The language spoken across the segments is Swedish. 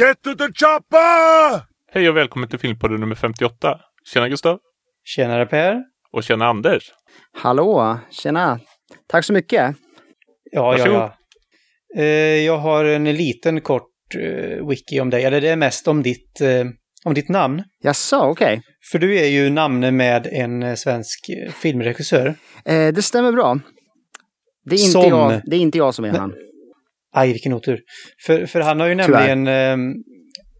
Get to the chopper! Hej och välkommen till Filmpodden nummer 58. Tjena Gustav! Tjenare Per! Och tjena Anders! Hallå, tjena! Tack så mycket! Ja, Varsågod. ja, ja. Eh, jag har en liten kort eh, wiki om dig, eller det är mest om ditt, eh, om ditt namn. Jaså, okej. För du är ju namne med en svensk filmregissör. Det stämmer bra. Det är, inte Som- jag, det är inte jag som är han. Aj, vilken otur. För, för han har ju Tyvärr. nämligen... Eh,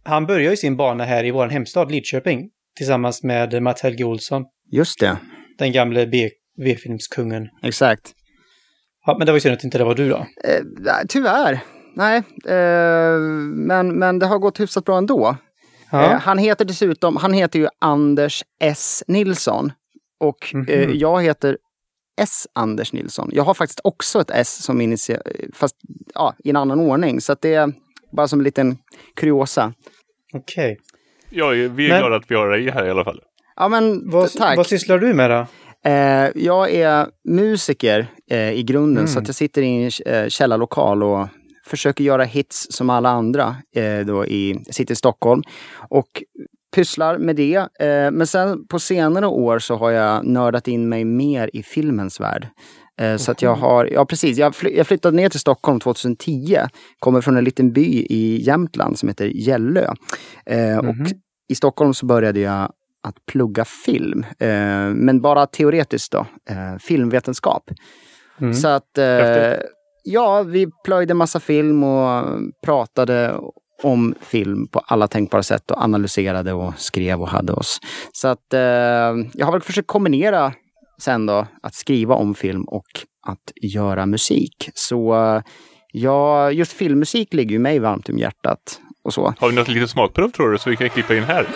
han börjar ju sin bana här i vår hemstad Lidköping. Tillsammans med Mats Helge Olsson, Just det, den gamle B-filmskungen. exakt. Ja, men det var ju synd att inte det var du då. Eh, tyvärr. Nej, eh, men, men det har gått hyfsat bra ändå. Ja. Eh, han heter dessutom, han heter ju Anders S. Nilsson. Och eh, Mhm. jag heter S. Anders Nilsson. Jag har faktiskt också ett S som initial, fast ja, i en annan ordning. Så att det är bara som en liten kuriosa. Okej. Ja, vi är Men- glada att vi har dig här i alla fall. Ja men Vad, tack. vad sysslar du med då? Eh, jag är musiker eh, i grunden Mm. så att jag sitter i en eh, källarlokal och försöker göra hits som alla andra. Eh, då i, jag sitter i Stockholm och pysslar med det. Eh, men sen på senare år så har jag nördat in mig mer i filmens värld. Eh, så att jag har, ja precis, jag, fly, jag flyttade ner till Stockholm 2010. Kommer från en liten by i Jämtland som heter Gällö. Eh, Och Mhm. i Stockholm så började jag att plugga film. Eh, men bara teoretiskt då. Eh, filmvetenskap. Mm. Så att ja, vi plöjde massa film och pratade om film på alla tänkbara sätt och analyserade och skrev och hade oss. Så att eh, jag har väl försökt kombinera sen då att skriva om film och att göra musik. Så eh, ja, just filmmusik ligger ju mig varmt om hjärtat och så. Har vi något litet smakprov tror du så vi kan klippa in här?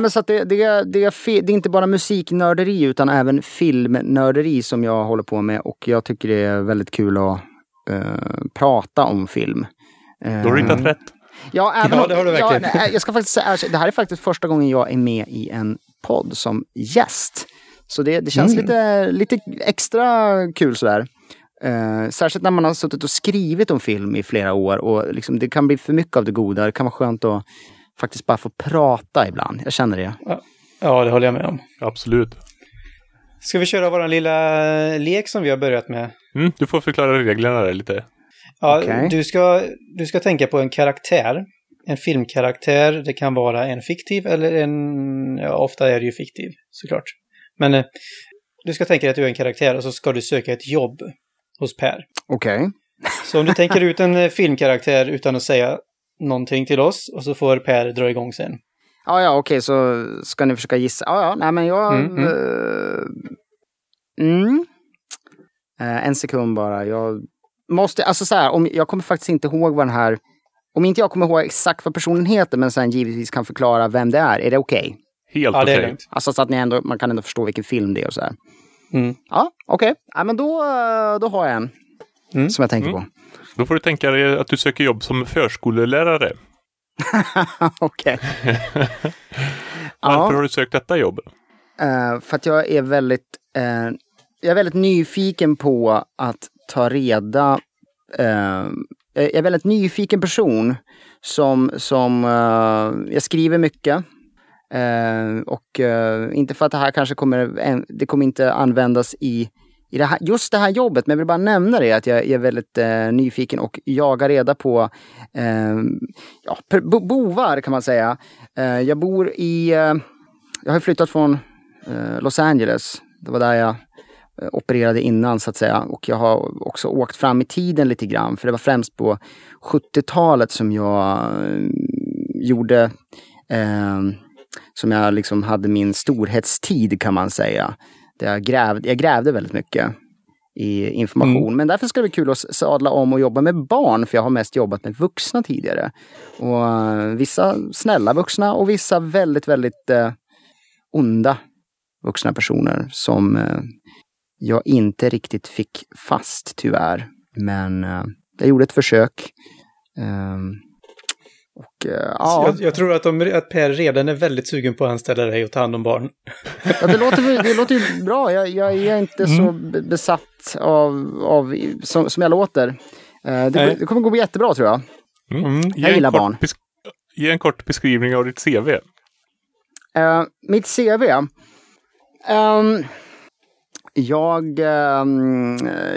Nej, men så det, det, det, det är inte bara musiknörderi utan även filmnörderi som jag håller på med och jag tycker det är väldigt kul att eh, prata om film. Då har du hittat rätt. Ja, även Ja, det har du ja, verkligen. nej, jag ska faktiskt säga, det här är faktiskt första gången jag är med i en podd som gäst. Så det, det känns Mm. lite, lite extra kul sådär. Eh, särskilt när man har suttit och skrivit om film i flera år och liksom, det kan bli för mycket av det goda. Det kan vara skönt att faktiskt bara få prata ibland. Jag känner det. Ja, det håller jag med om. Absolut. Ska vi köra vår lilla lek som vi har börjat med? Mm, du får förklara reglerna där lite. Ja, Okej. du, ska, du ska tänka på en karaktär. En filmkaraktär. Det kan vara en fiktiv eller en... Ja, ofta är det ju fiktiv såklart. Men eh, du ska tänka dig att du är en karaktär och så ska du söka ett jobb hos Per. Okej. Så om du tänker ut en eh, filmkaraktär utan att säga någonting till oss och så får Per dra igång sen. Ja, ja, okej, så ska ni försöka gissa. Ja, ja, nej men jag... Mm, mm. eh, mm. Eh, en sekund bara. Jag måste, alltså så här, om, jag kommer faktiskt inte ihåg vad den här... Om inte jag kommer ihåg exakt vad personen heter, men sen givetvis kan förklara vem det är, är det okej? Helt Ja, okej. lugnt. Alltså så att ni ändå, man kan ändå förstå vilken film det är och så här. Mm. Ja, okej. Ja, men då, eh, då har jag en. Mm. Som jag tänker Mm. på. Då får du tänka dig att du söker jobb som förskolelärare. okej. Varför Ja. har du sökt detta jobb? Eh, för att jag är väldigt, eh, jag är väldigt nyfiken på att ta reda, eh, jag är en väldigt nyfiken person som, som jag skriver mycket. Och inte för att det här kanske kommer, det kommer inte användas i, i det här, just det här jobbet, men jag vill bara nämna det att jag är väldigt eh, nyfiken och jagar reda på eh, ja, bo- bovar kan man säga. Eh, jag bor i, eh, jag har flyttat från eh, Los Angeles. Det var där jag eh, opererade innan så att säga. Och jag har också åkt fram i tiden lite grann. För det var främst på 70-talet som jag eh, gjorde, eh, som jag liksom hade min storhetstid kan man säga. Jag, grävde, jag grävde väldigt mycket i information. Men därför ska det bli kul att sadla om och jobba med barn, för jag har mest jobbat med vuxna tidigare. Och eh, vissa snälla vuxna och vissa väldigt, väldigt eh, onda vuxna personer som eh, jag inte riktigt fick fast tyvärr. Men jag gjorde ett försök. Ehm, och eh, Så ja, Jag, jag tror att, de, att Per redan är väldigt sugen på att anställa dig och ta hand om barn. ja det, låter, det låter ju bra. Jag, jag är inte så be- besatt av, av som, som jag låter. Eh, det, Nej. det kommer gå jättebra tror jag. Mm. Ge Jag en gillar kort barn. Ge en kort beskrivning av ditt CV. Eh, mitt CV. Ehm, jag eh,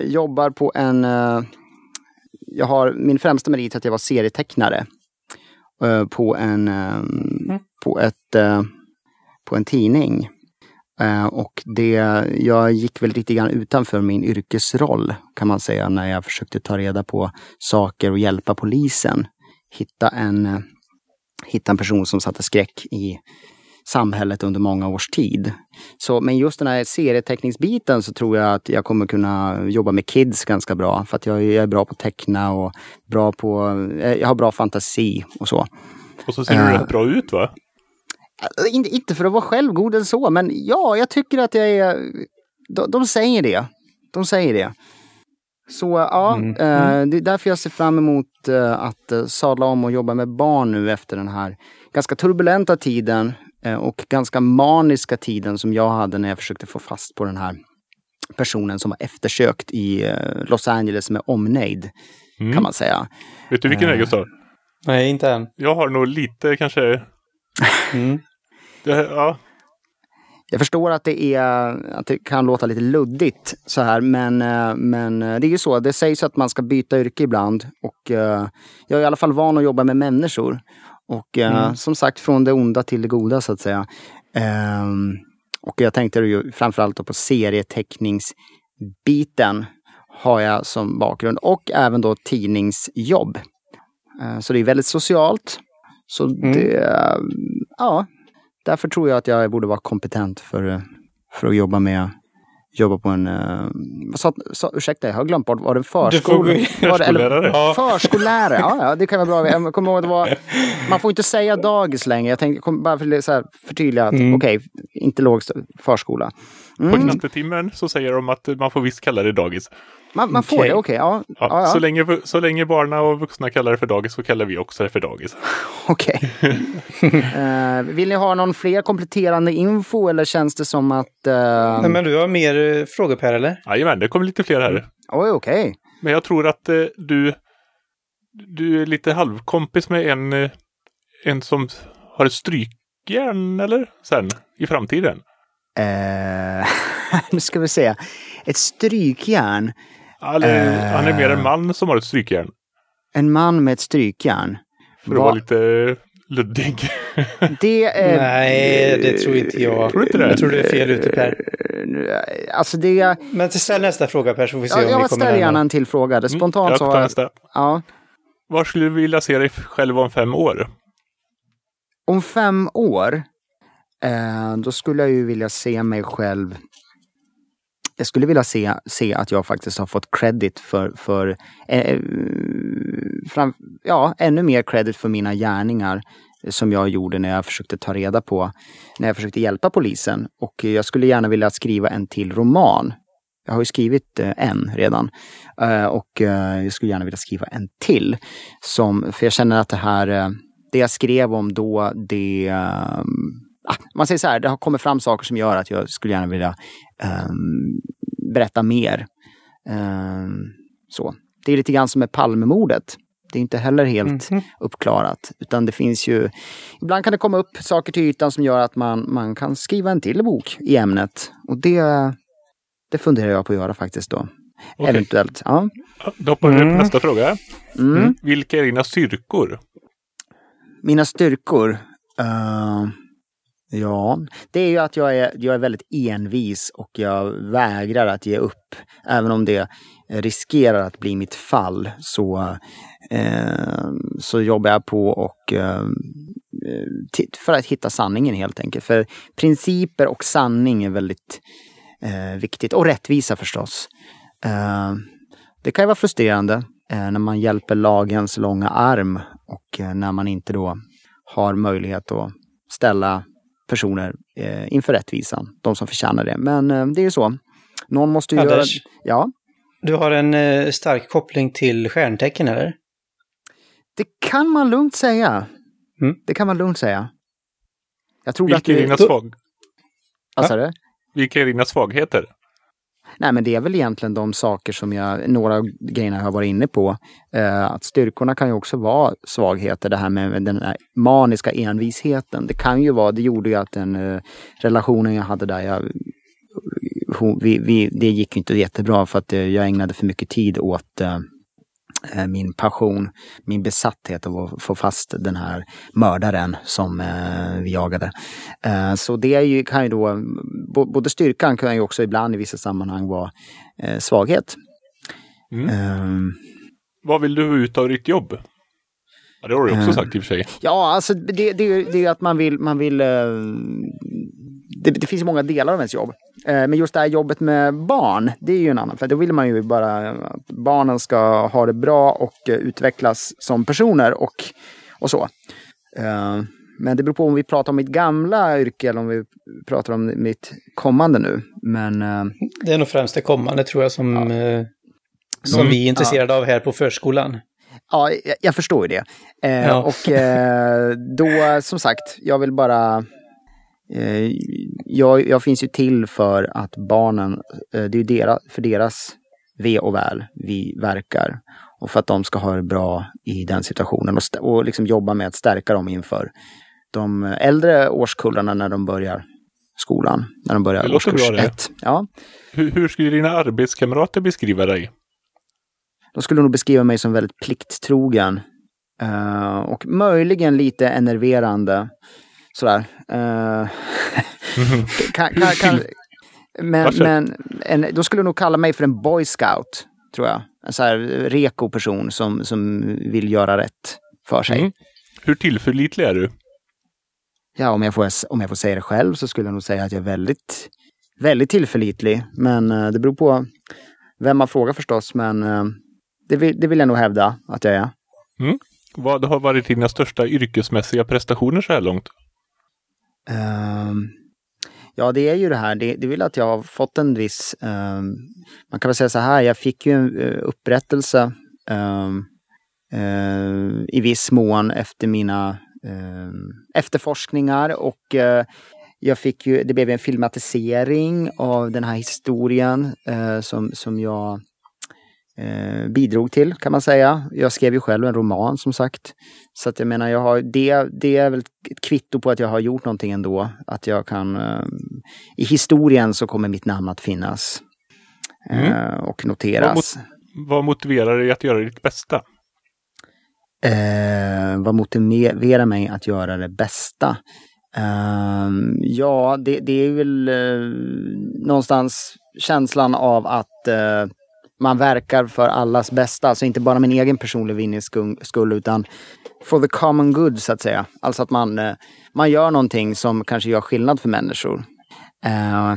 jobbar på en... eh, jag har min främsta merit att jag var serietecknare eh, på en, ehm, på ett, eh, på en tidning. Eh, och det, jag gick väl lite grann utanför min yrkesroll kan man säga när jag försökte ta reda på saker och hjälpa polisen hitta en, eh, hitta en person som satte skräck i samhället under många års tid. Så, men just den här serieteckningsbiten så tror jag att jag kommer kunna jobba med kids ganska bra. För att jag är bra på att teckna och bra på, eh, jag har bra fantasi och så. Och så ser du Eh. rätt bra ut va? Äh, Inte, inte för att vara självgod eller så, men ja, jag tycker att jag är... De, de säger det. De säger det. Så ja, Mm. eh, det är därför jag ser fram emot eh, att eh, sadla om och jobba med barn nu efter den här ganska turbulenta tiden eh, och ganska maniska tiden som jag hade när jag försökte få fast på den här personen som var eftersökt i eh, Los Angeles med omnejd, Mm. kan man säga. Vet du vilken det är Eh. Gustav? Nej, inte än. Jag har nog lite kanske... Mm. Det, ja, Jag förstår att det, är, att det kan låta lite luddigt så här, men, eh, men eh, det är ju så. Det sägs att man ska byta yrke ibland och eh, jag är i alla fall van att jobba med människor. Och eh, som sagt, från det onda till det goda så att säga. Ehm, och jag tänkte ju framförallt på serieteckningsbiten har jag som bakgrund och även då tidningsjobb. Eh, så det är väldigt socialt. Så det, eh, ja, därför tror jag att jag borde vara kompetent för, för att jobba med jobba på en... Vad sa, sa, ursäkta, jag har glömt bort. Var det Du får förskol... gå in- var det- eller- Förskollärare. Ja. Förskollärare, ja, ja det kan vara bra. Jag kommer ihåg att det var... Man får inte säga dagis längre. Jag tänkte bara för, så här, förtydliga att Mm. okej, inte lågstadiet, förskola. På Mm, knattetimmen så säger de att man får visst kalla det dagis. man, man får Okej. det, okej. ja, Ja, ja, ja. Så, länge, så länge barna och vuxna kallar det för dagis så kallar vi också det för dagis. Okej. Eh, vill ni ha någon fler kompletterande info eller känns det som att... eh, Nej, men du har mer eh, frågor Per, eller? Jajamän, det kommer lite fler här. Oj, okej. Men jag tror att du, du är lite halvkompis med en, en som har ett strykjärn, eller? Sen, i framtiden. Eh, nu ska vi se. Ett strykjärn. Eller, Han är mer en Eh. man som har ett strykjärn. En man med ett strykjärn. För att Vad- vara lite luddig. Det är... Nej, det tror inte jag. Tror du inte det? Jag tror du är fel ute Per. Alltså det... Men ställ nästa fråga Per så får vi se Ja, om vi jag kommer ställer gärna en till fråga. Det spontant så tar har jag... nästa. Ja. Var skulle du vilja se dig själv om fem år? Om fem år, eh, då skulle jag ju vilja se mig själv jag skulle vilja se, se att jag faktiskt har fått credit för, för eh, fram, ja, ännu mer credit för mina gärningar som jag gjorde när jag försökte ta reda på, när jag försökte hjälpa polisen. Och jag skulle gärna vilja skriva en till roman. Jag har ju skrivit eh, en redan. Eh, och eh, jag skulle gärna vilja skriva en till. Som, för jag känner att det här, det jag skrev om då, det ah, man säger så här, det har kommit fram saker som gör att jag skulle gärna vilja ehm, berätta mer. Ehm, så. Det är lite grann som med Palmemordet. Det är inte heller helt Mhm. uppklarat. Utan det finns ju... Ibland kan det komma upp saker till ytan som gör att man, man kan skriva en till bok i ämnet. Och det, det funderar jag på att göra faktiskt då. Okej. Eventuellt. Ja. Ja, Då hoppar vi Mm. på nästa fråga. Mm. Vilka är dina styrkor? Mina styrkor? eh, ja, det är ju att jag är, jag är väldigt envis och jag vägrar att ge upp. Även om det riskerar att bli mitt fall så, eh, så jobbar jag på och eh, för att hitta sanningen helt enkelt. För principer och sanning är väldigt eh, viktigt. Och rättvisa förstås. Eh, det kan ju vara frustrerande eh, när man hjälper lagens långa arm och eh, när man inte då har möjlighet att ställa personer eh, inför rättvisan, de som förtjänar det. Men eh, det är ju så. Någon måste ju göra... Anders, Ja, du har en eh, stark koppling till stjärntecken eller? det kan man lugnt säga. Mm. Det kan man lugnt säga. Jag tror att Vilka är det... dina, svag... Vad sa du? Vilka är dina svagheter? Nej, men det är väl egentligen de saker som jag, några av grejerna jag har varit inne på. Eh, att styrkorna kan ju också vara svagheter, det här med den här maniska envisheten. Det kan ju vara, det gjorde ju att den eh, relationen jag hade där, jag, hon, vi, vi, det gick ju inte jättebra för att eh, jag ägnade för mycket tid åt eh, min passion, min besatthet av att få fast den här mördaren som eh, vi jagade. Eh, så det är ju, kan ju då, både styrkan kan ju också ibland i vissa sammanhang vara eh, svaghet. Mm. Ehm, Vad vill du ut av ditt jobb? Ja, det har du också Eh. sagt i och för sig. Ja, alltså det, det, det är ju att man vill, man vill eh, det, det finns många delar av ens jobb. Eh, Men just det här jobbet med barn, det är ju en annan. För då vill man ju bara att barnen ska ha det bra och eh, utvecklas som personer och, och så. Eh, Men det beror på om vi pratar om mitt gamla yrke eller om vi pratar om mitt kommande nu. Men Det är nog främst det kommande tror jag som, eh, som Mm. vi är intresserade av här på förskolan. Ja, jag, jag förstår ju det. Ja. Och då, som sagt, jag vill bara... Eh, jag, jag finns ju till för att barnen, eh, det är ju deras, för deras ve och väl vi verkar. Och för att de ska ha det bra i den situationen och, och liksom jobba med att stärka dem inför de äldre årskullarna när de börjar skolan. När de börjar Det låter årskurs bra det. ett. Ja, Hur, hur skulle dina arbetskamrater beskriva dig? De skulle nog beskriva mig som väldigt plikttrogen. Eh, och möjligen lite enerverande. Sådär. Uh, kan, kan, kan, men men en, de skulle nog kalla mig för en boy scout, tror jag. En sån här reko person som, som vill göra rätt för sig. Mm. Hur tillförlitlig är du? Ja, om jag, får, om jag får säga det själv så skulle jag nog säga att jag är väldigt, väldigt tillförlitlig. Men eh, det beror på vem man frågar förstås. Men eh, det, vill, det vill jag nog hävda att jag är. Vad har varit dina största yrkesmässiga prestationer så här långt? Um, ja, det är ju det här. Det, det vill att jag har fått en viss... Um, man kan väl säga så här, jag fick ju en eh, upprättelse um, uh, i viss mån efter mina efterforskningar och uh, jag fick ju, det blev en filmatisering av den här historien uh, som, som jag bidrog till kan man säga. Jag skrev ju själv en roman som sagt. Så att jag menar, jag har, det, det är väl ett kvitto på att jag har gjort någonting ändå. Att jag kan, eh, i historien så kommer mitt namn att finnas. Eh, Mm. och noteras. Vad motiverar dig att göra ditt bästa? Eh, vad motiverar mig att göra det bästa? Ehm, ja, det, det är väl eh, någonstans känslan av att eh, man verkar för allas bästa. Alltså inte bara min egen personliga vinnings skull utan for the common good så att säga. Alltså att man, eh, man gör någonting som kanske gör skillnad för människor. Eh,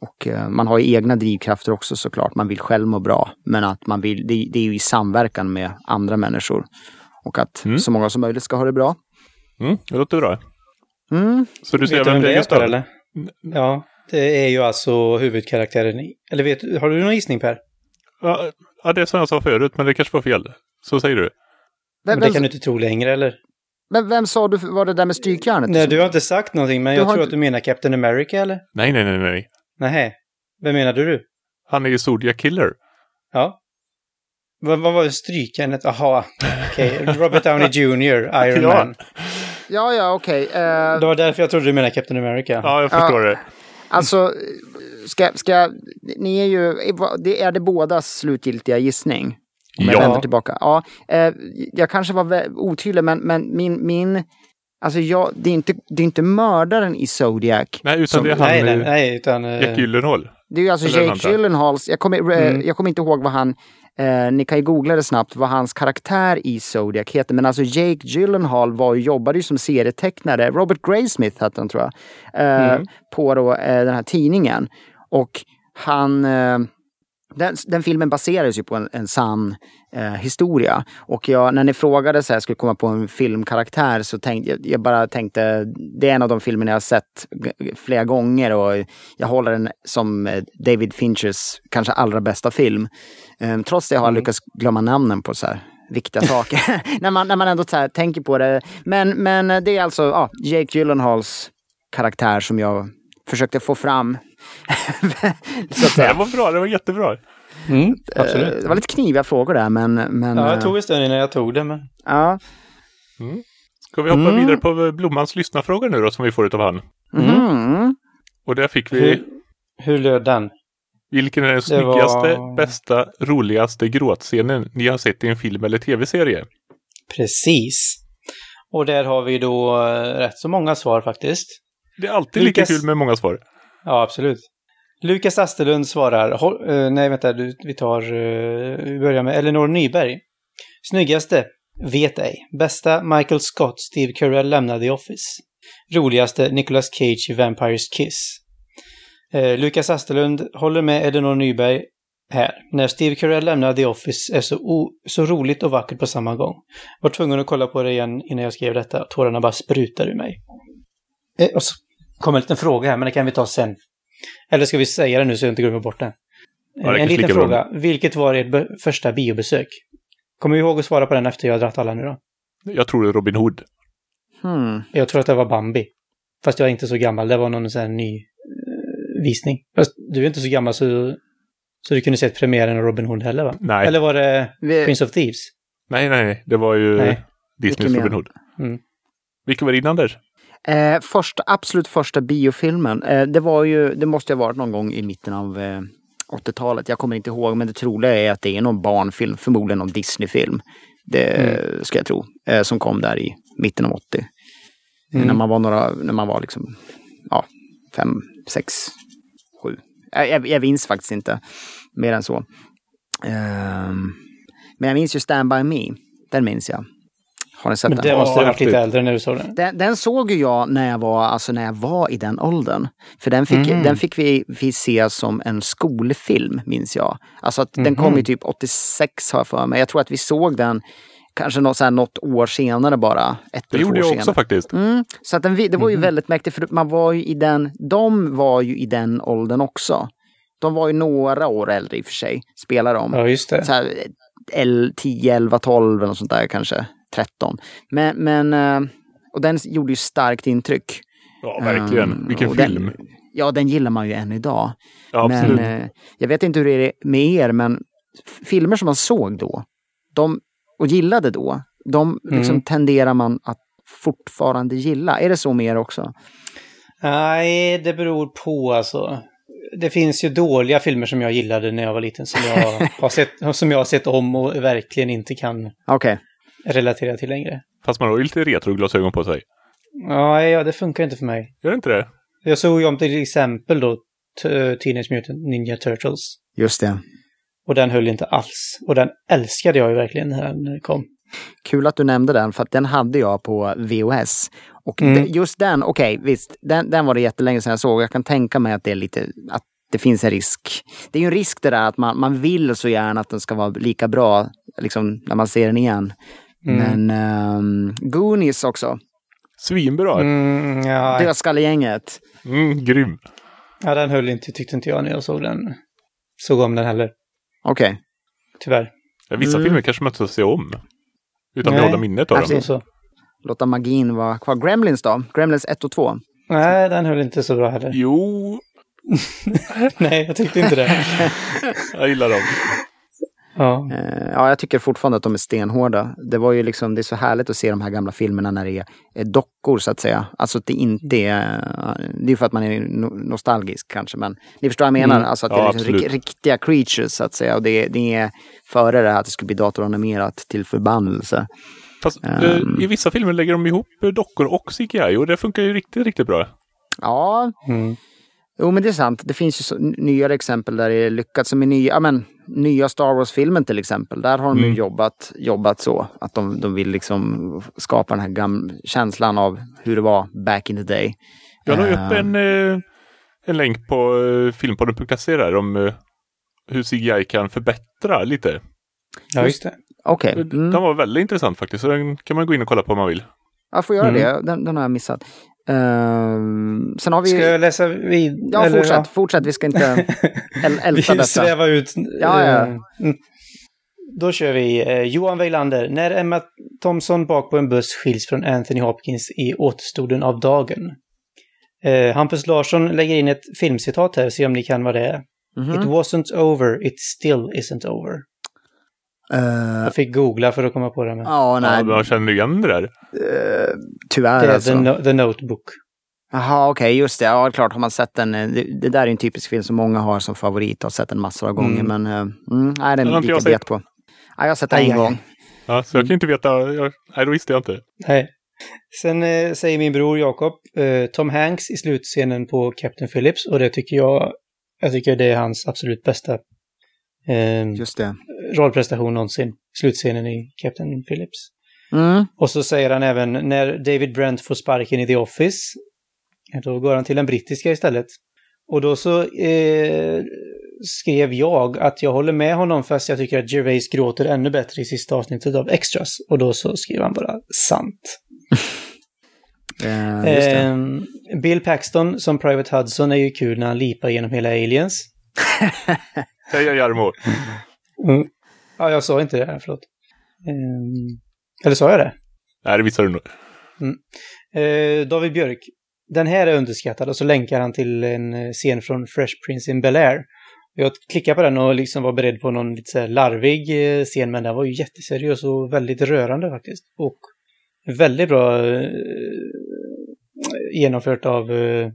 och eh, man har ju egna drivkrafter också såklart. Man vill själv må bra. Men att man vill, det, det är ju i samverkan med andra människor. Och att Mm. så många som möjligt ska ha det bra. Mm, det låter bra. Mm. Så du är är Gustav? Per, eller? Ja, det är ju alltså huvudkaraktären i... Eller vet du, har du någon gissning Per? Ja, ja, det är som jag sa förut, men det kanske var fel. Så säger du. Vem, Men det kan du inte tro längre eller? vem, vem sa du var det där med strykjärnet? Nej, du har inte sagt någonting, men Du jag tror inte- att du menar Captain America eller? Nej, nej, nej, nej. Nähä. Vem menade du? Han är ju Zodiac Killer. Ja. Vad, vad var strykjärnet? Jaha, okej. Robert Downey Jr., Iron Ja. Man. Ja, ja, okej. Eh, Det var därför jag trodde du menade Captain America. Ja, jag förstår det. Alltså, ska, ska, ni är ju, det är det bådas slutgiltiga gissning? Om jag Ja. vänder tillbaka. Ja, eh, jag kanske var otydlig, men, men min, min, alltså jag, det är inte, det är inte mördaren i Zodiac. Nej, utan Som- det är han nej, nej, nej, utan... eh, Jack Gyllenhaal. Det är ju alltså Jake andra. Gyllenhaals, jag kommer, eh, Mm. jag kommer inte ihåg vad han, eh, ni kan ju googla det snabbt, vad hans karaktär i Zodiac heter. Men alltså Jake Gyllenhaal var, jobbade ju som serietecknare, Robert Graysmith hette han tror jag, eh, Mm. på då, eh, den här tidningen. Och han, eh, den, den filmen baserades ju på en, en sann eh, historia. Och jag, när ni frågade så här, skulle komma på en filmkaraktär så tänkte jag, jag bara tänkte, det är en av de filmer jag har sett flera gånger och jag håller den som eh, David Finchers kanske allra bästa film. Eh, trots det har jag lyckats glömma namnen på så här viktiga saker. när, man, när man ändå så här, tänker på det. Men, men det är alltså ja, Jake Gyllenhaals karaktär som jag försökte få fram. så att säga. Det var bra, det var jättebra. Mm, Eh, absolut. Det var lite kniviga frågor där, men... men Ja, eh, jag tog en stund innan jag tog det, men... ja. Ska vi hoppa Mm. vidare på Blommans lyssnarfråga nu då, som vi får utav han? Mhm. Och där fick vi, Hur, hur löd den? vilken är den snyggaste, var- bästa, roligaste gråtscenen ni har sett i en film eller tv-serie? Precis. Och där har vi då eh, rätt så många svar faktiskt. Det är alltid lika Lukas- kul med många svar. Ja, absolut. Lukas Asterlund svarar, eh, nej vänta, du, vi tar, eh, vi börjar med Elinor Nyberg. Snyggaste? Vet ej. Bästa? Michael Scott, Steve Carell lämnar The Office. Roligaste? Nicolas Cage i Vampires Kiss. Eh, Lukas Asterlund håller med Elinor Nyberg här. När Steve Carell lämnar The Office är så, o- så roligt och vackert på samma gång. Var tvungen att kolla på det igen innan jag skrev detta. Tårarna bara sprutar ur mig. Eh, och så kommer en liten fråga här, men det kan vi ta sen. Eller ska vi säga det nu så jag inte glömmer bort det? Ja, en liten lika bra. fråga. Vilket var ert första biobesök? Kommer vi ihåg att svara på den efter jag har dragit alla nu då? Jag tror det är Robin Hood. Hmm. Jag tror att det var Bambi. Fast jag är inte så gammal. Det var någon sån här ny eh, visning. Fast du är inte så gammal så, så du kunde sett premiären av Robin Hood heller va? Nej, Eller var det Vi, Prince of Thieves? nej, nej. Det var ju Nej. Disneys Robin Hood. Mm. Vilken var din Anders? Eh, första, absolut första biofilmen, eh, det var ju, det måste ha varit någon gång i mitten av eh, 80-talet. Jag kommer inte ihåg, men det troliga är att det är någon barnfilm, förmodligen någon Disney-film. Det Mm. ska jag tro, eh, som kom där i mitten av 80. Mm. När man var några, när man var liksom, ja, fem, sex, sju. Jag, jag, jag minns faktiskt inte mer än så. Ehm, men jag minns ju Stand By Me. Den minns jag. Har ni sett Men den? det måste ha varit lite äldre när du såg den. Den, den såg ju jag när jag var, alltså när jag var i den åldern. För den fick, Mhm. den fick vi, vi se som en skolfilm, minns jag. Alltså att den kom ju Mhm. typ 86 har jag för mig. Jag tror att vi såg den kanske något, så här, något år senare bara. Ett Det gjorde jag år också senare. faktiskt. Mm, så att den, det var ju väldigt mäktigt för man var ju i den, de var ju i den åldern också. De var ju några år äldre i och för sig, spelar de. Ja, just det. Så här, L, 10, 11, 12 eller något sånt där kanske. 13. Men, men eh, och den gjorde ju starkt intryck. Ja, verkligen. Um, Vilken och film. Den, ja, den gillar man ju än idag. ja, absolut. Men eh, jag vet inte hur det är med er, men filmer som man såg då de, och gillade då, de liksom Mm. tenderar man att fortfarande gilla. Är det så med er också? Nej, det beror på alltså. Det finns ju dåliga filmer som jag gillade när jag var liten som jag har sett, som jag har sett om och verkligen inte kan Okej. Relatera till längre. Fast man har ju lite retroglasögon på sig. Ja, ja, det funkar inte för mig. Gör det inte det? Jag såg ju om till exempel då T- Teenage Mutant Ninja Turtles. Just det. Och den höll inte alls. Och den älskade jag ju verkligen när den kom. Kul att du nämnde den, för att den hade jag på VHS. Och Mm. just den, okej, visst, den, den var det jättelänge sedan jag såg. Jag kan tänka mig att det är lite, att det finns en risk. Det är ju en risk det där att man, man vill så gärna att den ska vara lika bra, liksom, när man ser den igen. Mm. Men um, Goonies också, Svinbra. Mm. Mm, ja, Dödskallegänget. grym. ja, den höll inte tyckte inte jag när jag såg den. Såg om den heller. Okej. Tyvärr. Ja, vissa Mm. filmer kanske man inte ska se om. Utan Nej. behålla minnet av Alltså, dem. Så. Låta magin vara kvar. Gremlins då? Gremlins 1 och 2? Nej, den höll inte så bra heller. Jo, Nej, jag tyckte inte det. jag gillar dem. Ja. Eh, ja, jag tycker fortfarande att de är stenhårda. Det var ju liksom, det är så härligt att se de här gamla filmerna när det är, är dockor så att säga. Alltså att det inte är, det är för att man är no- nostalgisk kanske, men ni förstår vad jag menar. Mm. Alltså att det Ja, är liksom rik- riktiga creatures så att säga. Och det, det är före det här att det skulle bli datoranimerat till förbannelse. Fast eh, i vissa filmer lägger de ihop dockor och CGI och det funkar ju riktigt, riktigt bra. Ja, Mm. jo men det är sant. Det finns ju så, nyare exempel där det är lyckat. Som i nya, ja, men, nya Star Wars-filmen till exempel. Där har de ju Mm. jobbat, jobbat så. Att de, de vill liksom skapa den här känslan av hur det var back in the day. Jag la Eh, upp en, eh, en länk på uh, filmpodden.se där om eh, hur CGI kan förbättra lite. ja, just det. Okej, mm. Den var väldigt intressant faktiskt, så den kan man gå in och kolla på om man vill. jag får göra Mm. det. Den, den har jag missat. Ehm, sen har vi... Ska jag läsa vid? Ja, eller, fortsätt. Fortsätt. Vi ska inte äl- älta Vi detta. svävar ut. Ja, ja. Eh, mm. Då kör vi eh, Johan Weilander. När Emma Thompson bak på en buss skiljs från Anthony Hopkins i återstoden av dagen. Eh, Hampus Larsson lägger in ett filmcitat här, se om ni kan vad det är. Mhm. It wasn't over, it still isn't over. Eh, Jag fick googla för att komma på det. Men Ja, nej. Ja, man känner igen det där. eh, tyvärr det är alltså. the, no- the Notebook. Jaha, okej, just det. Ja, klart har man sett den. eh, Det, det där är en typisk film som många har som favorit och har sett den massor av gånger. Mm. Men mm, nej, den gick jag jag sett. bet på. Ja, jag har sett den en aj, gång. aj. Ja, så jag kan inte veta, jag, nej då visste jag inte. Nej. Sen eh, säger min bror Jakob, eh, Tom Hanks i slutscenen på Captain Phillips och det tycker jag, jag tycker det är hans absolut bästa eh, Just det. rollprestation någonsin. Slutscenen i Captain Phillips. Mm. Och så säger han även när David Brent får sparken i The Office, då går han till den brittiska istället. Och då så eh, skrev jag att jag håller med honom fast jag tycker att Gervais gråter ännu bättre i sista avsnittet av Extras. Och då så skrev han bara sant. Eh, det. Ehm, Bill Paxton som Private Hudson är ju kul när han lipar genom hela Aliens. Heja Jarmo! Mm. Ja, jag sa inte det här, förlåt. Ehm, eller sa jag det? Nej, det visade du nog. Eh, David Björk. Den här är underskattad och så länkar han till en eh, scen från Fresh Prince in Bel-Air. Jag klickade på den och liksom var beredd på någon lite larvig eh, scen, men den var ju jätteseriös och väldigt rörande faktiskt. Och väldigt bra eh, genomfört av, eh,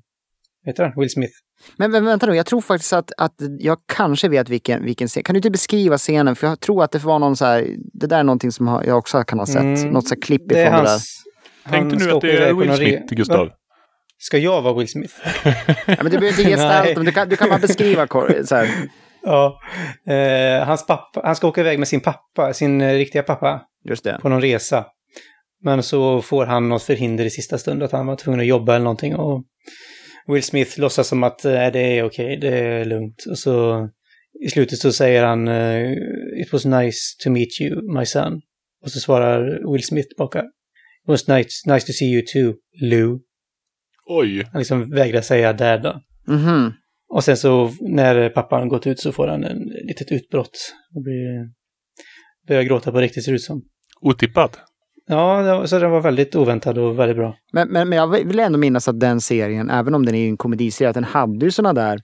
vet du Will Smith. Men, men vänta nu, jag tror faktiskt att, att jag kanske vet vilken, vilken scen. Kan du inte beskriva scenen? För jag tror att det var någon så här, det där är någonting som jag också kan ha sett. Mm, Något så här klipp Det ifrån det där. hans... Tänk dig han nu att det är Will Smith, Gustav. Va? Ska jag vara Will Smith? Ja, men du behöver inte ge Nej. ställt, men du kan, du kan bara beskriva så här. Ja. Eh, hans pappa, han ska åka iväg med sin pappa, sin eh, riktiga pappa, Just det. på någon resa. Men så får han något förhinder i sista stund, att han var tvungen att jobba eller någonting. Och Will Smith låtsas som att eh, det är okej, det är lugnt. Och så i slutet så säger han eh, It was nice to meet you, my son. Och så svarar Will Smith tillbaka It was nice, nice to see you too, Lou. Oj! Han liksom vägrar säga dad då. Mhm. Och sen så när pappan gått ut så får han en litet utbrott. Och blir, börjar gråta på riktigt ser det ut som. Otippat. Ja, så den var väldigt oväntad och väldigt bra. Men, men, men jag vill ändå minnas att den serien, även om den är en komediserie, att den hade ju såna där,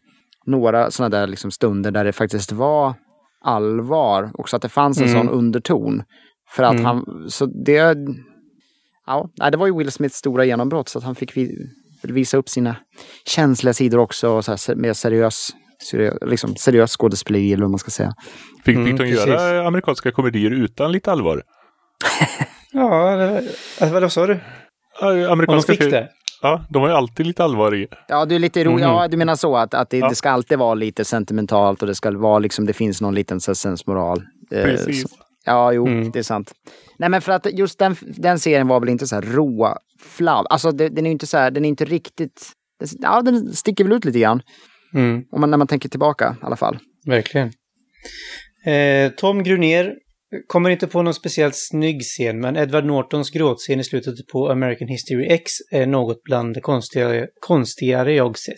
några sådana där liksom stunder där det faktiskt var allvar. Också att det fanns en Mm. sån underton. För att Mm. han, så det, ja, det var ju Will Smiths stora genombrott så att han fick vi, visa upp sina känsliga sidor också och så här, mer seriös, seriös, liksom seriös skådespeleri eller vad man ska säga. Fick, Mm, fick de precis. göra amerikanska komedier utan lite allvar? Ja, det, alltså, vad sa du? Ja, Om de Amerikanska fick det? Ja, de har ju alltid lite allvar i. Ja, du är lite ro, Mhm. ja, du menar så att, att det, Ja. det ska alltid vara lite sentimentalt och det ska vara liksom, det finns någon liten sensmoral. Eh, Precis. så- Ja, jo, Mm. det är sant. Nej, men för att just den, den serien var väl inte så här rå flabb. Alltså det, den är ju inte så här, den är inte riktigt... Ja, den sticker väl ut lite grann. Mm, Om man, när man tänker tillbaka i alla fall. verkligen. Eh, Tom Gruner kommer inte på någon speciellt snygg scen, men Edward Nortons gråtscen i slutet på American History X är något bland det konstiga, konstigare jag sett.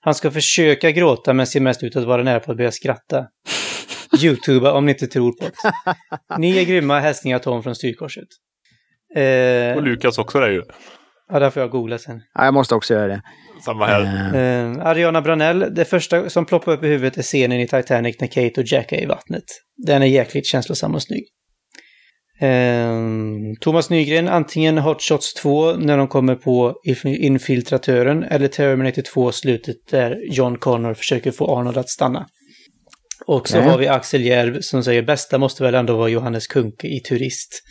Han ska försöka gråta men ser mest ut att vara nära på att börja skratta. Youtuba om ni inte tror på det. Ni är grymma, hälsningar Tom från Styrkorset. Eh, Och Lukas också där ju. ja, där får jag googla sen. Ja, jag måste också göra det. Samma här. Eh, Ariana Branell, det första som ploppar upp i huvudet är scenen i Titanic när Kate och Jack är i vattnet. Den är jäkligt känslosam och snygg. Eh, Thomas Nygren, antingen Hot Shots 2 när de kommer på inf- infiltratören eller Terminator 2 slutet där John Connor försöker få Arnold att stanna. Och så Okej. har vi Axel Järv som säger bästa måste väl ändå vara Johannes Kunke i Turist.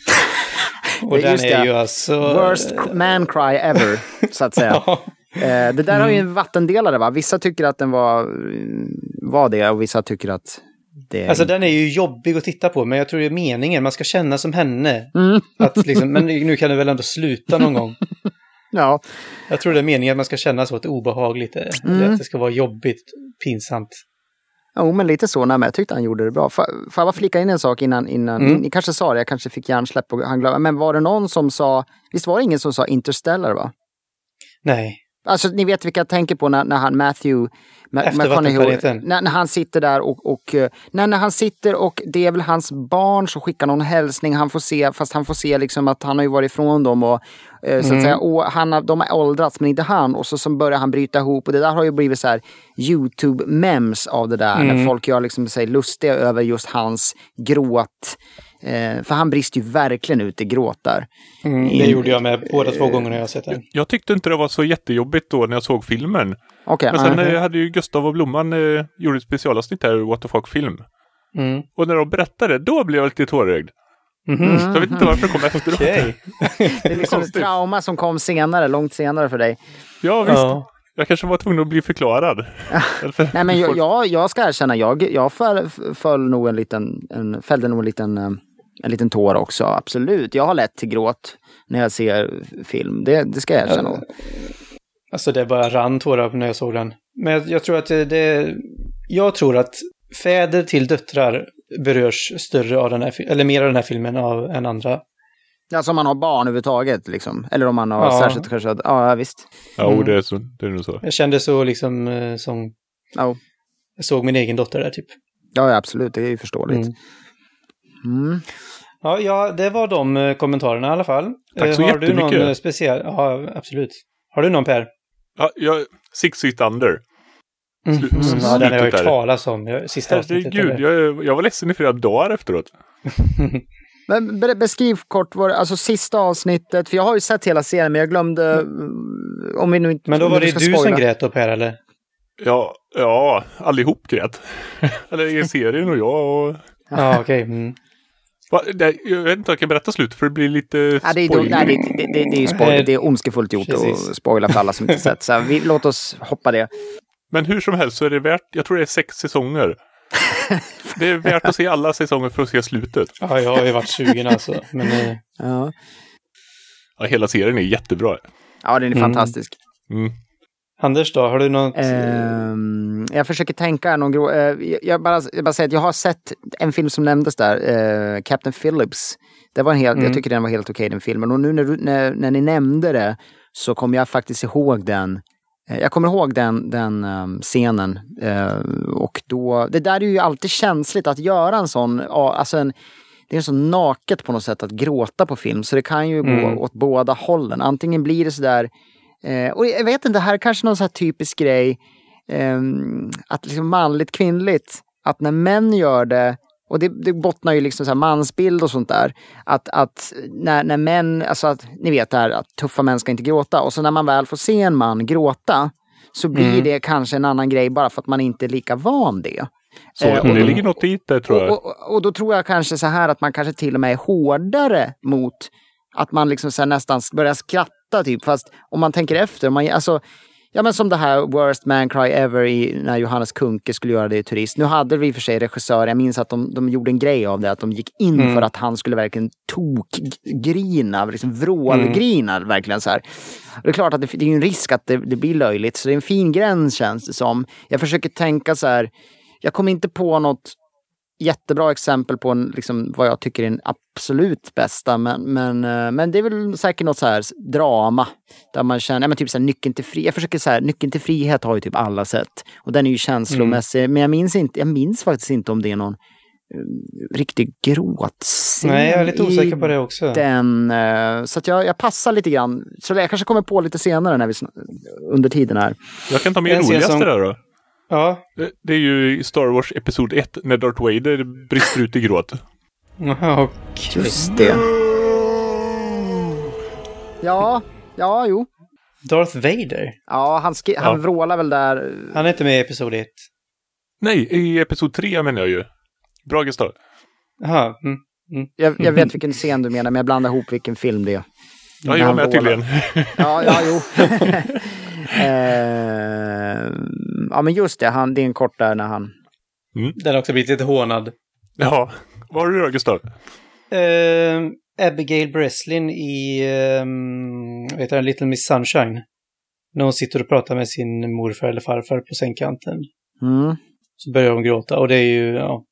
Och Det- den är det. ju alltså... worst man cry ever, så att säga. Ja. Eh, det där har ju en vattendelare va? Vissa tycker att den var, mm, var det och vissa tycker att det... Alltså den är ju jobbig att titta på, men jag tror det är meningen. Man ska känna som henne. Mm. Att liksom, men nu kan du väl ändå sluta någon gång. Ja, Jag tror det är meningen att man ska känna så att det är obehagligt. är. Mm. Att det ska vara jobbigt, pinsamt. jo, men lite så. Nej, men jag tyckte han gjorde det bra. Får, får jag bara flika in en sak innan? innan Mm. Ni kanske sa det, jag kanske fick hjärnsläpp och han glömde. Men var det någon som sa, visst var det ingen som sa Interstellar va? Nej. Alltså ni vet vilka jag tänker på när, när han Matthew... McConaughey-. När, när han sitter där och... och eh, när, när han sitter och det är väl hans barn som skickar någon hälsning. Han får se, fast han får se liksom att han har ju varit ifrån dem och eh, så att Mm. säga, och han de har åldrats men inte han. Och så, så börjar han bryta ihop och det där har ju blivit så här YouTube-memes av det där. Mm. När folk gör liksom sig lustiga över just hans gråt. Eh, för han brister ju verkligen ut i gråt där. Mm, det gjorde jag med båda två gångerna jag sett den. Jag tyckte inte det var så jättejobbigt då när jag såg filmen. Okej, Men sen eh, hade ju Gustav och Blomman eh, gjort ett specialavsnitt här, What the fuck film. Mm. Och när de berättade, då blev jag lite tårögd. Så jag vet inte varför det kom efteråt. Okej. det är liksom ett trauma som kom senare, långt senare för dig. Ja, visst. Ja. Jag kanske var tvungen att bli förklarad. Nej men jag, jag, jag ska erkänna, jag, jag föll, föll nog en liten, en, fällde nog en liten, eh, en liten tår också, absolut. Jag har lätt till gråt när jag ser film, det, det ska jag erkänna. Alltså det bara rann tårar när jag såg den. Men jag, jag tror att det, det... Jag tror att fäder till döttrar berörs större av den här, eller mer av den här filmen av, än andra. Alltså om man har barn överhuvudtaget liksom. Eller om man har Ja. särskilt kanske, ja visst. Ja, Mm. det är, så, det är nog så. Jag kände så liksom eh, som... Ja, Jag såg min egen dotter där typ. ja ja, absolut, det är ju förståeligt. Mm. Mm. Ja, ja, det var de eh, kommentarerna i alla fall. Tack så Eh, Har du någon eh, speciell? Ja, absolut. Har du någon Per? Ja, jag, Six Feet Under. Mm. Slu- Ja, den har jag hört talas om. Jag- Sista avsnittet. Herregud, jag, jag var ledsen i flera dagar efteråt. Men be- beskriv kort, vad, alltså sista avsnittet, för jag har ju sett hela serien men jag glömde, mm, om vi nu inte... Men då var det du som spoila. grät då Per, eller? Ja, ja allihop grät. Eller i serien och jag och... Ja, okej. Mm. Va, det, jag vet inte om jag kan berätta slut för det blir lite Ja, det, är, spoiler. nej, det, det, det, det är ju spoiler. Det är ondskefullt gjort precis. att spoila för alla som inte sett. Så vi, låt oss hoppa det. Men hur som helst så är det värt, jag tror det är sex säsonger. det är värt att se alla säsonger för att se slutet. Ja, jag har ju varit sugen alltså. Men eh, Ja, Ja, hela serien är jättebra. ja den är Mm. fantastisk. Mm. Anders då, har du något? Ehm, jag försöker tänka någon grå... eh, jag, bara, jag bara säger att jag har sett en film som nämndes där, eh, Captain Phillips. Det var en helt, Mm. Jag tycker den var helt okej den filmen. Och nu när, du- när, när ni nämnde det så kommer jag faktiskt ihåg den. Eh, Jag kommer ihåg den, den ehm, scenen. Och då, det där är ju alltid känsligt att göra en sån, alltså en, det är så naket på något sätt att gråta på film. Så det kan ju Mm. gå åt båda hållen. Antingen blir det sådär, eh, och jag vet inte, det här är kanske någon här typisk grej, ehm, att liksom manligt kvinnligt, att när män gör det och det, det bottnar ju liksom så mansbild och sånt där. Att, att när, när män, alltså att ni vet det här att tuffa män ska inte gråta. Och så när man väl får se en man gråta så blir Mm. det kanske en annan grej bara för att man inte är lika van det. Så Eh, det ligger något i det tror jag. Och, och, och då tror jag kanske så här att man kanske till och med är hårdare mot att man liksom så nästan börjar skratta typ. Fast om man tänker efter, man, alltså, ja men som det här Worst Man Cry Ever i, när Johannes Kunke skulle göra det i Turist. Nu hade vi i och för sig regissör, jag minns att de, de gjorde en grej av det, att de gick in Mm. för att han skulle verkligen tokgrina, liksom vrålgrina verkligen så här. Och det är klart att det, det är en risk att det, det blir löjligt, så det är en fin gräns känns det som. Jag försöker tänka så här, jag kommer inte på något jättebra exempel på en, liksom, vad jag tycker är den absolut bästa. Men, men, eh, men det är väl säkert något så här drama. Där man känner, ja, men typ så här, nyckeln till frihet. Jag försöker så här, nyckeln till frihet har ju typ alla sett. Och den är ju känslomässig. Men jag minns, inte, jag minns faktiskt inte om det är någon eh, riktig gråtscen Nej, jag är lite osäker på det också. Den, eh, så att jag, jag passar lite grann. Så jag kanske kommer på lite senare när vi, under tiden här. Jag kan ta med En scen roligaste som- där då. Ja. Det, är ju i Star Wars Episod 1 när Darth Vader brister ut i gråt. Jaha, okej. Just det. Ja, ja, jo. Darth Vader. Ja, han, skri- han Ja. vrålar väl där. Han är inte med i Episod 1. Nej, i Episod 3 menar jag ju. Bra Gustav. Jaha. Mm. Jag, jag vet vilken scen du menar, men jag blandar ihop vilken film det är. Ja, jag med vrålar. tydligen. Ja, ja, jo. eh, ja, men just det, han, det är en kort där när han... Den har också blivit lite hånad. Ja, vad har du då Gustav? Uh, Abigail Breslin i um, vet jag, Little Miss Sunshine. När hon sitter och pratar med sin morfar eller farfar på sängkanten. Mm. Så börjar hon gråta och det är ju, ja.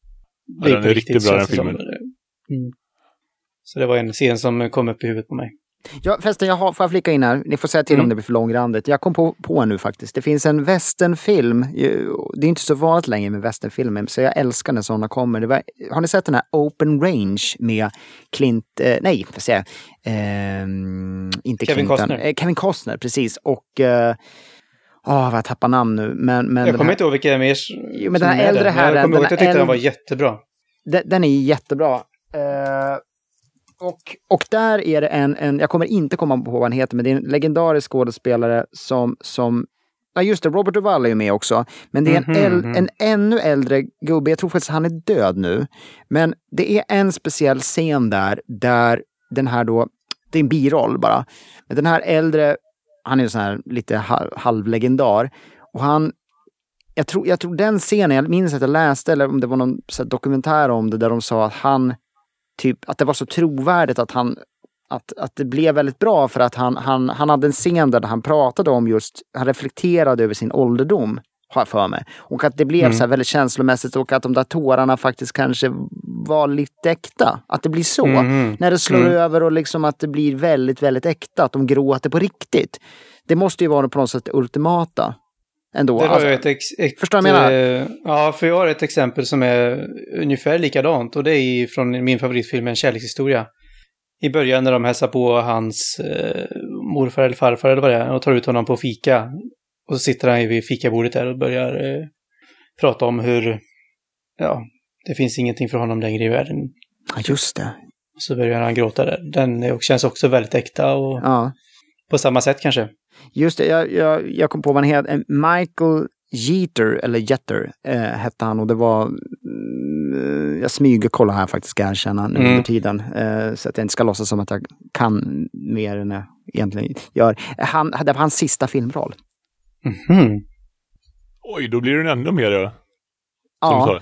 Ja, den på är riktigt bra, den det som. filmen. Mm. Så det var en scen som kom upp i huvudet på mig. Ja, förresten, jag har, får jag flika in här? Ni får säga till Mm. om det blir för långrandigt. Jag kom på, på nu faktiskt. Det finns en westernfilm. ju- Det är inte så vanligt längre med westernfilmer, så jag älskar när sådana kommer. Det var, har ni sett den här Open Range med Clint, eh, nej, vad säger jag? Ehm, inte Kevin Clinton. Costner. Eh, Kevin Costner, precis. Och, eh, åh, vad jag tappar namn nu. Men, men jag kommer här- inte ihåg är mer Jo, men den här är äldre herren, Jag kommer ihåg den att jag här tyckte den var jättebra. den, den är jättebra. Eh, och, och där är det en, en, jag kommer inte komma på vad han heter, men det är en legendarisk skådespelare som, som Ja just det, Robert Duvall är ju med också. Men det är en, äl, mhm. en ännu äldre gubbe, jag tror faktiskt han är död nu. Men det är en speciell scen där, där den här då, det är en biroll bara. Men den här äldre, han är en sån här lite halv, halvlegendar. Och han, jag tror, jag tror den scenen, jag minns att jag läste, eller om det var någon så dokumentär om det, där de sa att han, typ, att det var så trovärdigt att han, att, att det blev väldigt bra för att han, han, han hade en scen där han pratade om just, han reflekterade över sin ålderdom, har jag för mig. Och att det blev Mm. så här väldigt känslomässigt och att de där tårarna faktiskt kanske var lite äkta. Att det blir så. Mhm. När det slår Mm. över och liksom att det blir väldigt, väldigt äkta, att de gråter på riktigt. Det måste ju vara på något sätt det ultimata. Ändå. Det Alltså, ju ett, ex, ett Förstår du vad jag menar? eh, Ja, för jag har ett exempel som är ungefär likadant och det är från min favoritfilm En kärlekshistoria. I början när de hälsar på hans eh, morfar eller farfar eller vad det är och tar ut honom på fika. Och så sitter han vid fikabordet där och börjar eh, prata om hur, ja, det finns ingenting för honom längre i världen. Ja, just det. Och så börjar han gråta där. Den känns också väldigt äkta och Ja. på samma sätt kanske. Just det, jag, jag, jag kom på vad han heter. Eh, Michael Jeter, eller Jeter, eh, hette han och det var... Mm, jag smyger kolla här faktiskt, ska jag erkänna, nu Mm. under tiden. Eh, så att jag inte ska låtsas som att jag kan mer än jag egentligen gör. Han, det var hans sista filmroll. Mhm. Oj, då blir det ännu mer ja.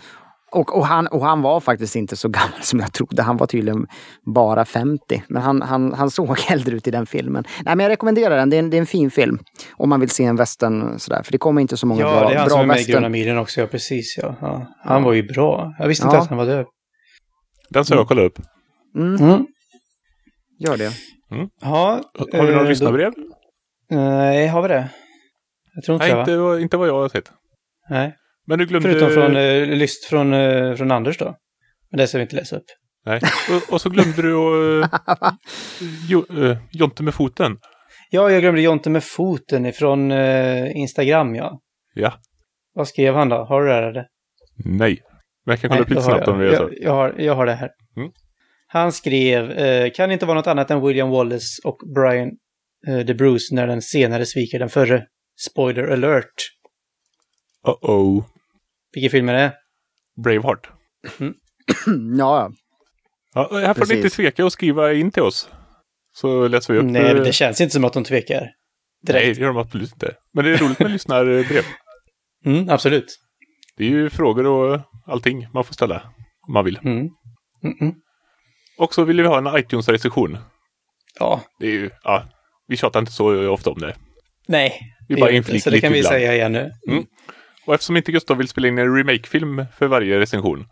Ja, och, och, han, och han var faktiskt inte så gammal som jag trodde. Han var tydligen bara 50. Men han, han, han såg äldre ut i den filmen. Nej, men jag rekommenderar den. Det är en, det är en fin film. Om man vill se en western sådär. För det kommer inte så många Ja, bra, det är han som är med i western. Gröna milen också, ja precis ja. ja. Han var ju bra. Jag visste Ja. inte att han var död. Den ska jag kolla upp. Mm, Mm. gör det. Ja, Har vi några eh, lyssnarbrev? Nej, har vi det? Jag tror inte Nej, inte, inte vad jag har sett. Nej. Men du glömde... Förutom från, eh, lyst från, eh, från Anders då. Men det ska vi inte läsa upp. Nej. Och, och så glömde du att... jo, eh, Jonte med foten. Ja, jag glömde Jonte med foten ifrån eh, Instagram, ja. Ja. Vad skrev han då? Har du det här eller? Nej. Men jag kan kolla upp lite snabbt om vi jag. gör så. Jag, jag, har, jag har det här. Mm. Han skrev, eh, kan inte vara något annat än William Wallace och Brian eh, de Bruce när den senare sviker den förre. Spoiler alert. Uh-oh. Vilken film är det? Braveheart. ja, Ja, här får ni inte tveka att skriva in till oss. Så läser vi upp. Nej, eh, men det känns inte som att de tvekar. Nej, Direkt. det gör de absolut inte. Men det är roligt med lyssnarbrev. Mm, absolut. Det är ju frågor och allting man får ställa om man vill. Mm. Mm -mm. Och så vill vi ha en iTunes-recension. Ja, Det är ju, ja, vi tjatar inte så ofta om det. nej. Vi det bara inflikar Så det kan vi ibland. säga igen nu. Mm. Och eftersom inte Gustav vill spela in en remake-film för varje recension.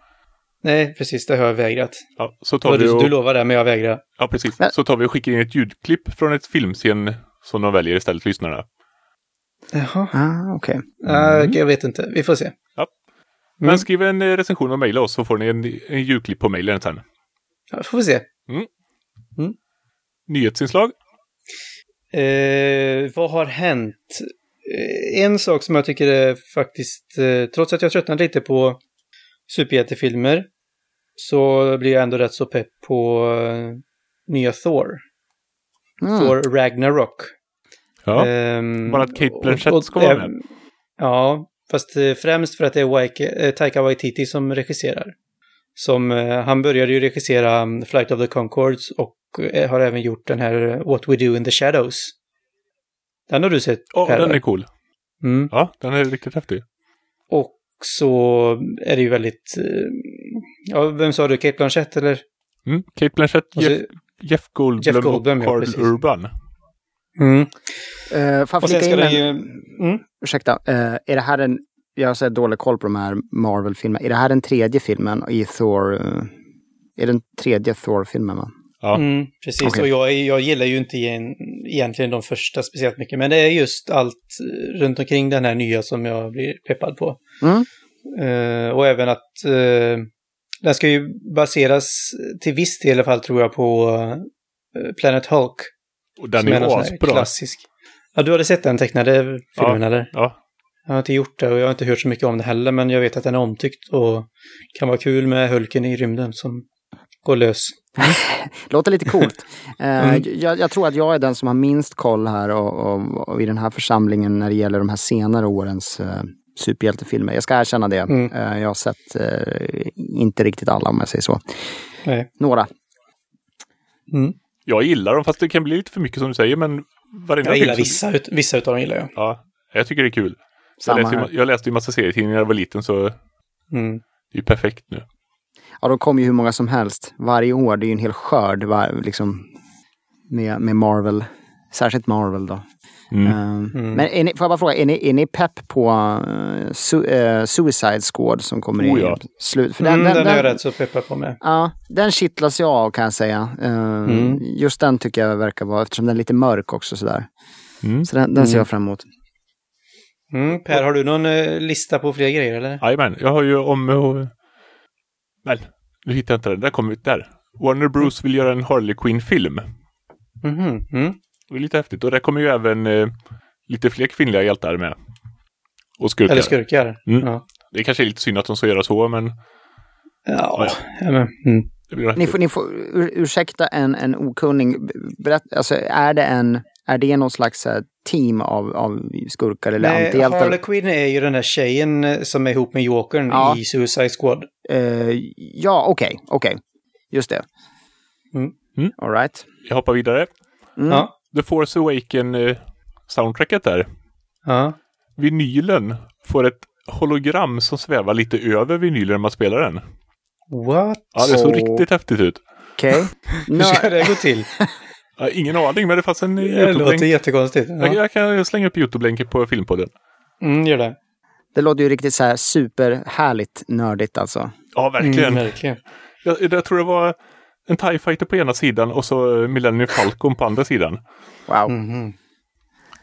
Nej, precis. Det har jag vägrat. Ja, så Och tar vi du, och, du lovar det, men jag vägrar. ja, precis. Men- Så tar vi och skickar in ett ljudklipp från ett filmscen som de väljer istället för lyssnarna. Jaha. ah, okej. Ah, jag vet inte. Vi får se. Men Mm. skriv en eh, recension och mejla oss så får ni en, en ljudklipp på mejlen sen. Ja, får vi se. Nyhetsinslag. Eh, vad har hänt? Eh, en sak som jag tycker är faktiskt, eh, trots att jag tröttnat lite på superhjältefilmer, så blir jag ändå rätt så pepp på eh, nya Thor. Mm. Thor Ragnarok. Ja. Ehm, bara att Kate Blanchett och- ska vara med. Ja, fast främst för att det är Waike, Taika Waititi som regisserar. Som, han började ju regissera um, Flight of the Conchords och har även gjort den här What We Do in the Shadows. Den har du sett, Ja, Per, den är cool. Mm. Ja, den är riktigt häftig. Och så är det ju väldigt... eh, Ja, vem sa du? Kate Blanchett eller? Mm. Kate Blanchett, så- Jeff, Jeff Goldblum, Jeff Goldblum, och ja, Carl precis. Urban. Mm. Eh, får jag Och sen ska in den en, ju... Mm. ursäkta, eh, är det här en, jag har så dålig koll på de här Marvel-filmerna, är det här den tredje filmen i Thor, eh, är det den tredje Thor-filmen va? Ja. Mm, precis, Okej. och jag, jag gillar ju inte igen, egentligen de första speciellt mycket, men det är just allt eh, runt omkring den här nya som jag blir peppad på. Mm. Eh, och även att eh, den ska ju baseras till viss del i alla fall tror jag på Planet Hulk. Och den är ju asbra. Klassisk. Ja, du hade sett den tecknade filmen Ja. eller? Ja, Jag har inte gjort det och jag har inte hört så mycket om det heller, men jag vet att den är omtyckt och kan vara kul med Hulken i rymden som går lös. Låter lite coolt. Eh, Mm. jag, jag tror att jag är den som har minst koll här och, och, och i den här församlingen när det gäller de här senare årens uh, superhjältefilmer. Jag ska erkänna det. Mm. Eh, jag har sett eh, inte riktigt alla om jag säger så. Nej. Några. Mm. jag gillar dem, fast det kan bli lite för mycket som du säger, men varenda Jag gillar film vissa, ut, vissa utav dem gillar jag. Ja, jag tycker det är kul. Jag Samma läste, ju, här. jag läste ju massa serietidningar när jag var liten, så det Mm. är ju perfekt nu. Ja, de kommer ju hur många som helst varje år. Det är ju en hel skörd var, liksom, med, med Marvel. Särskilt Marvel då. Mm. Eh, Men är ni, får jag bara fråga, är ni, är ni pepp på eh, su, eh, Suicide Squad som kommer Oh, i ja. slut? För Den, mm, den, är jag rätt så peppad på med. Ja, den kittlas jag av kan jag säga. Mm. Just den tycker jag verkar vara, eftersom den är lite mörk också sådär. Mm. Så den, den ser Mm. jag fram emot. Mm, per, har du någon lista på fler grejer eller? Jajamän, jag har ju om... Men, nu hittar jag inte den. Där kommer vi där. Warner Bros vill göra en Harley Quinn-film. Mhm, Mm. Det är lite häftigt. Och där kommer ju även eh, lite fler kvinnliga hjältar med. Och skurkar. Eller skurkar. Mm. Ja. Det är kanske är lite synd att de ska göra så, men Ja, Ja, ja. men, mm. Ni får, ni får ur, ursäkta en, en okunnig. Berätt, alltså, är, det en, är det någon slags eh, team av, av skurkar eller Nej, antihjältar? Harley Quinn är ju den där tjejen eh, som är ihop med Jokern Ja. i Suicide Squad. Eh, ja, okej, okej. Just det. Mm. Mm. All right. Jag hoppar vidare. Mm. Ja. The Force Awaken eh, soundtracket där. ja. Vinylen får ett hologram som svävar lite över vinylen när man spelar den. What? Ja, det såg Så- riktigt häftigt ut. Okej. Hur ska det gå till? Ja, ingen aning, men det fanns en Det YouTube-länk. låter jättekonstigt. Jag, Ja. jag kan slänga upp YouTube-länken på filmpodden. Mm, gör det. Det låter ju riktigt så här superhärligt nördigt alltså. Ja, verkligen. Mm, verkligen. Jag, jag tror det var en TIE Fighter på ena sidan och så Millennium Falcon på andra sidan. Wow. Mhm.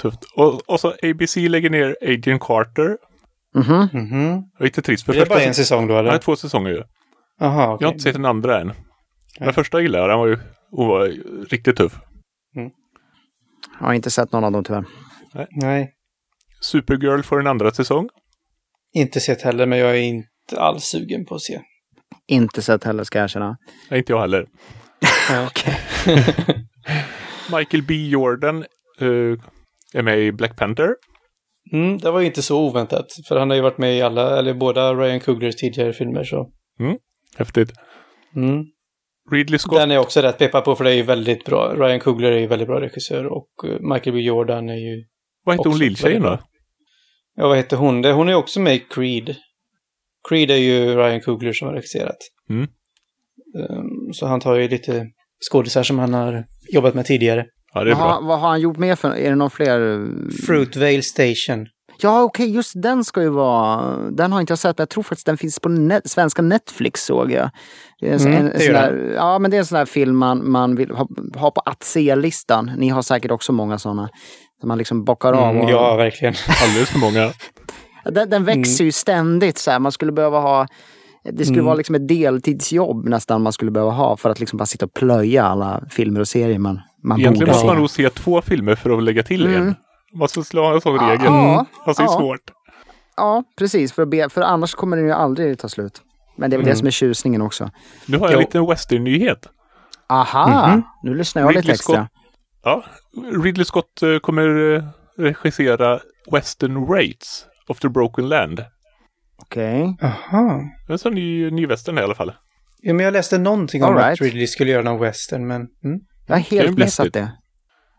Tufft. Och, och så ABC lägger ner Agent Carter. Mhm. Mhm. Jag är lite trist. För Det är bara första en säsong då Nej, eller? två säsonger ju. Jaha, Jag har okej. inte sett den andra än. Nej. Den första gillade jag. Den var ju hon var riktigt tuff. Jag har inte sett någon av dem tyvärr. Nej, Supergirl får en andra säsong. inte sett heller, men jag är inte alls sugen på att se. Inte sett heller ska jag erkänna. Nej, inte jag heller. Michael B Jordan eh, är med i Black Panther. Mm, det var ju inte så oväntat, för han har ju varit med i alla, eller båda Ryan Cooglers tidigare filmer så. Häftigt. Mm. Ridley Scott. Den är också rätt peppad på för det är ju väldigt bra. Ryan Coogler är ju väldigt bra regissör och eh, Michael B Jordan är ju... Vad heter hon lilltjejen då? Ja, vad heter hon? Det- Hon är också med i Creed. Creed är ju Ryan Coogler som har regisserat. Mm. Ehm, så han tar ju lite skådisar som han har jobbat med tidigare. Ja, det är Vad har, bra. vad har han gjort mer för, är det någon fler? Fruitvale Station. Ja, okej, just den ska ju vara, den har inte jag sett, men jag tror faktiskt den finns på net, svenska Netflix såg jag. En, Mm, en, där, ja, men det är en sån där film man, man vill ha, ha på att se-listan. Ni har säkert också många sådana. Som man liksom bockar av. Mm, och, ja, verkligen. Alldeles för många. Den, den växer ju ständigt så här. Man skulle behöva ha det skulle Mm. vara liksom ett deltidsjobb nästan man skulle behöva ha för att liksom bara sitta och plöja alla filmer och serier man, man Egentligen borde måste man nog se två filmer för att lägga till Mm. en. Man måste slå en sån regel. ja, Alltså det är ja. svårt. Ja, precis. För, att be, för annars kommer den ju aldrig ta slut. Men det är väl det Mm. som är tjusningen också. Nu har jag en liten western-nyhet. Aha, Mhm. nu lyssnar jag lite Ridley extra. Ja, Ridley Scott eh, kommer eh, regissera Western Rates of the Broken Land. Okej. Aha. Det är en sån ny, ny western i alla fall. Ja, men jag läste någonting om All right. att Ridley skulle göra någon western, men... Mm. Jag har Det är helt missat det.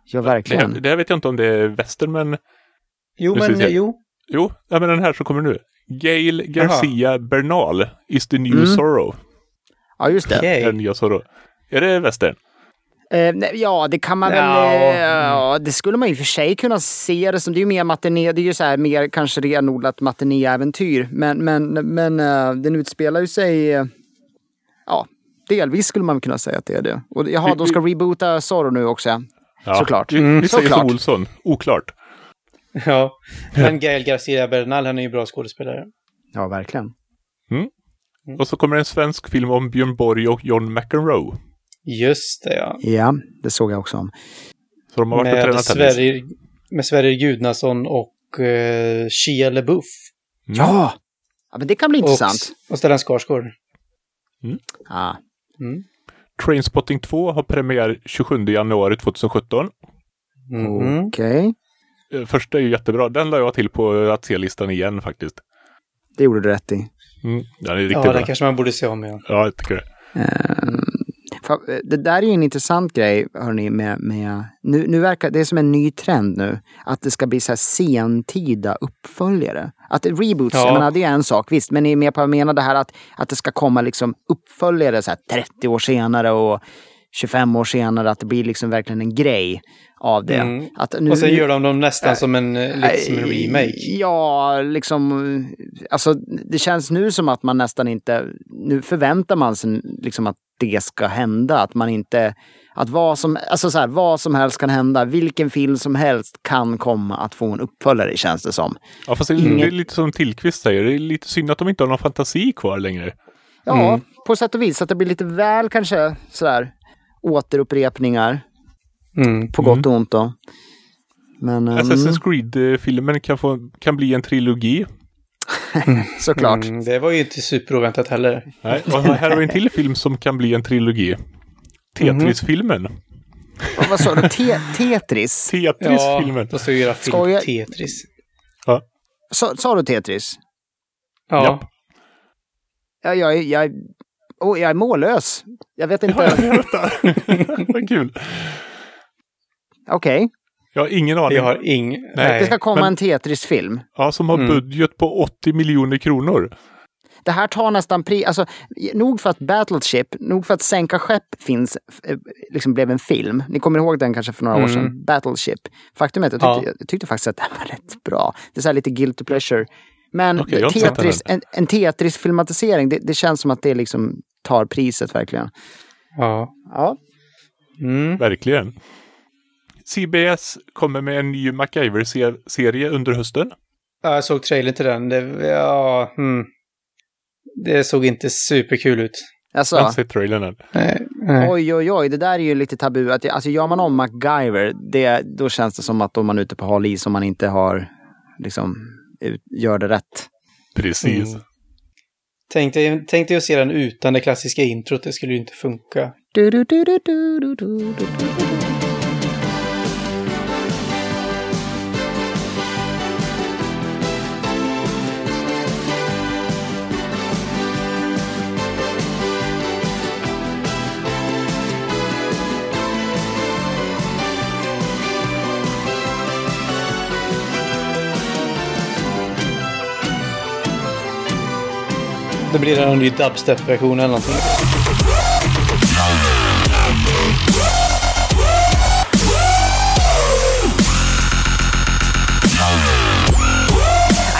Ja, Det verkligen. det här vet jag inte om det är western, men Jo, Nu men jo. jo, ja, men den här som kommer nu. Gail Garcia Bernal is the new Mm. Sorrow. Ja, just det. Okej. Den nya Sorrow. Är det western? Eh, nej, ja, det kan man väl... Ja. eh, Ja, det skulle man i och för sig kunna se det som. Det är ju mer matiné, det är ju så här mer kanske renodlat matinéäventyr. Men, men, men eh, den utspelar ju sig... eh, ja, delvis skulle man kunna säga att det är det. Och jaha, Vi- de ska reboota Zorro nu också. Ja, Såklart. Mm, vi säger som såklart. Olsson. Oklart. Ja. Men Gael Garcia Bernal, han är ju bra skådespelare. Ja, verkligen. Och så kommer en svensk film om Björn Borg och John McEnroe. Just det, ja. Ja, det såg jag också om. Så de har varit och Med tränat tennis. Sverrir, med Sverrir Gudnason och uh, Shia LaBeouf. Mm. Ja! ja, men det kan bli intressant. Och, och Stellan Skarsgård. Ja. Mm. Trainspotting 2 har premiär 27 januari 2017. Mhm. Okej, Eh, Första är ju jättebra. Den la jag till på att se-listan igen faktiskt. det gjorde du rätt i. Mm, den är riktigt Ja, bra. den kanske man borde se om igen. Ja, jag tycker det. Eh, Det där är ju en intressant grej, hörni, med, med nu, nu verkar det är som en ny trend nu, att det ska bli så här sentida uppföljare. Att reboots, Ja. jag menar, det är en sak, visst, men ni är med på vad jag menar det här att, att det ska komma liksom uppföljare så här 30 år senare och 25 år senare, att det blir liksom verkligen en grej av det. Mm. Att nu, Och sen gör de dem nästan som en, eh, lite som en remake. Ja, liksom, alltså det känns nu som att man nästan inte, nu förväntar man sig liksom att det ska hända, att man inte, att vad som, alltså så här, vad som helst kan hända, vilken film som helst kan komma att få en uppföljare känns det som. Ja, fast det är, Inget- det är lite som Tillqvist säger. Det är lite synd att de inte har någon fantasi kvar längre. Ja, Mm. på sätt och vis, att det blir lite väl kanske sådär återupprepningar, Mm. på gott och ont då. Men mm, Assassin's Creed-filmen kan, få, kan bli en trilogi. såklart. Mm, det var ju inte superoväntat heller. Nej, och här har vi en till film som kan bli en trilogi. Tetris-filmen. Vad- Vad sa du? Te- Tetris? Ja, Tetris-filmen. de ska ju göra film Skojar- Tetris. Sa, sa du Tetris? Ja. Ja, jag, jag, oh, jag är mållös. Jag vet Ja, inte. jag vet det. Vad kul. Okej, Jag har ingen aning. Jag har ing... Nej, Nej. det ska komma men- en Tetris-film. Ja, som har Mm. budget på 80 miljoner kronor. Det här tar nästan pri... Alltså, nog för att Battleship, nog för att Sänka skepp finns, eh, liksom blev en film. Ni kommer ihåg den kanske för några år Mm. sedan? Battleship. Faktum är att jag tyckte, Ja. jag tyckte faktiskt att den var rätt bra. Det är så här lite guilty pleasure. Men sett Tetris, en, en Tetris-filmatisering, det, det känns som att det liksom tar priset verkligen. Ja. Ja. Mm. Verkligen. CBS kommer med en ny MacGyver-serie under hösten. ja. Jag såg trailern till den. Det, ja, hmm. det såg inte superkul ut. Alltså, Jag har inte sett trailern än. Nej. Nej. Oj, oj, oj, det där är ju lite tabu. Att, alltså, gör man om MacGyver, det, då känns det som att man är ute på hal is om man inte har, liksom, ut, gör det rätt. Precis. Mm. Tänk dig, tänk dig att se den utan det klassiska introt, det skulle ju inte funka. Du, du, du, Då blir det en ny dubstep-version eller någonting.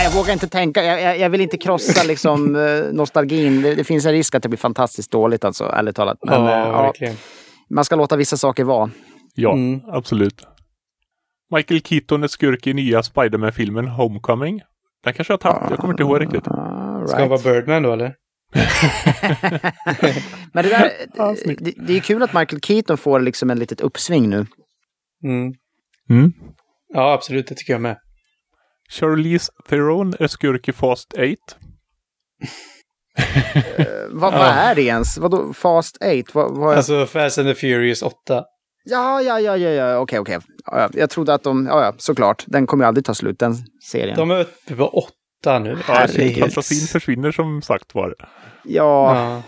Jag vågar inte tänka. Jag, jag, jag vill inte krossa liksom, eh, nostalgin. Det, det finns en risk att det blir fantastiskt dåligt, alltså, ärligt talat. Men, ja, ja, verkligen. man ska låta vissa saker vara. Ja, Mm. absolut. Michael Keaton är skurk i nya Spiderman-filmen Homecoming. Den kanske jag har tagit, jag kommer inte ihåg riktigt. All Ska right. vara Birdman då eller? Men det, där, Ja, det, det är kul att Michael Keaton får liksom en litet uppsving nu. Mm. Mm. Ja, absolut. Det tycker jag med. Charlize Theron är skurk i Fast 8. Vad, Ja. vad är det ens? Vadå Fast 8? Vad, vad... Alltså Fast and the Furious 8. Ja, ja, ja, ja, ja, okej, okej. Ja, ja. Jag trodde att de, ja, ja, såklart. Den kommer ju aldrig ta slut, den serien. De är uppe på 8 nu. Ja, är helt- fantasin försvinner som sagt var. Ja, Ja.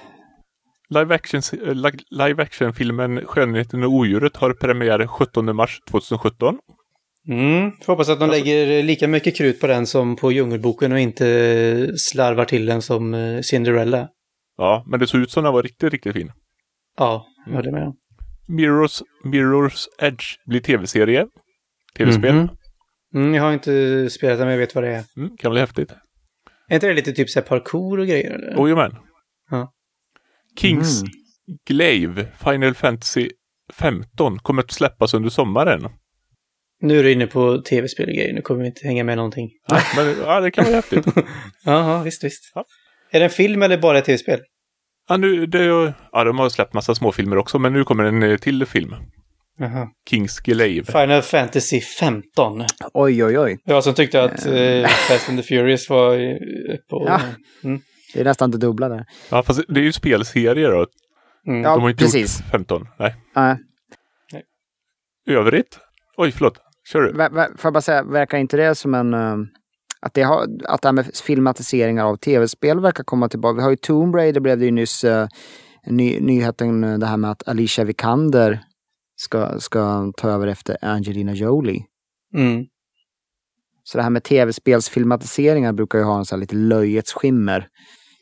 Live action, eh, li- live action-filmen Skönheten och odjuret har premiär 17 mars 2017. Mm. Får hoppas att de Alltså- lägger lika mycket krut på den som på Djungelboken och inte slarvar till den som eh, Cinderella. Ja, men det såg ut som den var riktigt, riktigt fin. Ja, jag håller med. Mirrors, Mirrors Edge blir tv-serie. Tv-spel. Mhm. Mm, jag har inte spelat det, men jag vet vad det är. Mm, kan bli häftigt. Är inte det lite typ så här parkour och grejer? Eller? Jajamän. Ja. Kings Mm. Glaive Final Fantasy 15 kommer att släppas under sommaren. Nu är du inne på tv-spel och grejer. Nu kommer vi inte hänga med någonting. Ja, men, ja, det kan vara häftigt. Jaha, visst, visst. Ja. Är det en film eller bara ett tv-spel? Ja, nu, det, ja, de har släppt massa småfilmer också, men nu kommer en eh, till film. Jaha. Kings Glaive. Final Fantasy 15. oj, oj, oj. Jag som tyckte att eh, Fast and the Furious var eh, på... Ja. Det är nästan det dubbla där. Ja, fast det är ju spelserier då. Mm. Ja, De har inte precis. gjort 15. Nej. Nej. Övrigt? Oj, förlåt. Kör du. Får jag bara säga, verkar inte det som en... eh, att, det har, att det här med filmatiseringar av tv-spel verkar komma tillbaka. Vi har ju Tomb Raider blev det ju nyss uh, ny, nyheten eh, det här med att Alicia Vikander ska, ska ta över efter Angelina Jolie. Mm. Så det här med tv-spelsfilmatiseringar brukar ju ha en sån här lite löjets skimmer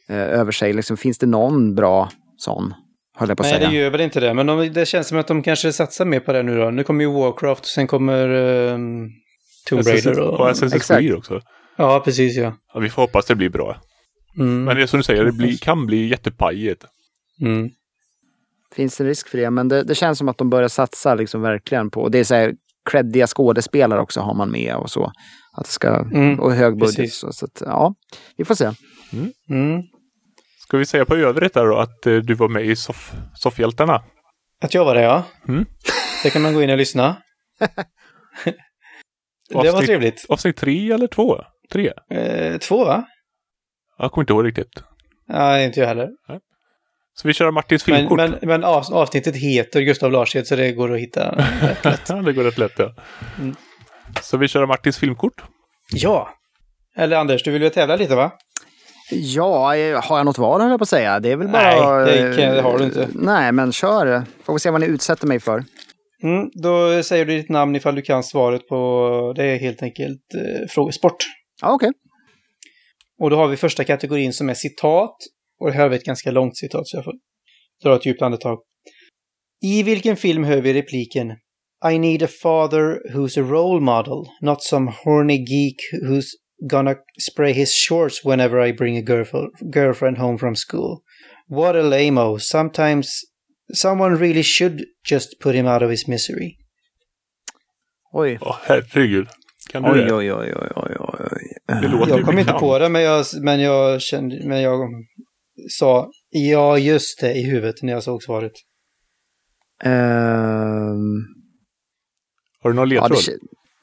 eh, över sig. Liksom, finns det någon bra sån? Höll jag på att Nej, säga. det gör väl inte det. Men de, det känns som att de kanske satsar mer på det nu då. Nu kommer ju Warcraft och sen kommer um, Tomb Raider. Och Och, Assassin's. Creed också. Ja, precis ja. Ja, vi får hoppas det blir bra. Mm. Men det är som du säger, det blir, kan bli jättepajigt. Mm. Finns det risk för det? Men det, det känns som att de börjar satsa liksom verkligen på, och det är så här creddiga skådespelare också har man med och så. Att det ska, Mm, och hög budget. precis. Så, så att, ja, vi får se. Mm. Ska vi säga på övrigt där då att eh, du var med i soff, Soffhjältarna? Att jag var det ja. Mm. Det kan man gå in och lyssna. det var Avsnitt- trevligt. Avsnitt tre eller två? Tre? Eh, två va? Jag kommer inte ihåg riktigt. Nej, inte jag heller. Så vi kör Martins Men, filmkort. men, men av- avsnittet heter Gustav Larshed så det går att hitta rätt lätt. ja, det går rätt lätt ja. Mm. Så vi kör Martins filmkort. Ja! Eller Anders, du vill väl tävla lite va? Ja, eh, har jag något val höll jag på att säga. Det är väl Nej, bara... det kan- det har du inte. eh, Nej, men kör. Får vi se vad ni utsätter mig för. Mm, då säger du ditt namn ifall du kan svaret på, det är helt enkelt eh, frågesport. Ja, okej. Och då har vi första kategorin som är citat. Och här har vi ett ganska långt citat så jag får dra ett djupt andetag. I vilken film hör vi repliken I need a father who's a role model, not some horny geek who's gonna spray his shorts whenever I bring a girlfriend, girlfriend home from school. What a lame Sometimes someone really should just put him out of his misery. Oj. Åh, herregud. Kan du Oj, det? oj, oj, oj, oj, oj. Det låter Jag kom inte på det, men jag, men jag kände, men jag sa ja, just det i huvudet när jag såg svaret. Ehm, Har du någon ja, ledtråd?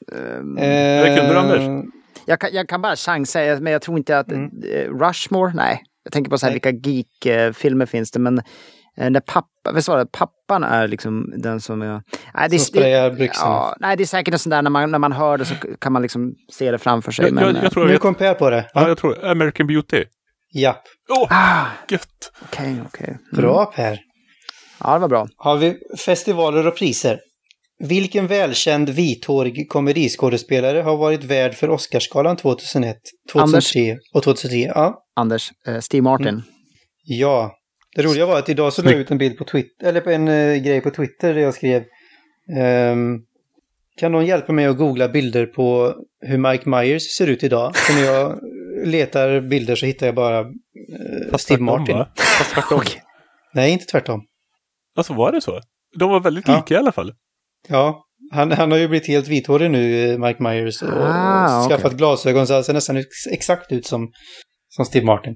det, ehm, Eller kunde du, Anders? jag, kan, jag kan bara chansa, men jag tror inte att... Mm. eh, Rushmore? Nej. Jag tänker på så här, Nej. vilka geek-filmer finns det, men eh, när pappa, vad var det, pappan är liksom den som är... Nej, det, Som sprayar byxorna. Ja, nej, det är säkert en sån där när man, när man hör det så kan man liksom se det framför sig. Jag, men, jag, eh, jag tror Nu jag, kom Per på det. ja, jag tror American Beauty. Japp. Åh, Ah, gött! okej, okej. Mm. Bra Per. Ja, det var bra. Har vi festivaler och priser? Vilken välkänd vithårig komediskådespelare har varit värd för Oscarsgalan 2001, 2003 och 2010? Ja. Anders, eh, Steve Martin. Mm. ja. Det roliga var att idag så la jag ut en bild på Twitter, eller på en eh, grej på Twitter där jag skrev ehm, Kan någon hjälpa mig att googla bilder på hur Mike Myers ser ut idag? För när jag letar bilder så hittar jag bara eh, Fast Steve tvärtom, Martin. va? Fast tvärtom. Nej, inte tvärtom. Alltså var det så? De var väldigt Ja. lika i alla fall. Ja, han, han har ju blivit helt vithårig nu, eh, Mike Myers. Och, Ah, och okej. skaffat glasögon så han ser nästan ex- exakt ut som, som Steve Martin.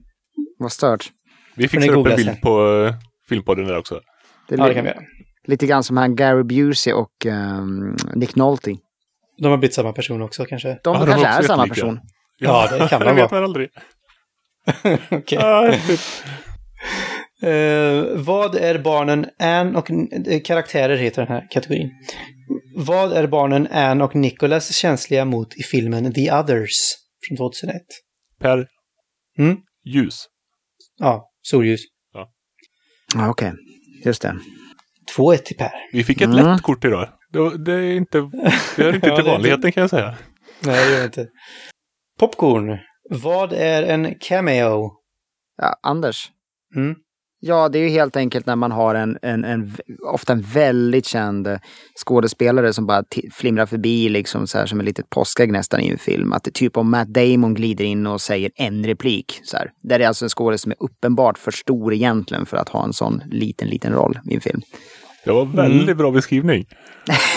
Vad stört. Vi fixar upp en bild sen. på uh, filmpodden där också. Det Ja, det kan vi göra. lite grann som han Gary Busey och ehm, Nick Nolte. De har blivit samma person också kanske. De Ja, de kanske är samma jättelika. person. Ja, det kan de det vet vara. man aldrig. Okej. Ah, Eh, vad är barnen Anne och... eh, Karaktärer heter den här kategorin. Vad är barnen Anne och Nicholas känsliga mot i filmen The Others från 2001? per Mm? ljus. Ja, solljus. Ja, okej. Just det. 2-1 till Per. Vi fick ett Mm. lätt kort idag. Det, det är inte, det hör inte Ja, till det är vanligheten kan jag säga. Nej, det gör jag inte. Popcorn. Vad är en cameo? Ja, Anders. Mm? Ja, det är ju helt enkelt när man har en, en, en ofta en väldigt känd skådespelare som bara flimrar förbi liksom så här som ett litet påskägg nästan i en film. Att det är typ om Matt Damon glider in och säger en replik. Så här. Där är alltså en skådespelare som är uppenbart för stor egentligen för att ha en sån liten, liten roll i en film. Det var en väldigt bra beskrivning.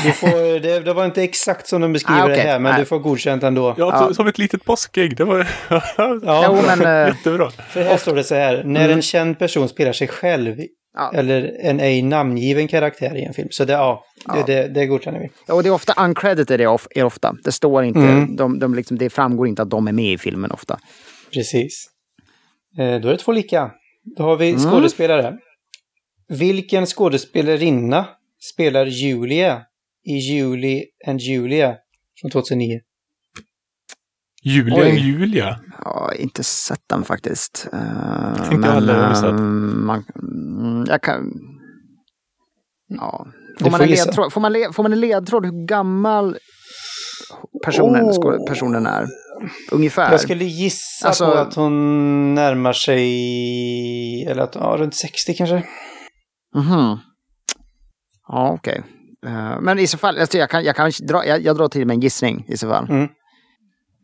Du får, det, det var inte exakt som de beskriver Ah, okej. det här, men Nej. du får godkänt ändå. Ja, Ja. så- som ett litet påskägg. Det var Ja, Jo, men... eh, jättebra. För här står det så här, när en känd person spelar sig själv Ja. eller en ej namngiven karaktär i en film. Så det, ja, Ja. Det, det, det godkänner vi. Och det är ofta uncredited är, of, är ofta. Det står inte, Mm. de, de liksom, det framgår inte att de är med i filmen ofta. Precis. Eh, då är det två lika. Då har vi Mm. Vilken skådespelarinna spelar Julia i Julie and Julia från 2009? Julia, Oj. Julia. Har inte sett den faktiskt. Uh, Tänkte jag heller ha missat. man, mm, jag kan... Ja. Får man, ledtråd, får, man le, får man en ledtråd hur gammal personen, Oh. personen är? Ungefär. Jag skulle gissa Alltså- på att hon närmar sig, eller att, ja, runt 60 kanske. Mhm. Ja, okej. Eh, men i så fall, alltså jag, kan, jag, kan dra, jag, jag drar till med en gissning i så fall. Mm.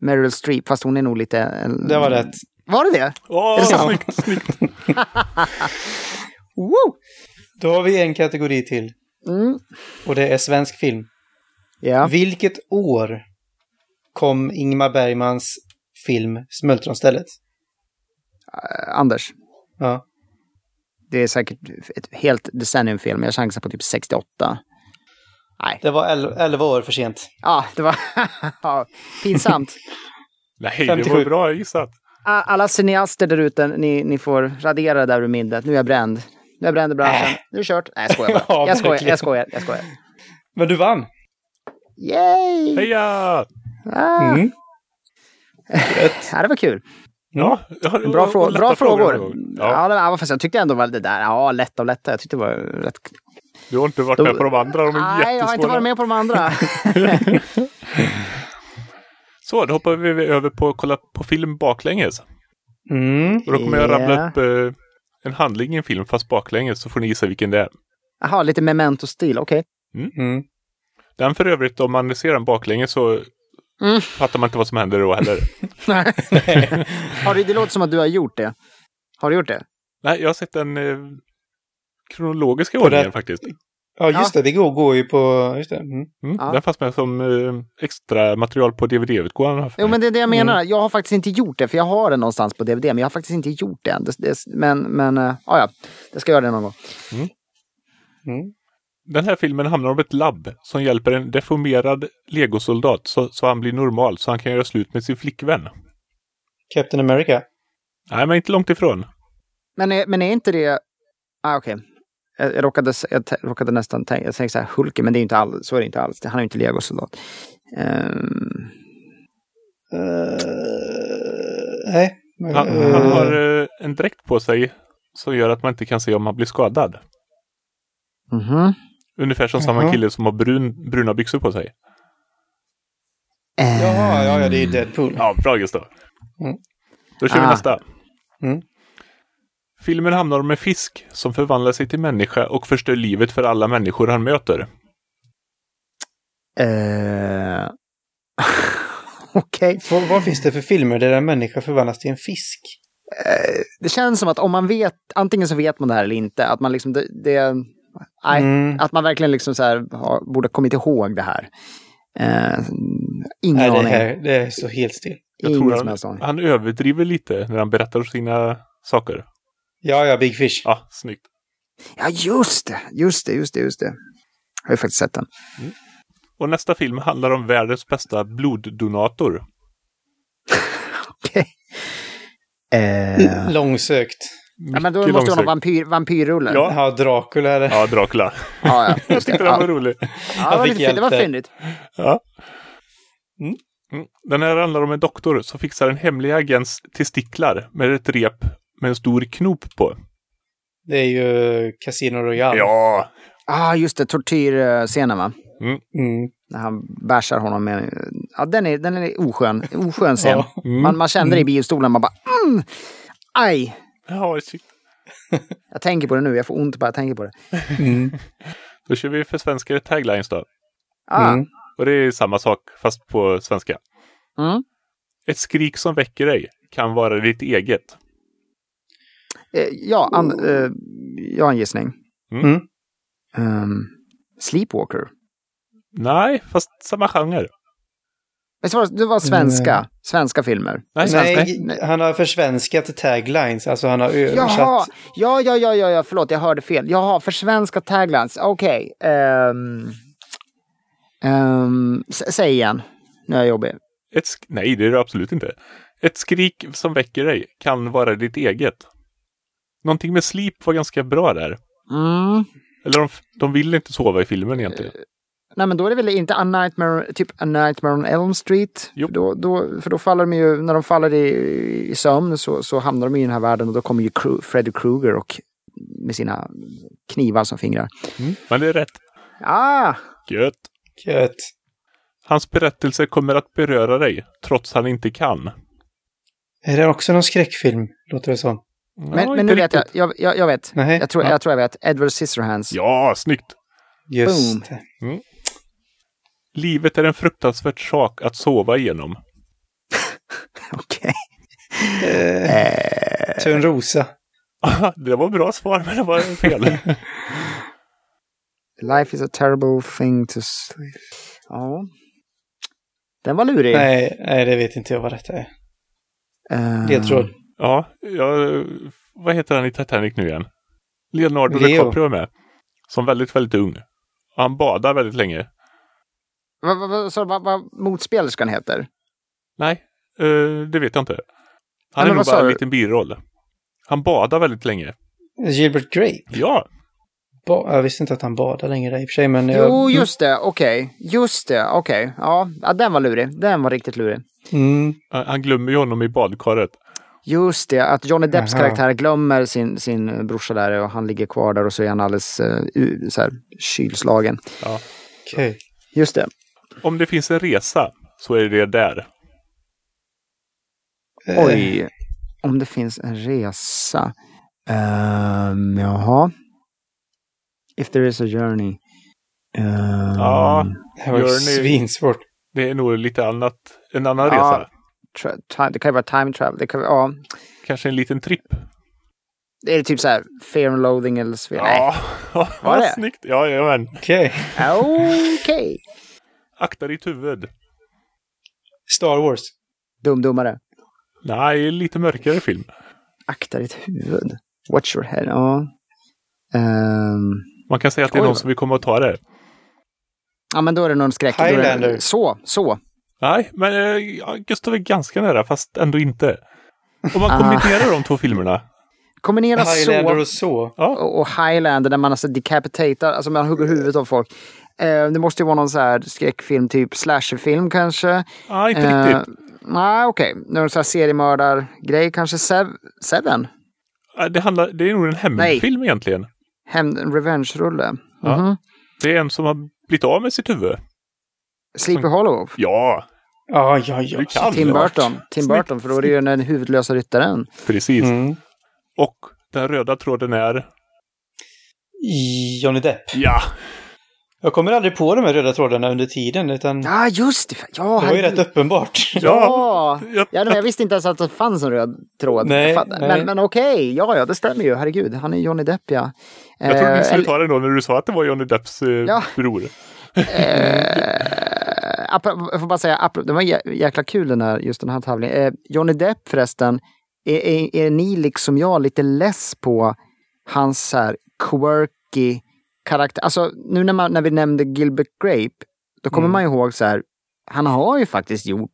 Meryl Streep, fast hon är nog lite... en- Det var rätt. Var det det? Åh, Är det sant? snyggt, snyggt. Woo! Då har vi en kategori till. Mm. Och det är svensk film. Ja. Vilket år kom Ingmar Bergmans film Smultronstället? Eh, Anders, Ja. Det är säkert ett helt decenniumfilm. Jag chansar på typ 68. Nej. Det var 11 år för sent. Ja, det var ja, pinsamt. Nej, det 57. var bra gissat. Alla cineaster där ute, ni, ni får radera det där ur minnet. Nu är jag bränd. Nu är jag bränd i branschen. Nu är det kört. Nej, jag skojar bara. Ja, jag skojar, verkligen. jag skojar, jag skojar. Men du vann! Yay! Heja! Ah, Mm. ja, det var kul. Ja, ja, det Bra, frå bra frågor. Ja. Ja, fast jag tyckte ändå var det där, ja, lätt och lätta. Jag tyckte det var rätt... Du har inte varit Då- med på de andra, de är Nej, jag har inte varit jättesvåra. med på de andra. Så, då hoppar vi över på att kolla på film baklänges. Mm. Och då kommer jag rabbla Ja. upp eh, en handling i en film fast baklänges så får ni gissa vilken det är. Jaha, lite memento-stil, okej. Mm. Den för övrigt, om man ser den baklänges så Mm. fattar man inte vad som händer då heller. har du, det låter som att du har gjort det. Har du gjort det? Nej, jag har sett den eh, kronologiska ordningen det- faktiskt. Ja, just det. Det går, går ju på... Just det. Mm. Mm, Ja. Den fanns med som eh, extra material på DVD-utgåvan. Jo, men det är det jag menar. Mm. Jag har faktiskt inte gjort det, för jag har den någonstans på DVD, men jag har faktiskt inte gjort det än. Det, det, men, men, äh, ja, det ska jag göra det någon gång. Mm. Den här filmen handlar om ett labb som hjälper en deformerad legosoldat så, så han blir normal så han kan göra slut med sin flickvän. Captain America. Nej, men inte långt ifrån. Men är, men är inte det... Ah, okej. Jag, jag, råkade, jag råkade nästan tänka, jag tänkte så här, Hulken, men det är inte alls, så är det inte alls. Han är ju inte legosoldat. Ehm, Eh, nej. Han, han har eh, en dräkt på sig som gör att man inte kan se om han blir skadad. mhm. Ungefär som samma kille som har brun, bruna byxor på sig. Jaha, ja, ja, det är Deadpool. Ja, bra Gustav. Mm. Då kör vi Ah. nästa. Mm. Filmen handlar om en fisk som förvandlar sig till människa och förstör livet för alla människor han möter. Eh, Okej. Vad, vad finns det för filmer där en människa förvandlas till en fisk? Eh, Det känns som att om man vet, antingen så vet man det här eller inte, att man liksom, det, det nej, Mm. att man verkligen liksom så här har, borde kommit ihåg det här. Eh, ingen Nej, det, aning. här, det är så helt still. Jag Ingen tror han, aning. han överdriver lite när han berättar sina saker. Ja, ja, Big Fish. Ja, snyggt. Ja, just det, just det, just det, just det. Jag har ju faktiskt sett den. Och nästa film handlar om världens bästa bloddonator. Okej. Eh, Långsökt. Ja, men då måste det vara långsökt. vampyr, vampyrrulle. Ja. Ja, Dracula eller? Ja, Dracula. ja, ja, Jag det. tyckte den var Ja. rolig. Ja, det, var lite, det var fyndigt. Ja. Mm. Den här handlar om en doktor som fixar en hemlig agents testiklar med ett rep med en stor knop på. Det är ju Casino Royale. Ja! ah, just det, tortyrscenen va? Mm. När han bärsar honom med... Ja, den är, den är oskön. Oskön scen. Ja. Mm. Man, man kände det i biostolen, man bara mm, aj. Ja, shit. Jag tänker på det nu, jag får ont bara jag tänker på det. Mm. Då kör vi för svenska taglines då. Ah, Mm. Och det är samma sak fast på svenska. mm. Ett skrik som väcker dig kan vara ditt eget. Eh, ja, an, eh, jag har en gissning. Mm. Ehm, Sleepwalker. Nej, fast samma genre. Så var det, var svenska, Mm. svenska filmer. Nej, Nej, nej. han har försvenskat taglines. Alltså han har översatt. Jaha, ja, ja, ja, ja, ja, förlåt, jag hörde fel. Jaha, för svenska taglines, okej. Ehm, ehm, s- säg igen, nu är jag jobbig. Ett Nej, det är det absolut inte. Ett skrik som väcker dig kan vara ditt eget. Någonting med sleep var ganska bra där. Mm. Eller de, de vill inte sova i filmen egentligen. Nej men då är det väl inte A Nightmare, typ A Nightmare on Elm Street. Jo. För då, då, för då faller de ju, när de faller i, i sömn så, så hamnar de i den här världen och då kommer ju Kru- Freddy Krueger och med sina knivar som fingrar. Men det är rätt. Ah! Gött. Gött. Hans berättelse kommer att beröra dig, trots han inte kan. Är det också någon skräckfilm? Låter det som. Ja, Men, men inte nu vet jag, riktigt. jag, jag, jag vet. Nej. Jag tror, Ja. jag tror jag vet. Edward Scissorhands. Ja, snyggt. Just Boom. det. Livet är en fruktansvärt sak att sova igenom. Okej. Eh, Törnrosa. det var bra svar, men det var fel. Life is a terrible thing to sleep. Ja. Den var lurig. Nej, nej, det vet inte jag vad detta är. Eh, Ledtråd. ja, ja, vad heter han i Titanic nu igen? Leonardo Leo. DiCaprio är med. Som väldigt, väldigt ung. Han badar väldigt länge. Vad du vad, vad motspelerskan heter? Nej, eh, det vet jag inte. Han men är nog bara en liten biroll. Han badar väldigt länge. Gilbert Grape. Ja, Ba- jag visste inte att han badade längre i och för sig, men... Jo, jag, just det. Okej. Just det. Okej. Ja. ja, den var lurig. Den var riktigt lurig. Mm, han glömmer ju honom i badkaret. Just det, att Johnny Depps Aha. karaktär glömmer sin, sin brorsa där och han ligger kvar där och så är han alldeles uh, så här, kylslagen. okej. Just det. Om det finns en resa så är det där. Eh, Oj. Om det finns en resa. Um, jaha. If there is a journey. Ehm, Ja, Det här var Journey. svinsvårt. det är nog lite annat. En annan Ja. resa. tra- det kan ju vara time travel. Det kan, ja. Kanske en liten tripp. Det är typ så här fear and loathing eller så. Nej. Ja, Var det? snyggt. Ja, jajamän. Okej. Okej. Akta ditt huvud. Star Wars. Dumdummare. Nej, lite mörkare film. Akta ditt huvud. Watch your head. Ja. Ehm, Man kan säga att det är Oj någon som vill komma och ta det. ja, men då är det någon skräck. Är det- Highlander. Så, så. Nej, men eh, ja, Gustav är ganska nära, fast ändå inte. Om man Ah. kombinerar de två filmerna. kombinera Highlander så och så. och, och Highlander där man alltså decapitatar, alltså man hugger huvudet av folk. Eh, det måste ju vara någon så här skräckfilm, typ slasherfilm kanske. Ja, inte Eh, riktigt. Nej, okej. Någon sån här seriemördargrej, kanske Sev- Seven? Ja, Det, handlar, det är nog en hämndfilm egentligen. Hem, en revenge-rulle. Ja. Mhm. Det är en som har blivit av med sitt huvud. Sleepy Hollow. Ja, Ja, ja, ja. kan Tim. Burton. Tim Burton, för då är det ju den huvudlösa ryttaren. Precis. Mm. Och den röda tråden är... Johnny Depp. Ja, Jag kommer aldrig på de här röda trådarna under tiden, utan det Ja, just det. Ja, var ju rätt uppenbart. Ja, Ja. ja men jag visste inte ens att det fanns en röd tråd. Nej, fatt- nej. Men, men okej, ja, ja, det stämmer ju. Herregud, han är Johnny Depp, ja. jag trodde Eh, du skulle eller- ta det då när du sa att det var Johnny Depps eh, Ja. bror. Eh, jag får bara säga, det var jä- jäkla kul den här, just den här tävlingen. Eh, Johnny Depp förresten, är, är, är ni liksom jag lite less på hans så här quirky karaktär? Alltså nu när, man, när vi nämnde Gilbert Grape, då kommer Mm. man ju ihåg så här, han har ju faktiskt gjort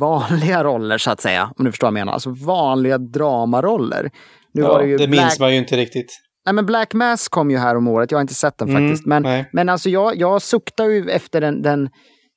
vanliga roller så att säga, om du förstår vad jag menar. Alltså vanliga dramaroller. Nu Ja, var det ju det Black... minns man ju inte riktigt. Nej men Black Mass kom ju här om året, jag har inte sett den Mm, faktiskt. Men, nej. men alltså jag, jag suktar ju efter den, den,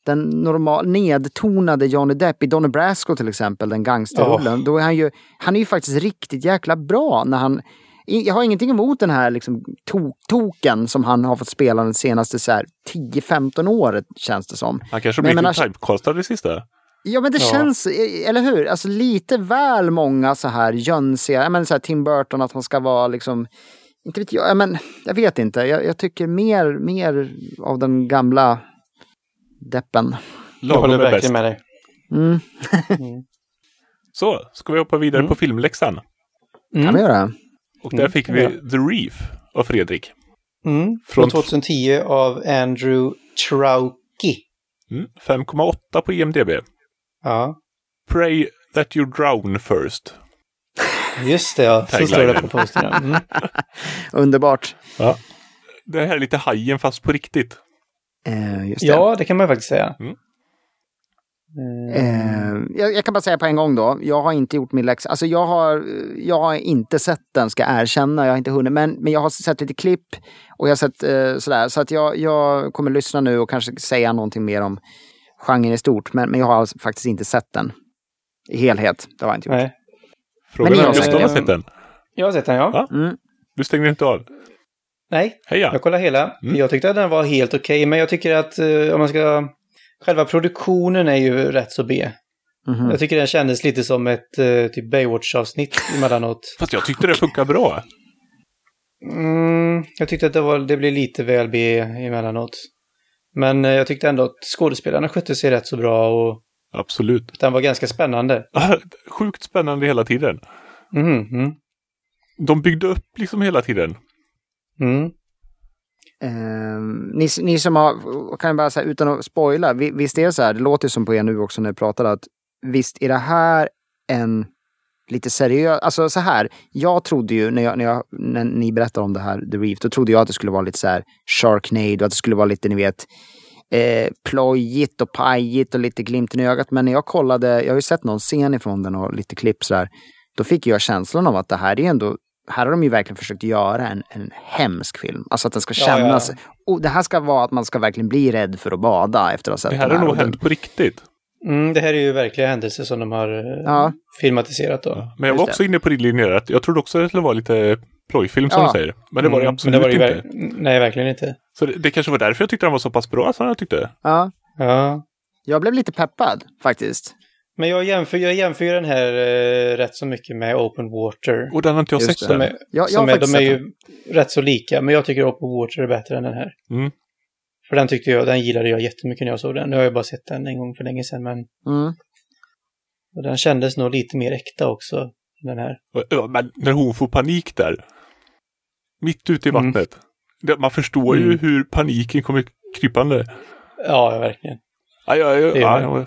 den normal, nedtonade Johnny Depp i Donny Brasco till exempel, den gangsterrullen. Då är han ju, han är ju faktiskt riktigt jäkla bra när han jag har ingenting emot den här liksom, to, token som han har fått spela de senaste så här 10-15 året känns det som. Han kanske Men blir jag lite menar- typecastad det sista. Ja men det Ja. känns, eh, eller hur? Alltså lite väl många så här jönsiga, jag menar så här Tim Burton att han ska vara liksom, inte vet jag, men jag vet inte. Jag, jag tycker mer, mer av den gamla deppen. Jag håller verkligen med dig. Mm. Så, ska vi hoppa vidare Mm. på filmläxan. Kan vi göra? Och Mm, där fick kan vi vi The Reef av Fredrik. Mm. Från- Från 2010 av Andrew Trauki. Mm. 5,8 på IMDB. Ja, Pray that you drown first. just det ja. Så står det på posten. Mm. Underbart. Ja. Det här är lite hajen fast på riktigt. Just det. Ja, det kan man faktiskt säga. Mm. Eh, Eh, jag, jag kan bara säga på en gång då, jag har inte gjort min läxa. Alltså jag har, jag har inte sett den, ska jag erkänna. Jag har inte hunnit. Men, men jag har sett lite klipp och jag har sett eh, sådär. Så att jag, jag kommer lyssna nu och kanske säga någonting mer om genren i stort. Men, men jag har alltså faktiskt inte sett den i helhet. Det har jag inte gjort. nej. Frågan Men är jag om Gustav har den. sett den. Jag har sett den ja. Ja. Mm. Du stänger inte av. Nej, Heja! jag kollar hela. Mm. Jag tyckte att den var helt okej, men jag tycker att eh, om man ska... Själva produktionen är ju rätt så B. Mhm. Jag tycker den kändes lite som ett eh, typ Baywatch-avsnitt emellanåt. Fast jag tyckte det funkar bra. Mm, jag tyckte att det, var, det blev lite väl B emellanåt. Men eh, jag tyckte ändå att skådespelarna skötte sig rätt så bra och Absolut. den var ganska spännande. Sjukt spännande hela tiden. Mm, mm, De byggde upp liksom hela tiden. mm. Eh, ni, ni som har, kan jag bara säga utan att spoila, visst är det så här, det låter ju som på er nu också när ni pratar att visst är det här en lite seriös, alltså så här, jag trodde ju när, jag, när, jag, när ni berättade om det här, The Reef, då trodde jag att det skulle vara lite så här Sharknado, att det skulle vara lite, ni vet, eh, plojigt och pajigt och lite glimten i ögat. Men när jag kollade, jag har ju sett någon scen ifrån den och lite klipp sådär, då fick jag känslan av att det här är ändå här har de ju verkligen försökt göra en, en hemsk film. Alltså att den ska Ja, ja. kännas... Och det här ska vara att man ska verkligen bli rädd för att bada efter att ha sett Det här den har nog hänt på riktigt. Mm, det här är ju verkliga händelser som de har eh, Ja. filmatiserat då. Ja. Men jag Just var det. också inne på din linje. att Jag trodde också att det skulle vara lite plojfilm som Ja. du säger. Men det var det Mm, absolut det var ju inte. ver- Nej, verkligen inte. Så det, det kanske var därför jag tyckte den var så pass bra som jag tyckte. Ja, Ja. jag blev lite peppad faktiskt. Men jag jämför, jag jämför ju den här eh, rätt så mycket med Open Water. Och den har inte jag sett. Som är, Jag, jag som har är, de är ju rätt så lika, men jag tycker Open Water är bättre än den här. Mm. För den tyckte jag, den gillade jag jättemycket när jag såg den. Nu har jag bara sett den en gång för länge sedan, men den. Mm. och den kändes nog lite mer äkta också. Den här. Men när hon får panik där. Mitt ute i Mm. vattnet. Det, man förstår ju Mm. hur paniken kommer krypande. Ja, verkligen. Ja, ja, ja, Det är ja,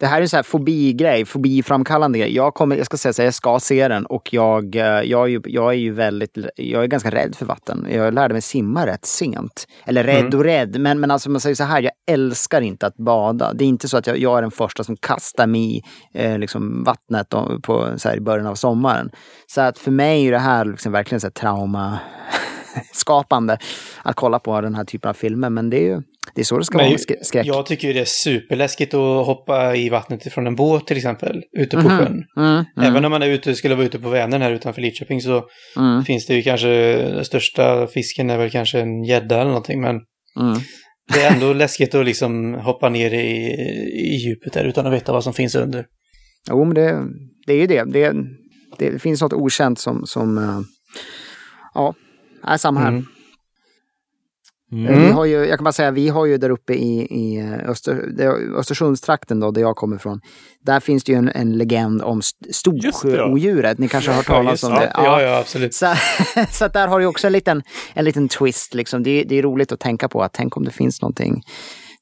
det. här är en sån här fobigrej, fobiframkallande grej. Jag, kommer, jag ska säga så här, jag ska se den och jag, eh, jag, är ju, jag är ju väldigt, jag är ganska rädd för vatten. Jag lärde mig simma rätt sent. Eller rädd Mm. och rädd, men, men alltså man säger så här, jag älskar inte att bada. Det är inte så att jag, jag är den första som kastar mig i eh, liksom vattnet då, på, så här, i början av sommaren. Så att för mig är det här liksom verkligen så här trauma skapande att kolla på den här typen av filmer. Men det är ju det är så det ska Men vara med skrä- skräck. Jag tycker ju det är superläskigt att hoppa i vattnet ifrån en båt till exempel, ute på sjön. Mm, mm, Även om man är ute, skulle vara ute på Vänern här utanför Lidköping så mm, finns det ju kanske, den största fisken är väl kanske en gädda eller någonting, men mm. det är ändå läskigt att liksom hoppa ner i, i djupet där utan att veta vad som finns under. Jo, men det, det är ju det. det. Det finns något okänt som, som eh, ja, är samma här. Mm. Mm. Eh, Vi har ju, jag kan bara säga, vi har ju där uppe i, i eh, Öster, det- Östersundstrakten då, där jag kommer ifrån. Där finns det ju en, en legend om ja. Storsjöodjuret. Ni kanske har hört Ja, talas om det. det? Ja, ja, absolut. Så, så att där har du också en liten, en liten twist. Liksom. Det, är- det är roligt att tänka på. att Tänk om det finns någonting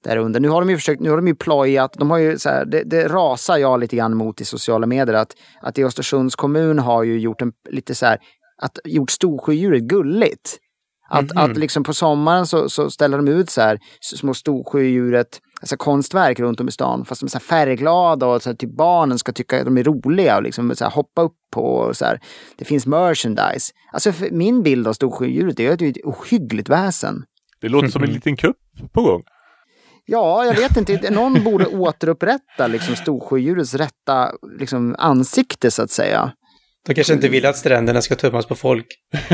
där under. Nu har de ju försökt, nu har de ju plojat. De har ju så här, det, det rasar jag lite grann mot i sociala medier. Att, att i Östersunds kommun har ju gjort en lite så här, att gjort Storsjödjuret gulligt. Att, Mhm. att liksom på sommaren så, så ställer de ut så här små Storsjödjuret, alltså konstverk runt om i stan. Fast de är så här färgglada och så här, typ barnen ska tycka att de är roliga och liksom så här, hoppa upp på. Och så här. Det finns merchandise. Alltså för min bild av Storsjödjuret är att det är ett ohyggligt väsen. Det låter som en Mhm. liten kupp på gång. Ja, jag vet inte. Någon borde återupprätta liksom, Storsjödjurets rätta liksom, ansikte så att säga. De kanske inte vill att stränderna ska tömmas på folk.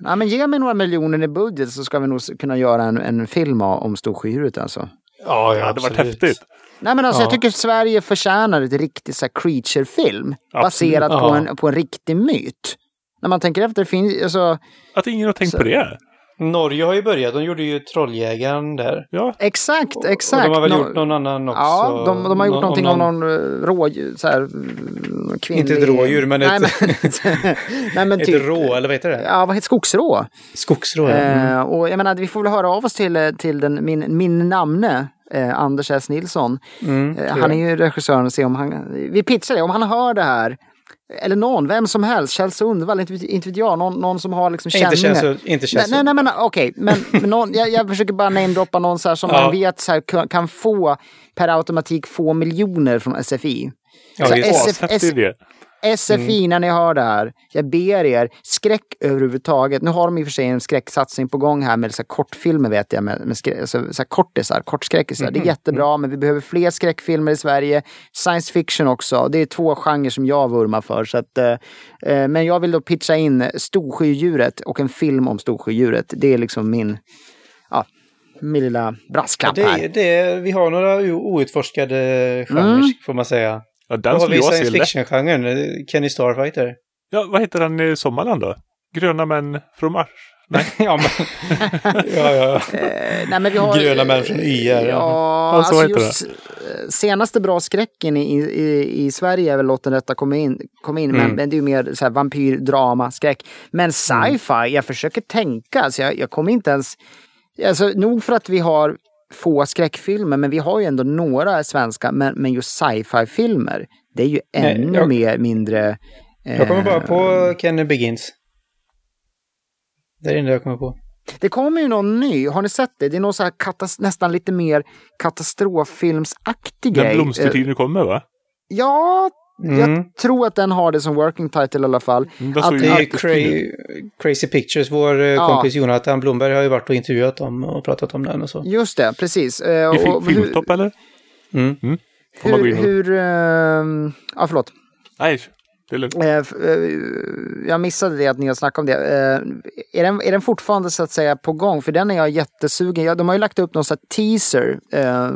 Nej, men ge mig några miljoner i budget så ska vi nog kunna göra en, en film om Storsjödjuret alltså. Ja, Det hade varit häftigt. Nej men alltså Ja. jag tycker Sverige förtjänar ett riktigt så creature-film. Baserat på, Ja. en, på en riktig myt. När man tänker efter, det finns alltså, Att ingen har tänkt Så- på det. Norge har ju börjat, de gjorde ju Trolljägaren där. Ja, exakt, Och exakt. de har väl Nå- gjort någon annan också. Ja, de, de har gjort Någon- någonting om någon uh, rådjur, så här, mm, kvinnlig... Inte ett rådjur, men Nej, ett- men, nej, men Ett typ, rå, eller vad heter det? Ja, vad heter skogsrå? Skogsrå, ja. Mm. Eh, och jag menar, vi får väl höra av oss till, eh, till den, min, min namne, eh, Anders S. Nilsson. Mm, Eh, han är ju regissören och se om han, vi pitchar det, om han hör det här. Eller någon, vem som helst, Kjell Sundvall, inte, inte vet jag, någon, någon som har liksom Inte känningar. känns så, inte Nej, känns nej, så. nej men okej, men, men någon, jag, jag försöker bara namedroppa någon så här som Ja. man vet så här, kan, få per automatik få miljoner från SFI. Ja, så det. SF, SFI, när ni hör det här, jag ber er, skräck överhuvudtaget. Nu har de i och för sig en skräcksatsning på gång här med så här kortfilmer vet jag, med, med skrä, så här kortisar, kortskräckisar. Det är jättebra, men vi behöver fler skräckfilmer i Sverige. Science fiction också, det är två genrer som jag vurmar för. Så att, eh, eh, men jag vill då pitcha in Storsjödjuret och en film om Storsjödjuret. Det är liksom min, ja, min lilla Ja, brasklapp det, här. är- det, vi har några outforskade genrer, Mm. får man säga. Ja, den jag se science fiction-genren, Kenny Starfighter. Ja, vad heter den i Sommarland då? Gröna män från Mars? Nej. ja, men... ja, ja. Eh, nej, men vi har, Gröna män från YR. Ja, Ja, så alltså just eh, senaste bra skräcken i, i, i Sverige är väl Låt den rätta komma in, kom in men, Mm. men det är ju mer så här vampyr, drama, skräck. Men sci-fi, jag försöker tänka, alltså jag, jag kommer inte ens... Alltså nog för att vi har få skräckfilmer, men vi har ju ändå några svenska, men, men just sci-fi-filmer, det är ju Nej, ännu jag- mer mindre... Jag kommer bara eh, på Kenny Begins. Det är det enda jag kommer på. Det kommer ju någon ny, har ni sett det? Det är någon så här nästan lite mer katastroffilmsaktig Den grej. Eh, blomstertiden kommer va? Ja, Mm. jag tror att den har det som working title i alla fall. Mm, Att Det ju är cra- Crazy Pictures, vår eh, Ja. kompis Jonathan Blomberg har ju varit och intervjuat dem och pratat om den och så. Just det, precis. Eh, I och filmtopp eller? Mm. Gå hur, hur ehm, ja förlåt. Nej, Eh, eh, jag missade det att ni har snackat om det. Eh, är, den, är den fortfarande så att säga på gång? För den är jag jättesugen. Ja, de har ju lagt upp någon sån teaser, eh,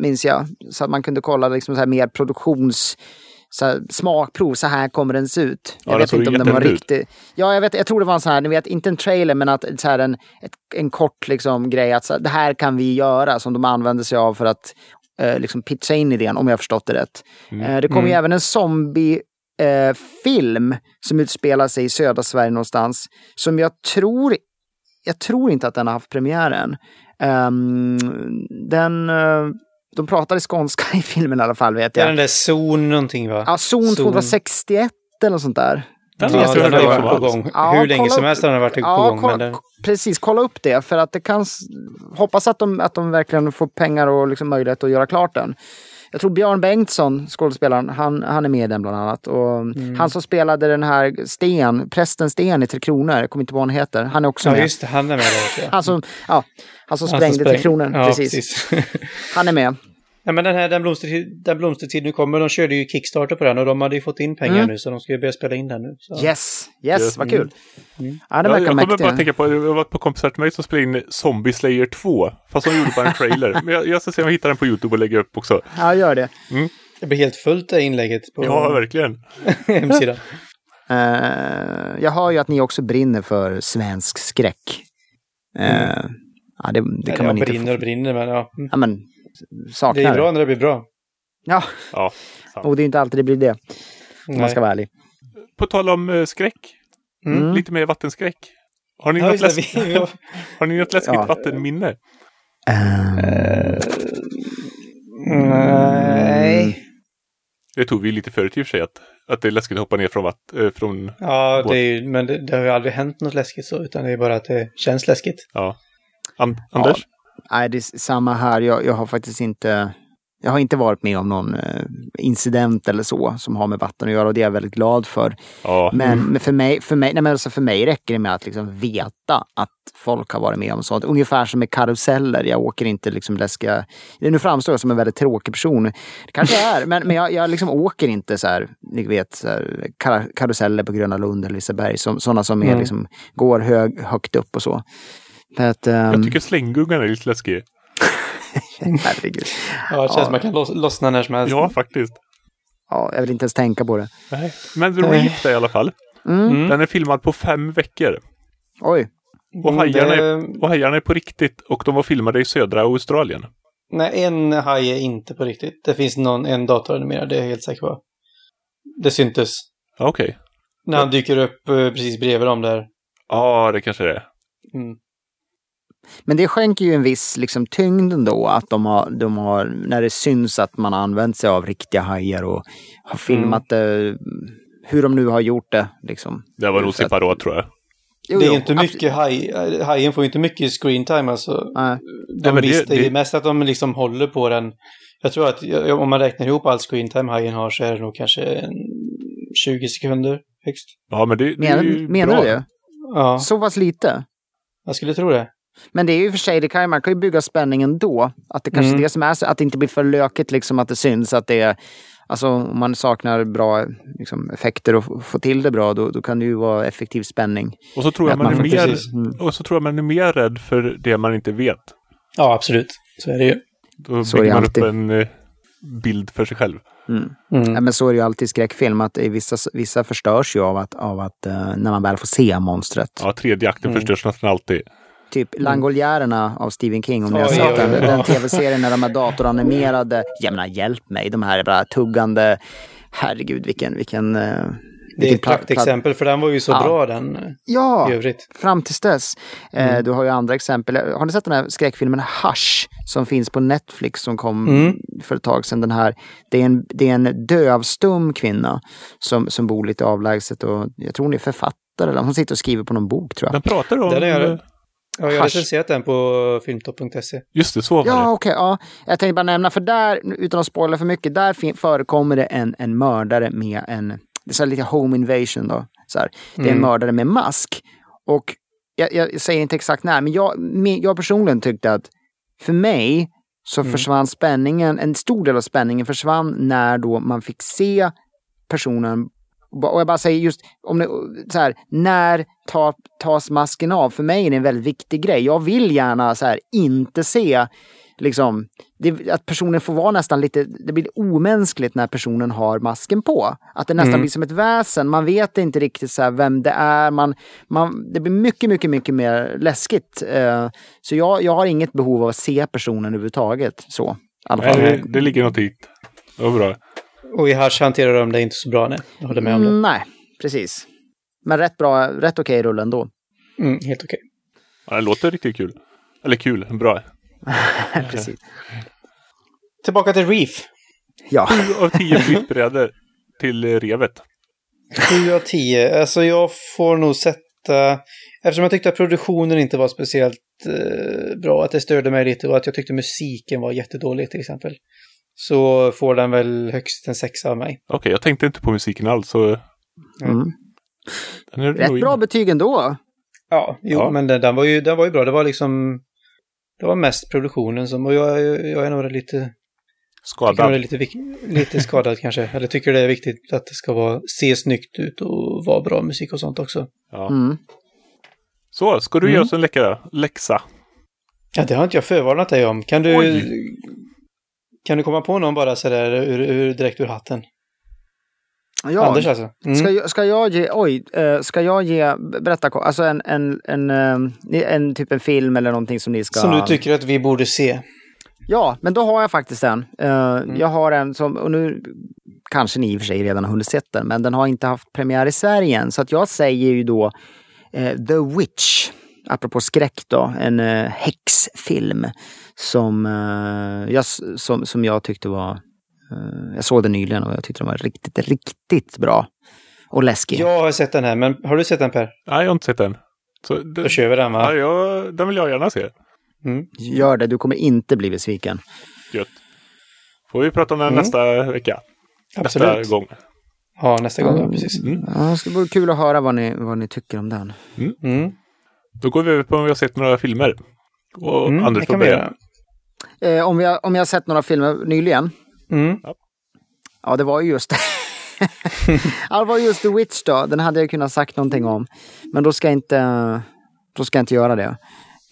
minns jag. Så att man kunde kolla liksom så här mer produktions... Så här, smakprov, så här kommer den se ut. Ja, Jag vet inte om den var riktig. Ja, jag, vet, jag tror det var en sån här, ni vet, inte en trailer, men att så här en, ett, en kort liksom, grej att så här, det här kan vi göra som de använder sig av för att eh, liksom pitcha in idén, om jag har förstått det rätt. Eh, det kommer ju även en zombie eh, film som utspelar sig i södra Sverige någonstans. Som jag tror, jag tror inte att den har haft premiären. Ehm, den, eh, de pratade skånska i filmen i alla fall vet Det är jag. den där zon någonting va? Ja, zon Zon. 261 eller något sånt där. Den Ja, har jag den inte har ju hört varit på gång. Ja, Hur länge som helst har den varit på Ja, gång. kolla, Men den, precis. Kolla upp det för att det kan... Hoppas att de, att de verkligen får pengar och liksom möjlighet att göra klart den. Jag tror Björn Bengtsson, skådespelaren, han, han är med i den bland annat. Och Mm. Han som spelade den här Sten, prästen Sten i Tre Kronor, jag kommer inte ihåg vad han heter, han är också ja, med. just det. Han är med också. Han som, ja, han som Han sprängde Tre Kronor. Ja, precis. precis. Han är med. Ja, men den här Den blomstertid, den blomstertid nu kommer, de körde ju Kickstarter på den och de hade ju fått in pengar Mm. nu så de ska ju börja spela in den nu. Så. Yes, yes, Yes. vad kul. Mm. Ja, det Ja, verkar jag kommer bara tänka på, det var ett par kompisar till mig som spelade in Zombie Slayer 2. Fast de gjorde bara en trailer. Men jag, jag ska se om jag hittar den på YouTube och lägger upp också. Ja, gör det. Det blir helt fullt det inlägget på Ja, verkligen. hemsidan. Eh, jag hör ju att ni också brinner för svensk skräck. Eh, Ja, det, det kan ja, man inte... brinner och brinner, men ja. Mm. Ja, men saknar Det är bra när det blir bra. Ja, Ja. och det är inte alltid det blir det, om man ska vara ärlig. På tal om eh, skräck. Mm. Lite mer vattenskräck. Har ni, Ja, något, vi, har ni något läskigt Ja. vattenminne? Eh, nej. Det tog vi lite förut i och för sig, att, att det är läskigt att hoppa ner från, vatt, eh, från Ja, det är, ju- men det, det har ju aldrig hänt något läskigt så, utan det är bara att det känns läskigt. ja. An- Anders? Nej, det är samma här. Jag, jag har faktiskt inte... Jag har inte varit med om någon eh, incident eller så som har med vatten att göra och det är jag väldigt glad för. Ja. Men, men för, mig, för, mig, nej men alltså för mig räcker det med att liksom veta att folk har varit med om sånt. Ungefär som med karuseller. Jag åker inte liksom läskiga... Nu framstår jag som en väldigt tråkig person. Det kanske är, men, men jag, jag liksom åker inte så här, ni vet, så här, kar- karuseller på Gröna Lund eller Liseberg. Sådana som är, Mm. liksom, går hög, högt upp och så. Att, ehm, Jag tycker slänggungan är lite läskig. herregud. Ja, det känns Ja. som man kan loss, lossna när som helst. Ja, faktiskt. Ja, jag vill inte ens tänka på det. Nej. Men The Reef i alla fall. Mm. Mm. Den är filmad på fem veckor. Oj. Och Mm, hajarna, det- är, och hajarna är på riktigt och de var filmade i södra Australien. Nej, en haj är inte på riktigt. Det finns någon, en datoranimerad, det är jag helt säker på. Det syntes. Okej. När han dyker upp eh, precis bredvid dem där. Ja, det kanske det är. Mm. Men det skänker ju en viss liksom, tyngd ändå att de har, de har, när det syns att man har använt sig av riktiga hajar och har filmat det, hur de nu har gjort det. Liksom. Det var nog separat tror jag. Jo, det är jo, inte mycket haj, eh, hajen får ju inte mycket screen time alltså. Nej. De men det- visst, det, är det- mest att de liksom håller på den. Jag tror att om man räknar ihop all screen time hajen har så är det nog kanske en 20 sekunder högst. Ja, men det, det är Menar, ju menar du det? Ja, Så pass lite? jag skulle tro det. Men det är ju för sig, det kan, ju- man kan ju bygga spänningen då. Att det kanske Mm. är det som är att det inte blir för lökigt liksom att det syns att det är Alltså om man saknar bra liksom, effekter och få till det bra då, då kan det ju vara effektiv spänning. Och så tror jag man, man är mer, precis. Mm. och så tror jag man är mer rädd för det man inte vet. Ja, absolut. Så är det ju. Då Så bygger man alltid. upp en eh, bild för sig själv. Mm. Mm. Ja, men så är det ju alltid i skräckfilm, att i vissa, vissa förstörs ju av att, av att eh, när man väl får se monstret. Ja, tredje akten Mm. förstörs nästan alltid. Typ Langoliärerna av Stephen King, om ni har sett oj, den. oj. Den tv-serien när de är datoranimerade. Jag menar, hjälp mig, de här bara tuggande. Herregud, vilken... vilken eh, Det är ett praktexempel, för den var ju så Ja. bra den eh, Ja, i övrigt. fram tills dess. Eh, Mm. du har ju andra exempel. Har ni sett den här skräckfilmen Hush? Som finns på Netflix som kom Mm. för ett tag sedan. Den här, det, är en, det är en dövstum kvinna som, som bor lite avlägset och jag tror hon är författare. Eller hon sitter och skriver på någon bok tror jag. Den pratar om... Den är- Ja, jag har Hasch. recenserat den på filmtopp.se. Just det, så var Ja, det. okej. ja. Jag tänkte bara nämna, för där, utan att spoila för mycket, där förekommer det en, en mördare med en, det är så här lite home invasion då. Så här. Det är en Mm. mördare med mask. Och jag, jag säger inte exakt när, men jag, jag personligen tyckte att för mig så Mm. försvann spänningen, en stor del av spänningen försvann när då man fick se personen och jag bara säger just, om det, så här, när ta, tas masken av? För mig är det en väldigt viktig grej. Jag vill gärna så här, inte se liksom, det, att personen får vara nästan lite, det blir omänskligt när personen har masken på. Att det nästan Mm. blir som ett väsen, man vet inte riktigt så vem det är, man, man, det blir mycket, mycket, mycket mer läskigt. Eh, så jag, jag har inget behov av att se personen överhuvudtaget. Så, i alla fall. Nej, det, det ligger något dit. Det var bra. Och i Hash hanterar de det inte så bra, nej. Jag håller med om det. Mm, nej, precis. Men rätt bra, rätt okej rulle ändå. Mm, helt okej. Ja, det låter riktigt kul. Eller kul, bra. precis. tillbaka till Reef. Ja, Sju av tio flytbrädor till revet. 7 av 10. Alltså jag får nog sätta... Eftersom jag tyckte att produktionen inte var speciellt eh, bra, att det störde mig lite och att jag tyckte musiken var jättedålig till exempel. Så får den väl högst en sexa av mig. Okej, jag tänkte inte på musiken alls. Så mm. den är rätt nog bra betyg ändå. Ja, jo, Ja. men den, den, var ju, den var ju bra. Det var liksom... Det var mest produktionen som... Och jag, jag är nog lite... Tycker nog skadad. lite, lite skadad kanske. Eller tycker det är viktigt att det ska vara, se snyggt ut och vara bra musik och sånt också. Ja. Mm. Så, ska du ge Mm. oss en läckare läxa? Ja, det har inte jag förvarnat dig om. Kan du... Oj. Kan du komma på någon bara sådär ur, ur, direkt ur hatten? Ja, Anders alltså? Mm. Ska, jag, ska jag ge, oj, eh, ska jag ge, berätta, alltså en, en, en, eh, en typ en film eller någonting som ni ska... Som du tycker att vi borde se. Ja, men då har jag faktiskt en. Eh, Jag har en som, och nu kanske ni i och för sig redan har hunnit sett den, men den har inte haft premiär i Sverige än. Så att jag säger ju då eh, The Witch, apropå skräck då, en eh, häxfilm som, eh, jag, som, som jag tyckte var, eh, jag såg den nyligen och jag tyckte den var riktigt, riktigt bra. Och läskig. Jag har sett den här, men har du sett den Per? Nej, jag har inte sett den. Så, Då det, kör vi den ja, va? jag, den vill jag gärna se. Mm. Gör det, du kommer inte bli besviken. Gött. Får vi prata om den Mm. nästa vecka. Absolut. Nästa gång. Ja, nästa gång. Ja, precis. Mm. Ja, det ska bli kul att höra vad ni, vad ni tycker om den. Mm. Då går vi över på om vi har sett några filmer. Och Mm, Anders det får börja. Eh, om, jag, om jag har sett några filmer nyligen? Mm. Ja, det var ju just ja, det var just The Witch då. Den hade jag kunnat sagt någonting om. Men då ska jag inte, då ska jag inte göra det.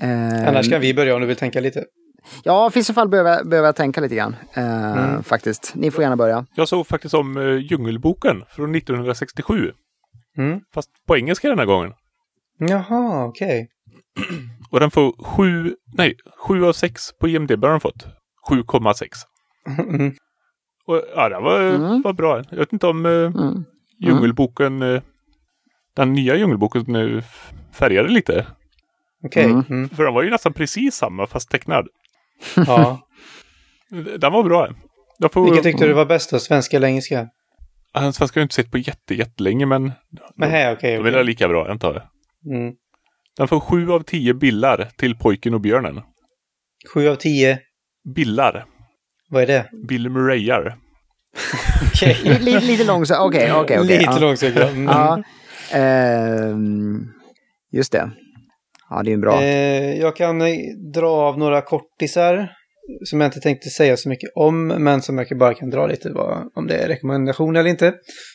Eh, Annars kan vi börja om du vill tänka lite. Ja, i vissa fall behöver, jag- behöver jag tänka lite grann. Eh, Mm. Faktiskt. Ni får gärna börja. Jag såg faktiskt om uh, Djungelboken från 1967. Mm. Fast på engelska den här gången. Jaha, okej. Och den får sju, nej, sju av sex på IMDB har den fått. 7,6. Mm. Och ja, den var, Mm. var bra. Jag vet inte om uh, Mm. Djungelboken, eh, den nya Djungelboken nu färgade lite. Okej. Mm. Mm. För den var ju nästan precis samma fast tecknad. Ja. Den var bra. Jag får, Vilken tyckte du var bäst då? Svenska eller engelska? Den svenska har jag inte sett på jätte, jättelänge men Men här, okej. de är okej. lika bra antar jag. Mm. Den får sju av tio billar till pojken och björnen. Sju av tio. Billar. Vad är det? Bill Murrayar. Okej. Lite, lite långsamt. Okej, okej, okej. Lite ja. långsökt. ja. Mm. Ja. Ehm, just det. Ja, det är en bra. Eh, jag kan eh, dra av några kortisar som jag inte tänkte säga så mycket om, men som jag bara kan dra lite vad, om det är rekommendation eller inte.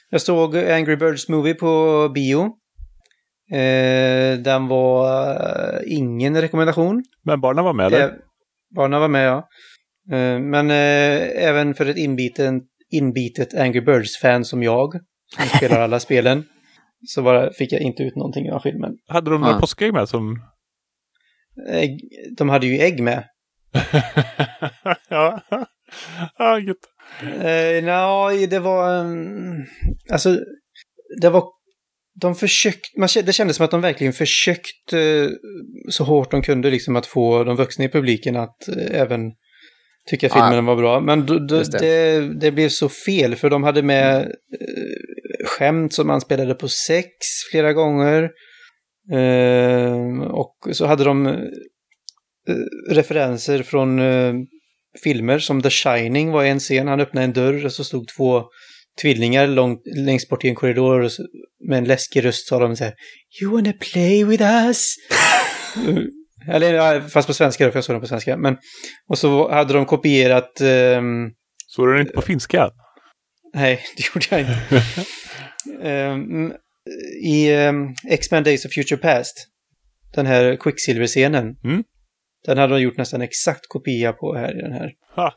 Jag såg Angry Birds Movie på bio. Eh, den var eh, ingen rekommendation. Men barnen var med där. Eh, barnen var med, ja. Eh, men även för ett inbiten, inbitet Angry Birds-fan som jag, som spelar alla spelen, så bara fick jag inte ut någonting av filmen. Hade de några Ja. påskägg med som... Ägg, de hade ju ägg med. ja. ja, gött. Eh, nej, det var... Um, alltså, det var... De försökte... Man, det kändes som att de verkligen försökte eh, så hårt de kunde liksom att få de vuxna i publiken att eh, även tycka filmen Ja. var bra. Men då, Just det. det. Det, blev så fel för de hade med eh, skämt som man spelade på sex flera gånger. Eh, och så hade de eh, referenser från eh, filmer som The Shining var en scen. Han öppnade en dörr och så stod två tvillingar långt, längst bort i en korridor och med en läskig röst sa de så här You wanna play with us? Eller ja, fast på svenska då, för jag såg den på svenska. Men, och så hade de kopierat ehm, Såg du den inte på finska? Nej, det gjorde jag inte. Ehm, I um, X-Men Days of Future Past, den här Quicksilver-scenen, Mm. den hade de gjort nästan exakt kopia på här i den här. Ha.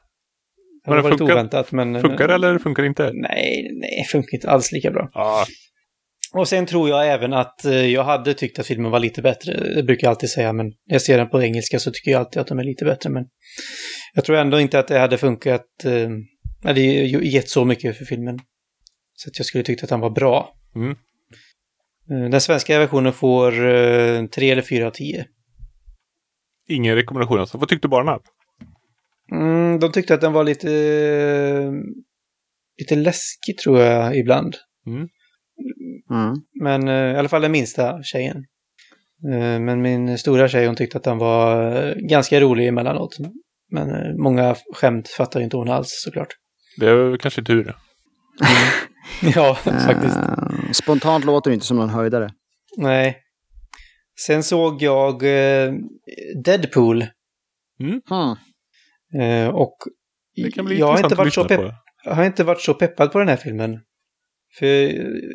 Det var det lite funkar- oväntat, men... Funkar det eller funkar det inte? Nej, nej, funkar inte alls lika bra. Ja, Och sen tror jag även att eh, jag hade tyckt att filmen var lite bättre. Det brukar jag alltid säga, men när jag ser den på engelska så tycker jag alltid att de är lite bättre. Men jag tror ändå inte att det hade funkat, eh, hade ju gett så mycket för filmen. Så att jag skulle tyckt att den var bra. Mm. Eh, Den svenska versionen får eh, tre eller fyra av tio. ingen rekommendation alltså. Vad tyckte barnen? Mm, de tyckte att den var lite, lite läskig tror jag ibland. Mm. Men eh, i alla fall den minsta tjejen. Eh, men min stora tjej hon tyckte att den var eh, ganska rolig emellanåt. Men många skämt fattar ju inte hon alls såklart. Det är kanske tur. Ja, faktiskt. Spontant låter det inte som någon höjdare. Nej. Sen såg jag Deadpool. Hmm. Eh, och Det kan bli jag har inte, varit så pepp, jag har inte varit så peppad på den här filmen. För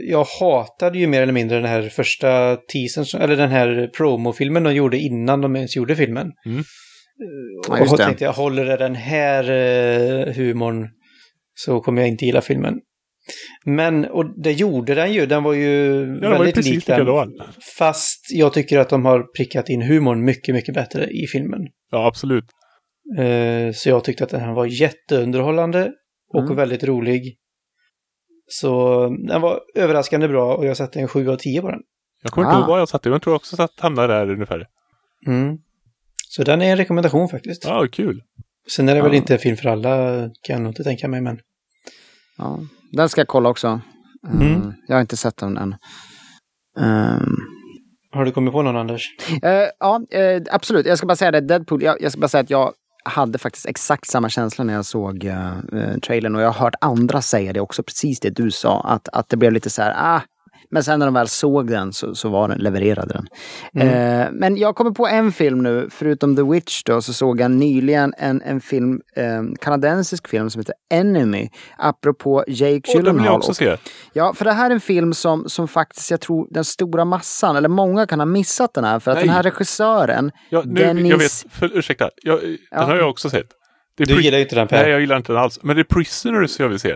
jag hatade ju mer eller mindre den här första teasern, eller den här promofilmen de gjorde innan de ens gjorde filmen. Mm. Eh, Ja, Och jag det. tänkte jag håller det den här eh, humorn så kommer jag inte gilla filmen. Men, och det gjorde den ju. Den var ju Ja, det var ju väldigt lik den. likadan. Fast jag tycker att de har prickat in humorn mycket, mycket bättre i filmen. Ja, absolut. Eh, Så jag tyckte att den här var jätteunderhållande och Mm. väldigt rolig. Så den var överraskande bra och jag satte en 7 av 10 på den. Jag kommer inte Ah. ihåg vad jag satte, men jag tror också att hamnar där ungefär. Mm. Så den är en rekommendation faktiskt. Ja, kul. Sen är det väl Ja. inte en film för alla, kan jag nog inte tänka mig, men... Ja, den ska jag kolla också. Eh, Mm. Jag har inte sett den än. Ehm, Har du kommit på någon, Anders? Eh, ja, eh, absolut. Jag ska bara säga det, Deadpool, jag, jag ska bara säga att jag hade faktiskt exakt samma känsla när jag såg uh, trailern. Och jag har hört andra säga det också, precis det du sa, att, att det blev lite så här, ah, men sen när de väl såg den så, så var den, levererade den. Eh, men jag kommer på en film nu, förutom The Witch då, så såg jag nyligen en, en film, eh, kanadensisk film som heter Enemy, apropå Jake Och den vill jag Gyllenhaal. också se. Ja, för det här är en film som, som faktiskt jag tror den stora massan, eller många kan ha missat den här. För att Nej. den här regissören, Ja, nu, Dennis... Jag vet, för, ursäkta. Jag, Den har jag också sett. Du gillar inte den, Per. Nej, jag gillar inte den alls. Men det är Prisoners jag vill se.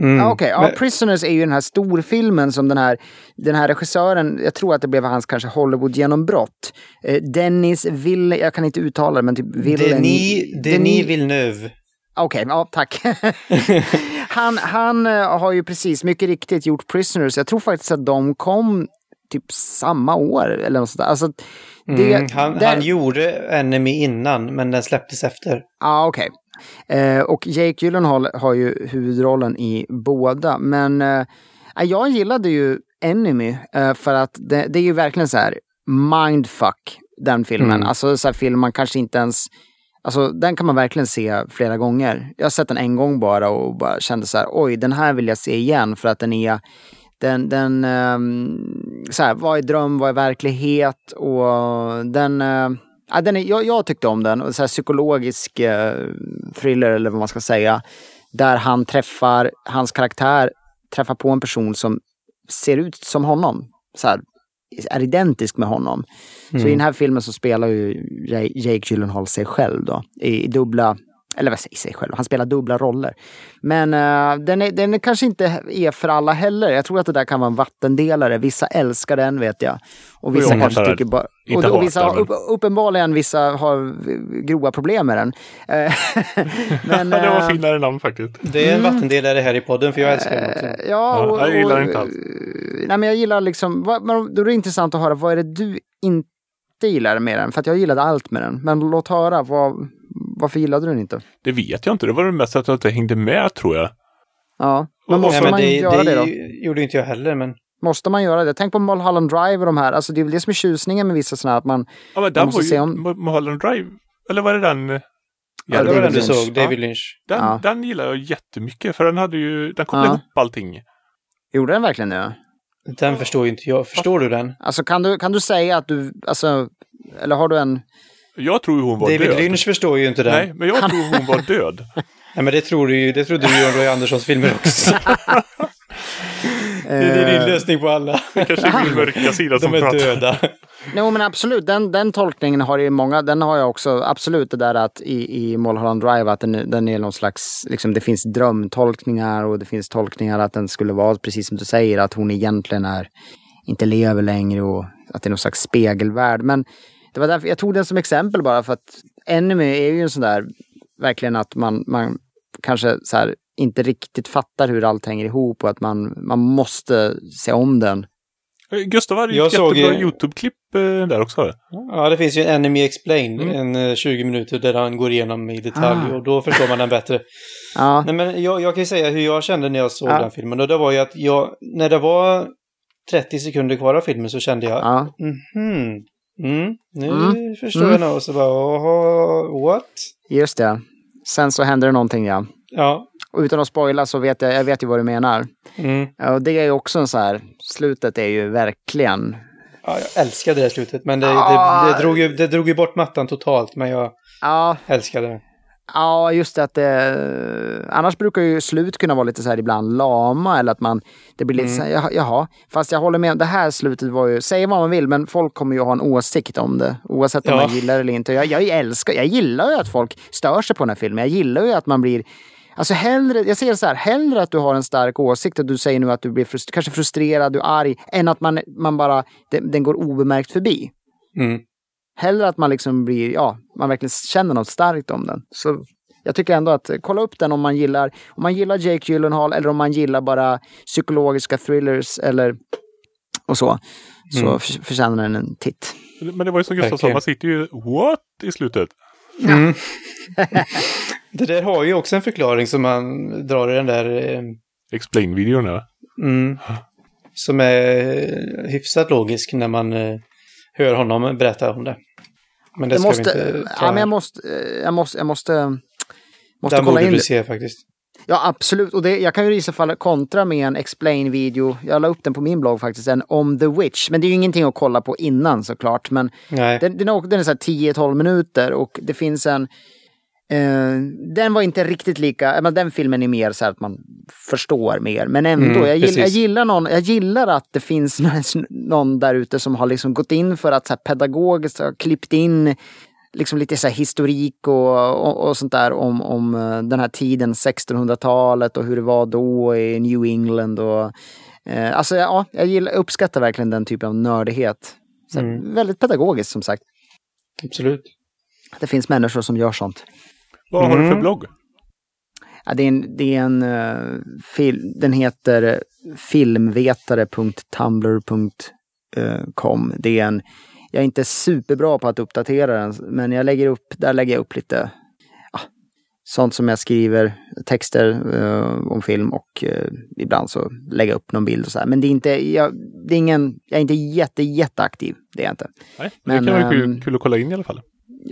Mm. Ja, Okej, ja, Men- Prisoners är ju den här storfilmen som den här, den här regissören, jag tror att det blev hans kanske Hollywood-genombrott. Eh, Dennis Ville, jag kan inte uttala det men typ Ville... Denis, Denis Villeneuve. Okej, ja tack. han han eh, har ju precis, mycket riktigt gjort Prisoners. Jag tror faktiskt att de kom typ samma år eller något sånt där. Alltså, det, Mm, han, där- han gjorde Enemy innan, men den släpptes efter. Ja, okej. Eh, och Jake Gyllenhaal har ju huvudrollen i båda. Men eh, jag gillade ju Enemy eh, för att det, det är ju verkligen så här mindfuck, den filmen. Mm. Alltså så här film man kanske inte ens... Alltså den kan man verkligen se flera gånger. Jag har sett den en gång bara och bara kände så här, oj, den här vill jag se igen för att den är den, den ehm, så här, vad är dröm, vad är verklighet och den, eh, ja, den är, jag, jag tyckte om den, så här psykologisk eh, thriller eller vad man ska säga, där han träffar, hans karaktär träffar på en person som ser ut som honom, så här, är identisk med honom. Så i den här filmen så spelar ju Ja- Jake Gyllenhaal sig själv då, i, i dubbla eller vad säger sig själv, han spelar dubbla roller. Men eh, den, är, den är kanske inte är för alla heller. Jag tror att det där kan vara en vattendelare. Vissa älskar den vet jag. Och vissa kanske tycker den. bara... Och, och vissa har, upp, uppenbarligen vissa har grova problem med den. Eh, men, det var eh, finare namn faktiskt. Det är en vattendelare här i podden, för jag älskar den också. Ja, Ja, och, jag gillar och, det inte alls. Nej, men jag gillar liksom, vad, men då är det intressant att höra, vad är det du inte gillar med den? För att jag gillade allt med den. Men låt höra, vad, varför gillade du den inte? Det vet jag inte. Det var det mest att jag inte hängde med tror jag. Ja, men måste Nej, men man det, göra det, det då? gjorde inte jag heller, men... Måste man göra det? Tänk på Mulholland Drive och de här, alltså det är väl det som är tjusningen med vissa sådana här, att man, Ja, men den måste var ju se om- Mu- Mulholland Drive. Eller var det den? eh, Ja, det var den du såg, David Lynch. Den, Ja. den gillar jag jättemycket. För den hade ju, den kopplade Ja. ihop allting. gjorde den verkligen det? Den förstår ju inte jag. Förstår du den? Alltså kan du, kan du säga att du, alltså, eller har du en, Jag tror hon var David död. Lynch förstår ju inte den. Nej, men jag tror hon var död. Nej, men det, tror du ju, det trodde du ju om Roy Anderssons filmer också. det är din lösning på alla. Kanske är min mörka sida som De är pratar. döda. Nej men absolut, den, den tolkningen har ju många, den har jag också, absolut det där att i, i Mulholland Drive att den, den är någon slags, liksom det finns drömtolkningar och det finns tolkningar att den skulle vara precis som du säger, att hon egentligen är, inte lever längre och att det är någon slags spegelvärld. Men det var därför jag tog den som exempel bara för att Enemy är ju en sån där, verkligen att man, man kanske så här inte riktigt fattar hur allt hänger ihop och att man, man måste se om den Eh, Gustav hade ju Jag ett såg, jättebra eh, YouTube-klipp eh, där också. Ja, det finns ju en Enemy Explained, Mm. en eh, 20 minuter där han går igenom i detalj Ah. och då förstår man den bättre. Ja, Nej, men jag, jag kan ju säga hur jag kände när jag såg Ja. den filmen och det var ju att jag, när det var 30 sekunder kvar av filmen så kände jag, ja. mhm, mm, nu Mm. förstår Mm. jag nog. Och så bara, "Åh, what? just det. Sen så händer det någonting ja. Ja, Och utan att spoila så vet jag, jag vet ju vad du menar. mm. Och det är ju också en så här, slutet är ju verkligen... ja, jag älskade det slutet, men det, Ah. det, det, drog ju, det drog ju bort mattan totalt, men jag Ja, älskade det. Ja, just det att det, Annars brukar ju slut kunna vara lite så här ibland lama eller att man... Det blir lite så här, jaha. Fast jag håller med, det här slutet var ju... Säg vad man vill, men folk kommer ju ha en åsikt om det. Oavsett om Ja. man gillar det eller inte. Jag, jag älskar, jag gillar ju att folk stör sig på den här filmen. Jag gillar ju att man blir... Alltså hellre, jag det så här, hellre att du har en stark åsikt och du säger nu att du blir frust, kanske frustrerad, du är arg, än att man, man bara, den, den går obemärkt förbi. Mm. Hellre att man liksom blir, ja, man verkligen känner något starkt om den. Så jag tycker ändå att eh, kolla upp den om man gillar, om man gillar Jake Gyllenhaal eller om man gillar bara psykologiska thrillers eller och så. Så Mm. för, förtjänar den en titt. Men det var ju som Gustav sa, man sitter ju what i slutet. Mm. det där har ju också en förklaring som man drar i den där eh, Explain-videon ja. Mm. Som är hyfsat logisk när man eh, hör honom berätta om det. Men det Jag ska måste, vi inte ta ja, men jag måste, eh, jag måste, jag måste, måste Den kolla borde in du se faktiskt. Ja, absolut. Och det, jag kan ju i så fall kontra med en explain-video. Jag la upp den på min blogg faktiskt, en om the witch. Men det är ju ingenting att kolla på innan såklart. Men Nej. Den, den, är, den är så här 10-12 minuter och det finns en... Eh, den var inte riktigt lika, men den filmen är mer så att man förstår mer. Men ändå, Mm, jag, gill, jag, gillar någon, jag gillar att det finns någon, där ute som har liksom gått in för att så pedagogiskt ha klippt in liksom lite så historik och, och, och sånt där om, om eh, den här tiden, 1600-talet och hur det var då i New England. Och, eh, alltså ja, jag gillar, uppskattar verkligen den typen av nördighet. Så, Mm. Väldigt pedagogiskt som sagt. Absolut. Det finns människor som gör sånt. Vad har du för Mm. blogg? Ja, det är en, det är en eh, fil, den heter filmvetare.tumblr.com. Det är en, jag är inte superbra på att uppdatera den, men jag lägger upp, där lägger jag upp lite ja, sånt som jag skriver, texter eh, om film och eh, ibland så lägger jag upp någon bild och så här. Men det är inte, jag, det är ingen, jag är inte jätte, jätteaktiv, det är jag inte. Nej, Men, det kan vara kul, ehm, kul att kolla in i alla fall.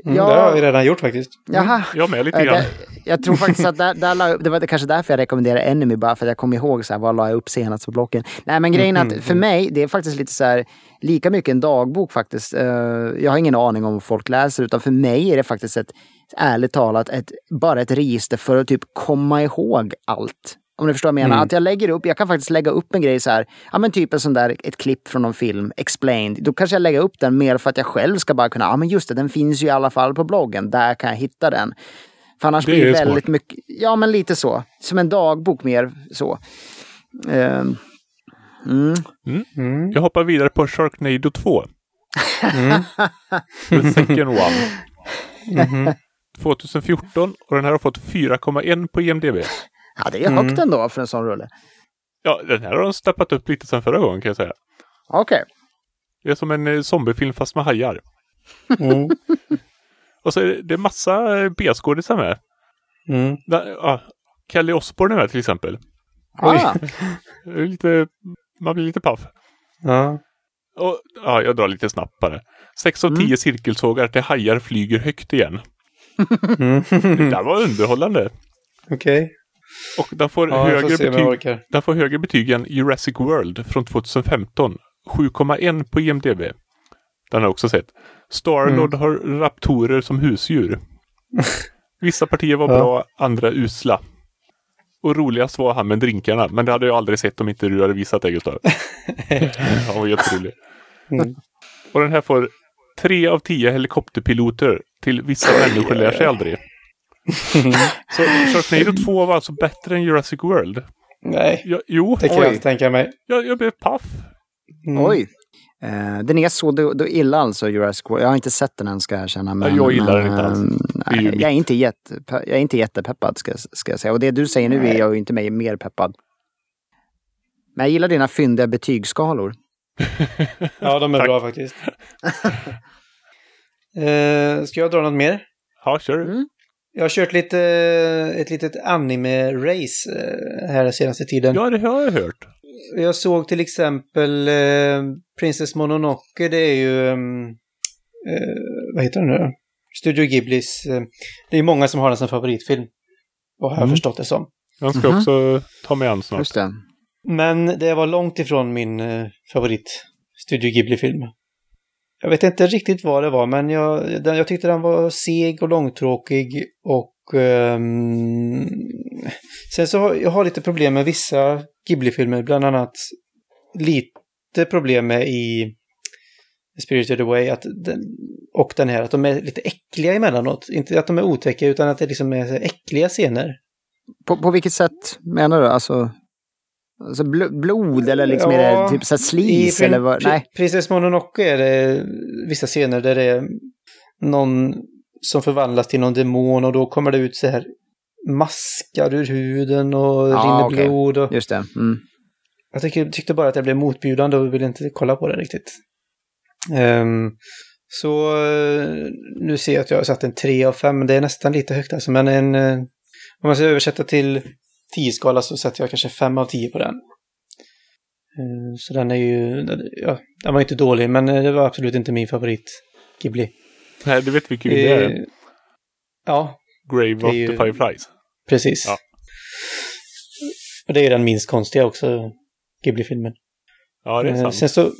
Mm, Ja. Det har vi redan gjort faktiskt. Jaha. Jag med lite grann. där, jag tror faktiskt att där, där la, jag- det var kanske därför jag rekommenderar Enemy, bara för att jag kom ihåg så här, vad la jag upp senast på blocken. Nej men grejen är Mm, att för mig, det är faktiskt lite så här, lika mycket en dagbok faktiskt. Eh, jag har ingen aning om vad folk läser, utan för mig är det faktiskt ett, ärligt talat, ett, bara ett register för att typ komma ihåg allt. Om ni förstår vad jag menar. Mm. Att jag lägger upp, jag kan faktiskt lägga upp en grej så här, ja men typ en sån där, ett klipp från någon film, explained. Då kanske jag lägger upp den mer för att jag själv ska bara kunna, ja men just det, den finns ju i alla fall på bloggen, där kan jag hitta den. För annars Det blir det väldigt smart. mycket, ja men lite så. Som en dagbok mer så. Ehm, mm. Mm. Jag hoppar vidare på Sharknado 2. Mm. The second one. Mhm. 2014 och den här har fått 4,1 på IMDB. Ja, det är högt ändå för en sån rulle. Ja, den här har de steppat upp lite sen förra gången kan jag säga. Okej. Det är som en eh, zombiefilm fast med hajar. Mm. Och så är det, det är massa eh, B-skådisar med. Mm. Där, ja, Kelly Osbourne är med till exempel. Ah, Lite, man blir lite paff. Ja. Och, ja, jag drar lite snabbt bara. 6 av 10 Mm. cirkelsågar till hajar flyger högt igen. Mm. Det var underhållande. Okej. Och den får, Ja, högre betyg, den får högre betyg än Jurassic World från 2015. 7,1 på IMDB. Den har jag också sett. Starlord Mm. har raptorer som husdjur. Vissa partier var Ja. bra, andra usla. Och roligast var han med drinkarna, men det hade jag aldrig sett om inte du hade visat det Gustav. Han var jätterolig. Mm. Och den här får 3 av 10 helikopterpiloter till vissa människor lär sig aldrig. Så Sharknado 2 var alltså bättre än Jurassic World. Nej, Ja, jo, det kan jag inte tänka mig. jag, jag blev paff. Mm. Oj. Eh, den är så då, då illa alltså, Jurassic World. Jag har inte sett den än ska jag erkänna. Men, jag gillar men, den inte alls. är ju Nej, jag, är inte jätte, jag är inte jättepeppad ska, ska jag säga. Och det du säger nu är jag ju inte mig mer peppad. Men jag gillar dina fyndiga betygsskalor. Ja, de är Tack. bra faktiskt. eh, ska jag dra något mer? Ja, kör. Mm. Jag har kört lite, ett litet anime-race eh, här den senaste tiden. Ja, det har jag hört. Jag såg till exempel eh, Princess Mononoke, det är ju... ehm, eh, vad heter den nu? Studio Ghiblis... Eh, det är många som har den som favoritfilm. Vad har jag Mm. förstått det som. Jag ska Mhm. också ta mig an snart. Just det. Men det var långt ifrån min eh, favorit Studio Ghibli-film. Jag vet inte riktigt vad det var, men jag, den, jag tyckte den var seg och långtråkig och... Um, sen så har jag har lite problem med vissa Ghibli-filmer, bland annat lite problem med i Spirited Away att den, och den här, att de är lite äckliga emellanåt. Inte att de är otäcka, utan att det liksom är äckliga scener. På, på vilket sätt menar du? Alltså, alltså bl- blod eller liksom är Ja, det typ så Prin- eller vad? Nej. Princess Mononoke är det vissa scener där det är någon som förvandlas till någon demon och då kommer det ut så här maskar ur huden och Ja, rinner okej. blod. Och Just det. Mm. jag tycker, tyckte bara att det blev motbjudande och ville inte kolla på det riktigt. Ehm, så eh, nu ser jag att jag har satt en 3 av 5, men det är nästan lite högt alltså. Men en, eh, om man ska översätta till 10-skala så sätter jag kanske 5 av 10 på den. Eh, Så den är ju, ja, den var inte dålig, men eh, det var absolut inte min favorit Ghibli. Nej, du vet vilken det är. Eh, Ja, Grave of ju- the Fireflies. precis. Ja. Och det är den minst konstiga också, Ghibli-filmen. Ja, det är Eh, sant. Sen så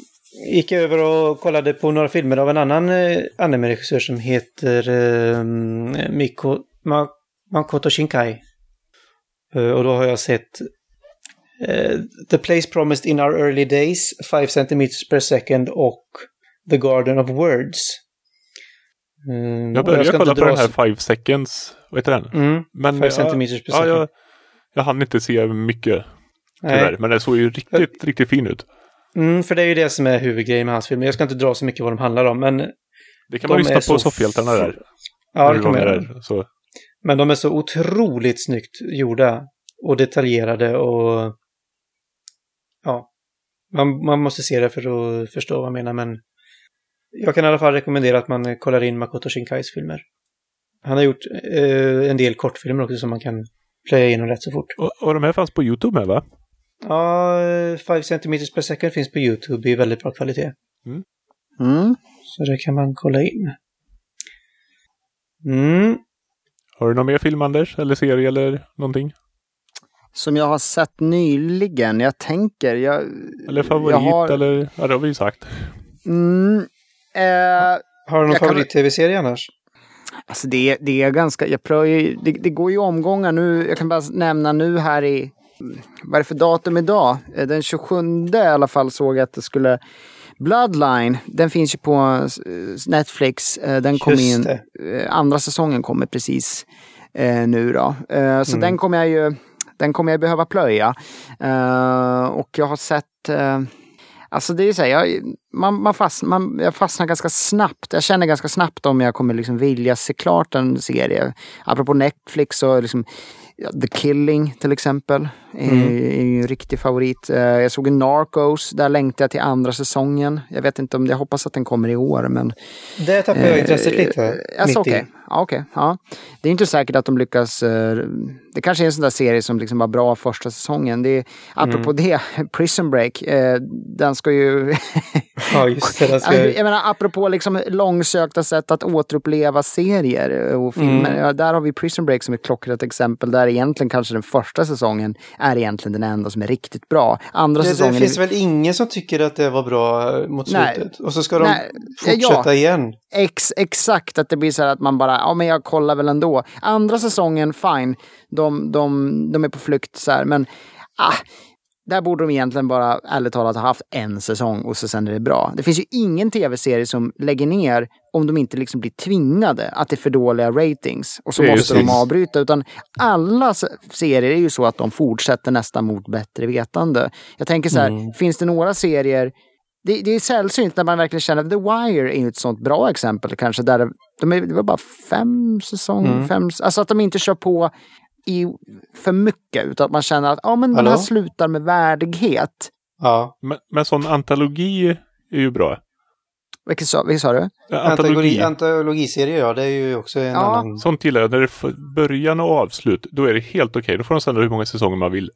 gick jag över och kollade på några filmer av en annan eh, anime-regissör som heter eh, Miko, Ma, Makoto Shinkai. Eh, och då har jag sett eh, The Place Promised in Our Early Days, 5 cm per second och The Garden of Words. Mm, Jag började ska kolla på den här så- Five Seconds. Vad heter den? Mm, Men, 5 ja, cm per ja, second. jag, jag hann inte se mycket Nej. tyvärr. Men den såg ju riktigt, riktigt fin ut. Mm, för det är ju det som är huvudgrejen med hans filmer. Jag ska inte dra så mycket vad de handlar om, men Det kan man lyssna på soffhjältarna där. ja, det kan man göra. Så, Men de är så otroligt snyggt gjorda och detaljerade och ja, man, man måste se det för att förstå vad jag menar, men jag kan i alla fall rekommendera att man kollar in Makoto Shinkais filmer. Han har gjort eh, en del kortfilmer också som man kan plöja igenom rätt så fort. och, och de här fanns på YouTube med va? Ja, 5 cm per second finns på YouTube i väldigt bra kvalitet. Mm. Så det kan man kolla in. Mm. Har du någon mer film Anders? Eller serie eller någonting? Som jag har sett nyligen. Jag tänker, jag... Eller favorit? Jag har, Eller, ja det har vi ju sagt. mm, eh, Har du någon Jag kan- favorit-tv-serie annars? Alltså det, det är ganska, jag plöjer, det, det går ju omgångar nu. Jag kan bara nämna nu här i, vad är det för datum idag? Eh, Den 27 i alla fall såg jag att det skulle, Bloodline, den finns ju på eh, Netflix. Eh, Den kom Just in, det. eh, andra säsongen kommer precis nu då. Så Mm. den kommer jag ju, den kommer jag behöva plöja. Och jag har sett, Alltså det är ju så här, jag, man, man, fast, man, jag fastnar ganska snabbt. Jag känner ganska snabbt om jag kommer liksom vilja se klart en serie. Apropå Netflix så liksom The Killing till exempel är, är ju en riktig favorit. Eh, Jag såg en Narcos, där längtar jag till andra säsongen. Jag vet inte om, jag hoppas att den kommer i år men Där tappade jag intresset lite. Alltså mitt i. okej. Ja, okej. Ja. Det är inte säkert att de lyckas. eh, Det kanske är en sån där serie som liksom var bra första säsongen. Det är, apropå Mm. det, Prison Break, eh, den ska ju... Ja, just det. Den ska... Alltså, jag menar, apropå liksom långsökta sätt att återuppleva serier och filmer. Mm. Ja, där har vi Prison Break som ett klockrent exempel. Där egentligen kanske den första säsongen är egentligen den enda som är riktigt bra. Andra det, säsongen... det är- finns väl ingen som tycker att det var bra mot Nej. slutet? Och så ska de Nej. fortsätta igen. Ex, exakt, att det blir så här att man bara, ja men jag kollar väl ändå. Andra säsongen, fine, de, de, de är på flykt så här, men ah, där borde de egentligen bara ärligt talat ha haft en säsong och så sen är det bra. Det finns ju ingen tv-serie som lägger ner om de inte liksom blir tvingade att det är för dåliga ratings och så måste de avbryta. Utan alla serier är ju så att de fortsätter nästan mot bättre vetande. Jag tänker så här, Mm. finns det några serier det, det är sällsynt när man verkligen känner The Wire är ju ett sånt bra exempel kanske. Där de det var bara fem säsonger, Mm. fem, alltså att de inte kör på i för mycket utan att man känner att ja, men den Hallå? här slutar med värdighet. Ja. Men, men sån antologi är ju bra. Vilket sa, vilket sa du? Antologi, antologiserie, ja, det är ju också en Ja. annan... Sånt gillar jag. När det är början och avslut, då är det helt okej. Då får de sända hur många säsonger man vill.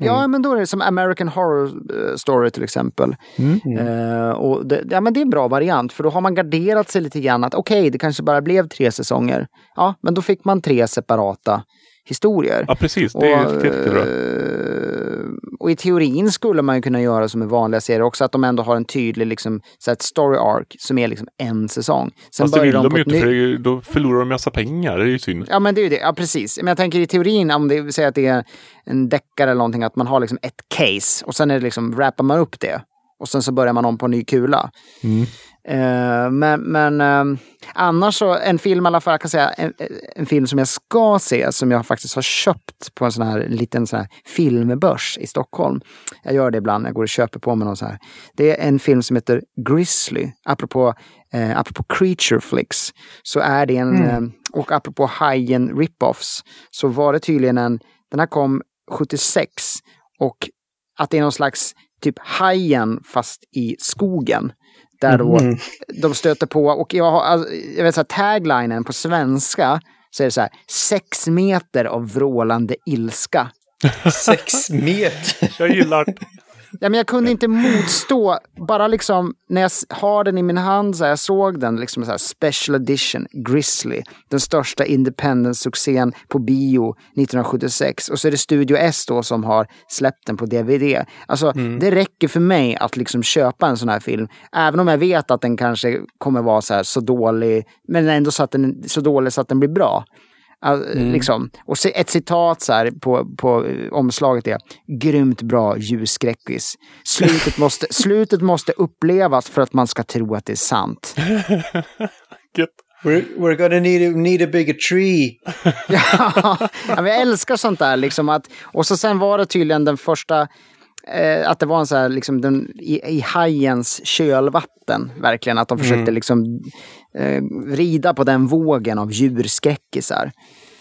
Ja, men då är det som American Horror eh, Story till exempel. Eh, och det, ja, men det är en bra variant för då har man garderat sig lite grann att okej, det kanske bara blev tre säsonger. Ja, men då fick man tre separata historier. Ja, precis. Det är och, ju jättebra. eh, och i teorin skulle man ju kunna göra som i vanliga serier också, att de ändå har en tydlig liksom, så ett story arc som är liksom en säsong. Sen Fast det vill de på ju inte, för då förlorar de massa pengar. Det är ju synd. Ja men det är ju det, ja precis. Men jag tänker i teorin, om det säger att det är en deckare eller någonting, att man har liksom ett case och sen är det liksom, wrappar man upp det. Och sen så börjar man om på ny kula. Eh, men men eh, annars så, en film i alla fall, jag kan säga, en, en film som jag ska se, som jag faktiskt har köpt på en sån här liten sån här filmbörs i Stockholm. Jag gör det ibland, jag går och köper på mig någon sån här. Det är en film som heter Grizzly, apropå, eh, apropå Creature Flicks. Så är det en, eh, och apropå Hajen Rip-Offs, så var det tydligen en, den här kom 76 och att det är någon slags typ hajen fast i skogen. Där då de stöter på, och jag har, jag vet så här, taglinen på svenska så är det så här, sex meter av vrålande ilska. Sex meter. Jag gillar... Ja, men jag kunde inte motstå, bara liksom när jag har den i min hand, så här, jag såg den, liksom så här, special edition, Grizzly, den största independent-succén på bio 1976. Och så är det Studio S då som har släppt den på DVD. Alltså, det räcker för mig att liksom köpa en sån här film, även om jag vet att den kanske kommer vara så här så dålig, men ändå så att den så dålig så att den blir bra. All, liksom. Och ett citat så här på, på eh, omslaget är grymt bra ljusskräckis. Slutet måste, slutet måste upplevas för att man ska tro att det är sant. We're, we're gonna need a, need a bigger tree. ja, men jag älskar sånt där. Liksom att, och så sen var det tydligen den första, eh, att det var en så här, liksom den, i, i hajens kölvatten, verkligen. Att de försökte liksom eh, rida på den vågen av djurskräckisar.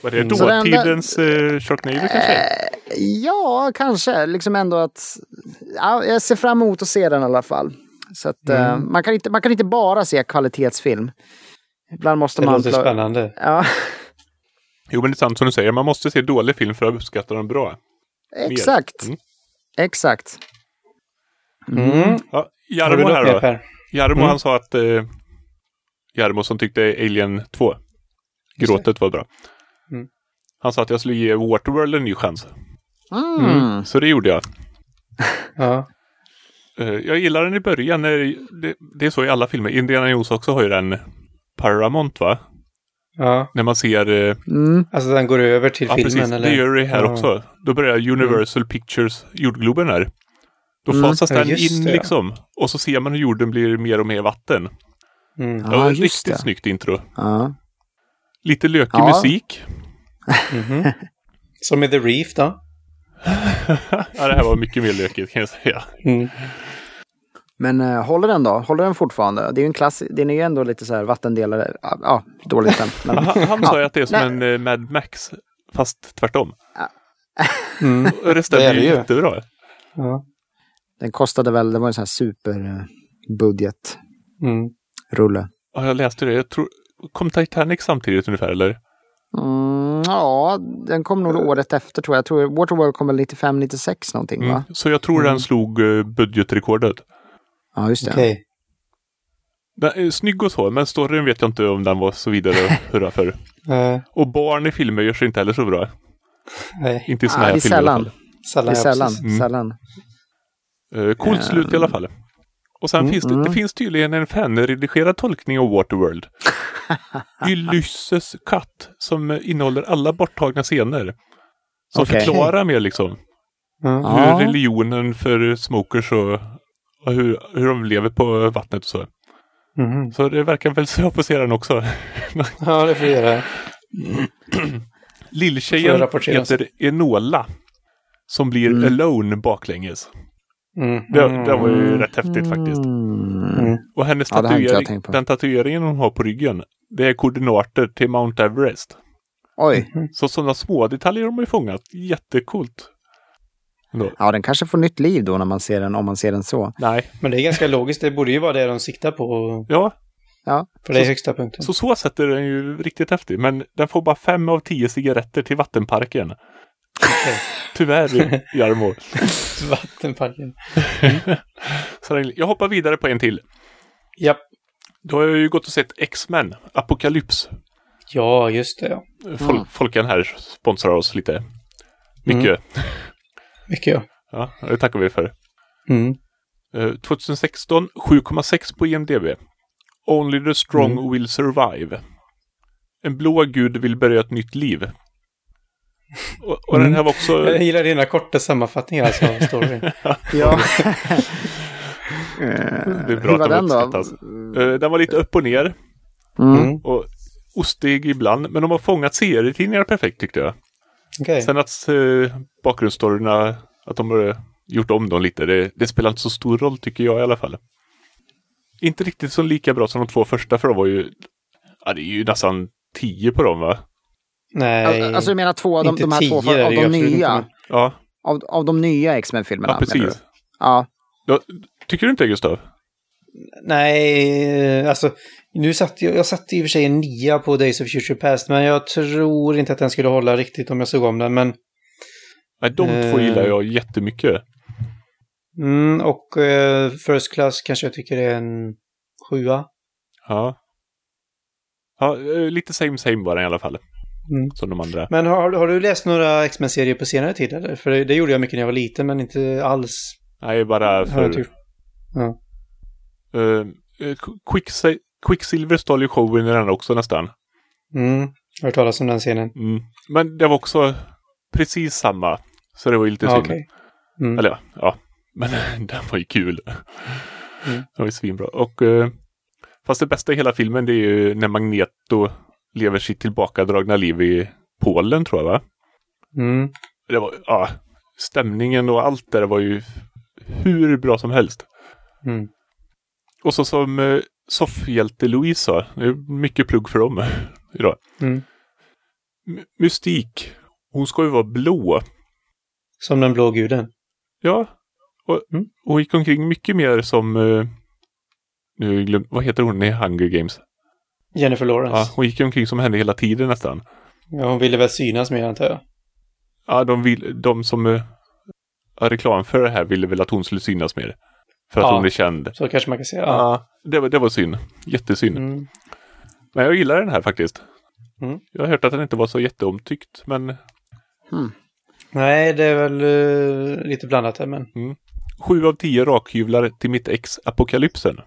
Var det Så den- dåtidens eh, Sharknado kanske? Ja, kanske. Liksom ändå att... Ja, jag ser fram emot att se den i alla fall. Så att, eh, man, kan inte, man kan inte bara se kvalitetsfilm. Ibland måste Det man... låter spännande. Ja, Jo, men det är sant som du säger. Man måste se dålig film för att uppskatta den bra. exakt. Mm. Exakt. Mm. Ja, Har du Jarmo här då. Per? Jarmo Mm. han sa att... Eh, Jarmo som tyckte Alien 2, gråtet var bra. Mm. Han sa att jag skulle ge Waterworld en ny chans. Mm. Så det gjorde jag. Ja. Eh, jag gillar den i början. När det, det är så i alla filmer. Indiana Jones också har ju den Paramount va? Ja. När man ser... Eh, Mm. Alltså den går över till ja, filmen precis. eller? Det gör det här ja. också. Då börjar Universal Pictures jordgloben här. Då Mm. fasas Ja, den in det, ja. liksom. Och så ser man hur jorden blir mer och mer vatten. Mm. det var Ja, ett just riktigt det. snyggt intro. Ja. Lite lökig Ja. musik. Mhm. Som i The Reef då? Ja, det här var mycket mer lökigt kan jag säga. Mm. Men eh, håller den då? Håller den fortfarande? Det är ju en klass, den är ju ändå lite så här vattendelare. Ja, ja dåligt skämt. Men... Han, han sa ju att det är som en eh, Mad Max, fast tvärtom. Mm. Och det stämmer Det är det ju jättebra. Ja. Den kostade väl, det var en sån här superbudget Mm. rulle. Ja, jag läste det. Jag tror, kom Titanic samtidigt ungefär, eller? Mm, ja, den kom nog året efter tror jag. Jag tror Waterworld kom väl 95-96 någonting Mm. va? Så jag tror den slog eh, budgetrekordet. Ja, just det. Okej. Den är snygg och så, men storyn vet jag inte om den var så vidare hurra för. Eh, Och barn i filmer gör sig inte heller så bra. nej, Inte i Ja, såna här filmer i alla sällan. fall. Det sällan. är sällan. Mm. sällan. Eh, coolt slut i alla fall. Och sen Mm, finns det, det finns tydligen en fanredigerad tolkning av Waterworld. Ulysses katt som eh, innehåller alla borttagna scener. Som Okej. förklarar mer liksom. Ja. hur religionen för smokers och, och hur, hur de lever på vattnet och så. Mhm. Så det verkar väl så jag får se den också. ja, det får göra. Lilltjejen heter Enola. Som blir Mm. alone baklänges. Mm. Det, det var ju rätt häftigt faktiskt. Mm. Och hennes har tatuering, på. den tatueringen hon har på ryggen, det är koordinater till Mount Everest. Oj, Så sådana små detaljer har man ju fångat. Jättecoolt. Ändå. Ja, den kanske får nytt liv då när man ser den, om man ser den så. Nej, Men det är ganska logiskt. Det borde ju vara det de siktar på. ja, För det är högsta punkten. så så sätt är den ju riktigt häftig. Men den får bara fem av tio cigaretter till vattenparken. Tyvärr, Jarmo. Vattenparken. Så den- Jag hoppar vidare på en till. Japp. Då har jag ju gått och sett X-Men, Apocalypse. Ja, just det. Ja. Fol Mm. Folken här sponsrar oss lite. Mycket. Mycket ja. Ja, det tackar vi för. Mm. Eh, 2016, 7,6 på IMDB. Only the strong Mm. will survive. En blå gud vill börja ett nytt liv. Och, och den här var också... Jag gillar dina korta sammanfattningar alltså av storyn. Ja. Det är Hur bra var att den då? Eh, Den var lite upp och ner Mm. Mm. och ostig ibland. Men de har fångat serietidningar perfekt tyckte jag. Okej. Sen att eh, bakgrundsstoryna, att de har gjort om dem lite, det, det spelar inte så stor roll tycker jag i alla fall. Inte riktigt så lika bra som de två första för de var ju, ja det är ju nästan tio på dem va? Nej. Alltså du menar två av de, de här två tio, det är av det de nya? Ja, Av, av de nya X-Men-filmerna? ja precis. Ja. Ja, tycker du inte Gustav? Nej, alltså nu satt jag, jag satte i och för sig en nia på Days of Future Past, men jag tror inte att den skulle hålla riktigt om jag såg om den. Men, Nej, de två Eh. gillar jag jättemycket. mm, och eh, First Class kanske jag tycker är en sjua. Ja. Ja, eh, lite same same var den i alla fall. Mm. Som de andra. Men har, har du läst några X-Men-serier på senare tid eller? För det, det gjorde jag mycket när jag var liten, men inte alls. Nej, bara för... Ja. Uh, Quicksi- Quicksilver stal ju showen i den också nästan. Mm, jag hört talas om den scenen. Mm. Men det var också precis samma. Så det var ju lite synd. okej. Mm. Eller ja, ja. Men den var ju kul. Mm. Den var ju svinbra. Och, eh, fast det bästa i hela filmen det är ju när Magneto lever sitt tillbakadragna liv i Polen tror jag va? Mm. Det var, ja, stämningen och allt där var ju hur bra som helst. Mm. Och så som eh, soffhjälte Louise sa, det är mycket plugg för dem idag. Mm. Mystik, hon ska ju vara blå. Som den blå guden. Ja, och Mm. hon gick omkring mycket mer som, eh, nu glömt, vad heter hon i Hunger Games? Jennifer Lawrence. Ja, hon gick omkring som henne hela tiden nästan. Ja, hon ville väl synas mer antar jag. Ja, de, vill, de som eh, har reklam för det här ville väl att hon skulle synas mer. För att Ja. hon är känd. Så kanske man kan säga. Ja. Ja, det, var- det var synd. Jättesynd. Mm. Men jag gillar den här faktiskt. Mm. Jag har hört att den inte var så jätteomtyckt, men Nej, det är väl eh, lite blandat där, men... sju av tio rakhyvlar till mitt ex Apokalypsen.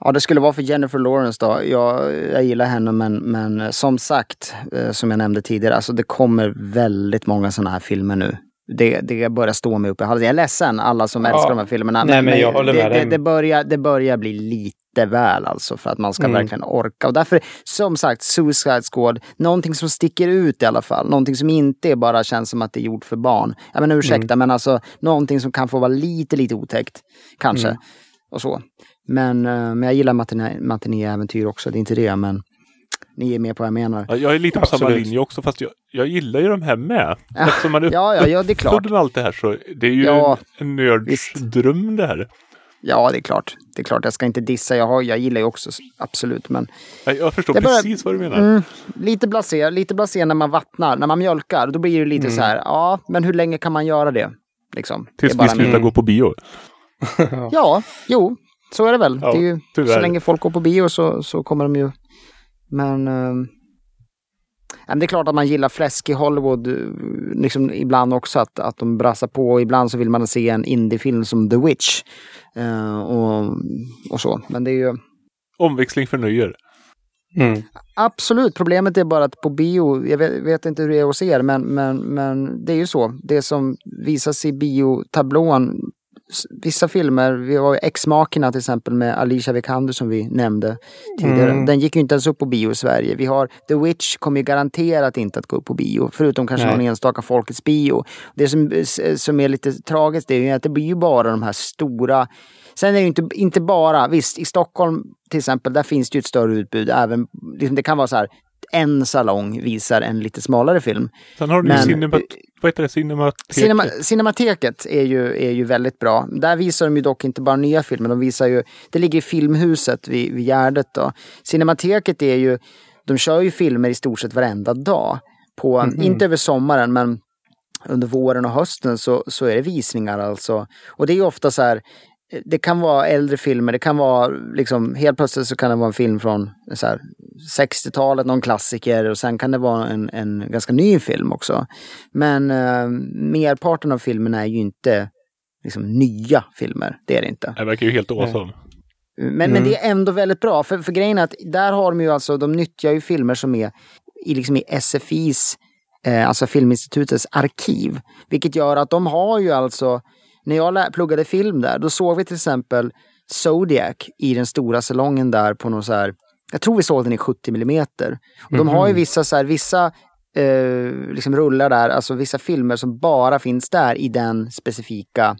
Ja, det skulle vara för Jennifer Lawrence då. Jag, jag gillar henne men, men eh, som sagt, eh, som jag nämnde tidigare, alltså det kommer väldigt många sådana här filmer nu. Det, det börjar stå mig upp i halsen. Jag är ledsen alla som Ja. älskar de här filmerna. Nej, men jag håller det, med det, det, börjar, det börjar bli lite väl alltså för att man ska Mm. verkligen orka. Och därför, som sagt, Suicide Squad, någonting som sticker ut i alla fall. Någonting som inte bara känns som att det är gjort för barn. Jag menar ursäkta, men alltså någonting som kan få vara lite, lite otäckt. Kanske. Mm. Och så. Men, eh, men jag gillar matiné- matinéäventyr också, det är inte det, men ni är med på vad jag menar. Ja, Jag är lite på samma Absolut. linje också, fast jag, jag gillar ju de här med. Eftersom man är Ja, ja, ja, det är klart. med allt det här så det är ju Ja, en nörds dröm det här. Ja, det är klart. Det är klart, jag ska inte dissa. Jag, har, jag gillar ju också, absolut. Men Jag, jag förstår Det börjar- precis vad du menar. mm, lite blasé, lite blasé när man vattnar, när man mjölkar. Då blir det lite Mm. så här, ja, men hur länge kan man göra det? Liksom. Det Tills är vi bara slutar min- gå på bio. Ja, jo, så är det väl. Ja, det är ju, så länge folk går på bio så, så kommer de ju... Men... ja, men det är klart att man gillar fläsk i Hollywood eh, liksom ibland också, att, att de brassar på. Och ibland så vill man se en indiefilm som The Witch. eh, och, och så. Men det är ju... Omväxling förnöjer. Mm. Absolut, problemet är bara att på bio, jag vet, vet inte hur det är hos er, men, men, men det är ju så. Det som visas i biotablån, vissa filmer, vi har ju X-makerna till exempel med Alicia Vikander som vi nämnde tidigare. Mm. Den gick ju inte ens upp på bio i Sverige. Vi har The Witch kommer ju garanterat inte att gå upp på bio, förutom kanske Nej. någon enstaka Folkets bio. Det som, som är lite tragiskt det är ju att det blir ju bara de här stora Sen är det ju inte, inte bara, visst i Stockholm till exempel, där finns det ju ett större utbud. Även, liksom, det kan vara så här, en salong visar en lite smalare film. Sen har du ju Men- Cinemat vad heter det, Cinemateket? Cinema, Cinemateket är ju, är ju väldigt bra. Där visar de ju dock inte bara nya filmer, de visar ju, det ligger i Filmhuset vid, vid Gärdet då. Cinemateket är ju, de kör ju filmer i stort sett varenda dag. På, Inte över sommaren men under våren och hösten så, så är det visningar alltså. Och det är ju ofta så här, det kan vara äldre filmer, det kan vara liksom, helt plötsligt så kan det vara en film från så här, 60-talet, någon klassiker och sen kan det vara en, en ganska ny film också. Men eh, merparten av filmerna är ju inte liksom, nya filmer, det är det inte. Det verkar ju helt awesome. Men, men det är ändå väldigt bra, för, för grejen är att där har de ju alltså, de nyttjar ju filmer som är i, liksom i SFIs, eh, alltså Filminstitutets arkiv. Vilket gör att de har ju alltså, när jag pluggade film där, då såg vi till exempel Zodiac i den stora salongen där på någon så här, jag tror vi såg den i 70 millimeter. Och de har ju vissa så här, vissa eh, liksom rullar där, alltså vissa filmer som bara finns där i den specifika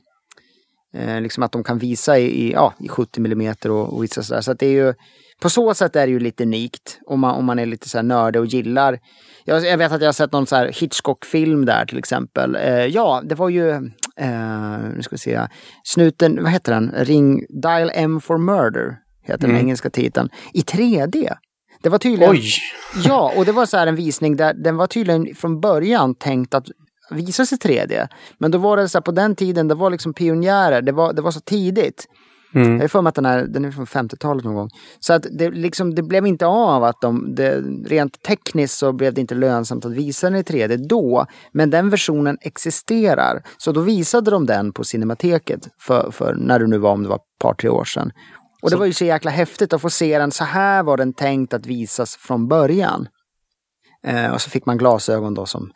Eh, liksom att de kan visa i, i, ja, i 70 mm och, och vissa sådär. Så att det är ju, på så sätt är det ju lite unikt om man, om man är lite så här nördig och gillar. Jag, jag vet att jag har sett någon så här Hitchcock-film där till exempel. Eh, ja, det var ju, eh, nu ska vi se, snuten, vad heter den? Ring, Dial M for Murder, heter den engelska titeln. I 3D. Det var tydligen... Oj! Ja, och det var så här en visning där den var tydligen från början tänkt att visas i 3D. Men då var det så här på den tiden, det var liksom pionjärer, det var, det var så tidigt. Mm. Jag har för mig att den, här, den är från 50-talet någon gång. Så att det, liksom, det blev inte av att de, det, rent tekniskt så blev det inte lönsamt att visa den i 3D då. Men den versionen existerar. Så då visade de den på Cinemateket för, för när det nu var, om det var ett par, tre år sedan. Och det var ju så jäkla häftigt att få se den, så här var den tänkt att visas från början. Eh, och så fick man glasögon då som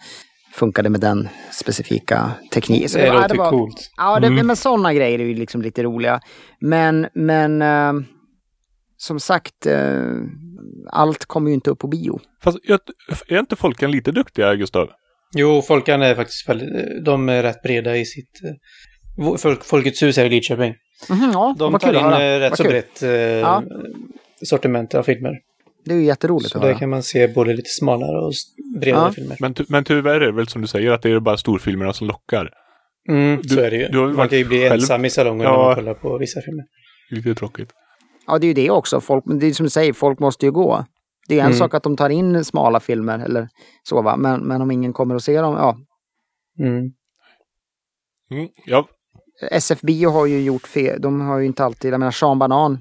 funkade med den specifika tekniken. Så Det var- låter var- coolt. Ja, det, men sådana grejer är ju liksom lite roliga. Men, men eh, som sagt, eh, allt kommer ju inte upp på bio. Fast jag- är inte folken lite duktiga, Gustav? Jo, Folkan är faktiskt väldigt, de är rätt breda i sitt... eh, Folk, Folkets hus här i Lidköping. Mhm, ja, De tar in eh, rätt så kul. brett eh, Ja. sortiment av filmer. Det är ju jätteroligt Så att där höra. kan man se både lite smalare och bredare Ja. filmer. Men, men tyvärr är det väl som du säger att det är bara storfilmerna som lockar. Mm, Du- så är det ju. du har väl man kan ju bli själv- ensam i salongen Ja. när man kollar på vissa filmer. Lite tråkigt. Ja, det är ju det också. Folk, det är som du säger, folk måste ju gå. Det är en Mm. sak att de tar in smala filmer eller så, va? Men, men om ingen kommer att se dem, ja. Mm. Mm, ja, SF Bio har ju gjort fel. De har ju inte alltid, jag menar Sean Banan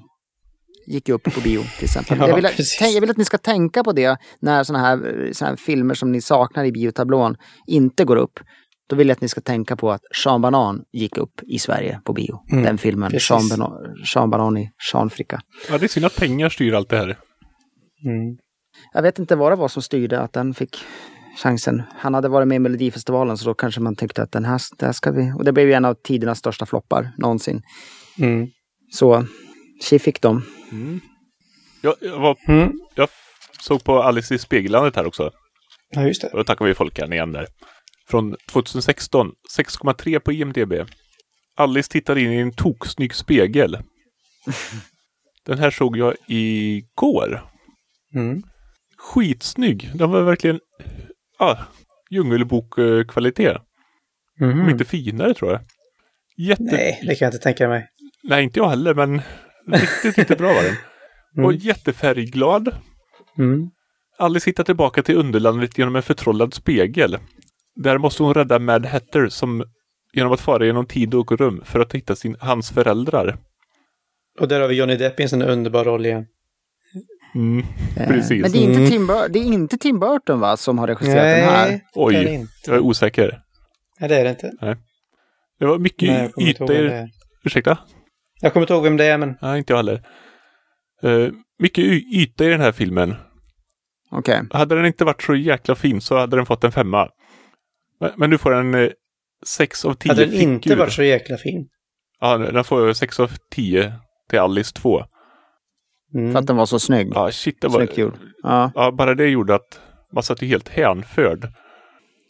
gick ju upp på bio till exempel. Ja, jag, vill, tänk, jag vill att ni ska tänka på det när sådana här, såna här filmer som ni saknar i biotablån inte går upp. Då vill jag att ni ska tänka på att Sean Banan gick upp i Sverige på bio. Mm, Den filmen, precis. Sean Banan, Sean Banan i Sean Fricka. ja, det är synd att pengar styr allt det här. Mm. Jag vet inte vad det var som styrde att den fick chansen. Han hade varit med i Melodifestivalen så då kanske man tyckte att den här, det här ska vi... Och det blev ju en av tidernas största floppar någonsin. Mm. Så tji fick de. Jag, jag, var, Mm. jag såg på Alice i Spegellandet här också. Ja, just det. Och då tackar vi Folkan igen där. Från 2016. 6,3 på IMDB. Alice tittar in i en toksnygg spegel. Den här såg jag igår. Mm. Skitsnygg. Den var verkligen ja, djungelbokkvalitet. Mhm. Om inte finare tror jag. Jätte... Nej, det kan jag inte tänka mig. Nej, inte jag heller, men riktigt, riktigt bra var den. Och Mm. jättefärgglad. Mm. Alice hittar tillbaka till underlandet genom en förtrollad spegel. Där måste hon rädda Mad Hatter som genom att fara genom tid och rum för att hitta sin, hans föräldrar. Och där har vi Johnny Depp i en sån underbar roll igen. Mm, Eh, precis. Men det är, inte Mm. Tim Bur- det är inte Tim Burton va, som har regisserat den här? är Oj, inte. jag är osäker. Nej, det är det inte. Det var mycket Nej, yta i... Ursäkta? Jag kommer inte ihåg vem det är, men... Nej, inte jag heller. Uh, mycket yta i den här filmen. Okej. Hade den inte varit så jäkla fin så hade den fått en femma. Men, men nu får den eh, sex av tio Hade den inte figur. varit så jäkla fin. Ja, den får sex av tio till Alice 2. Mm. För att den var så snygg. Ja, shit. Det var, Snyggt gjord. Ja. Ja, bara det gjorde att man satt ju helt hänförd.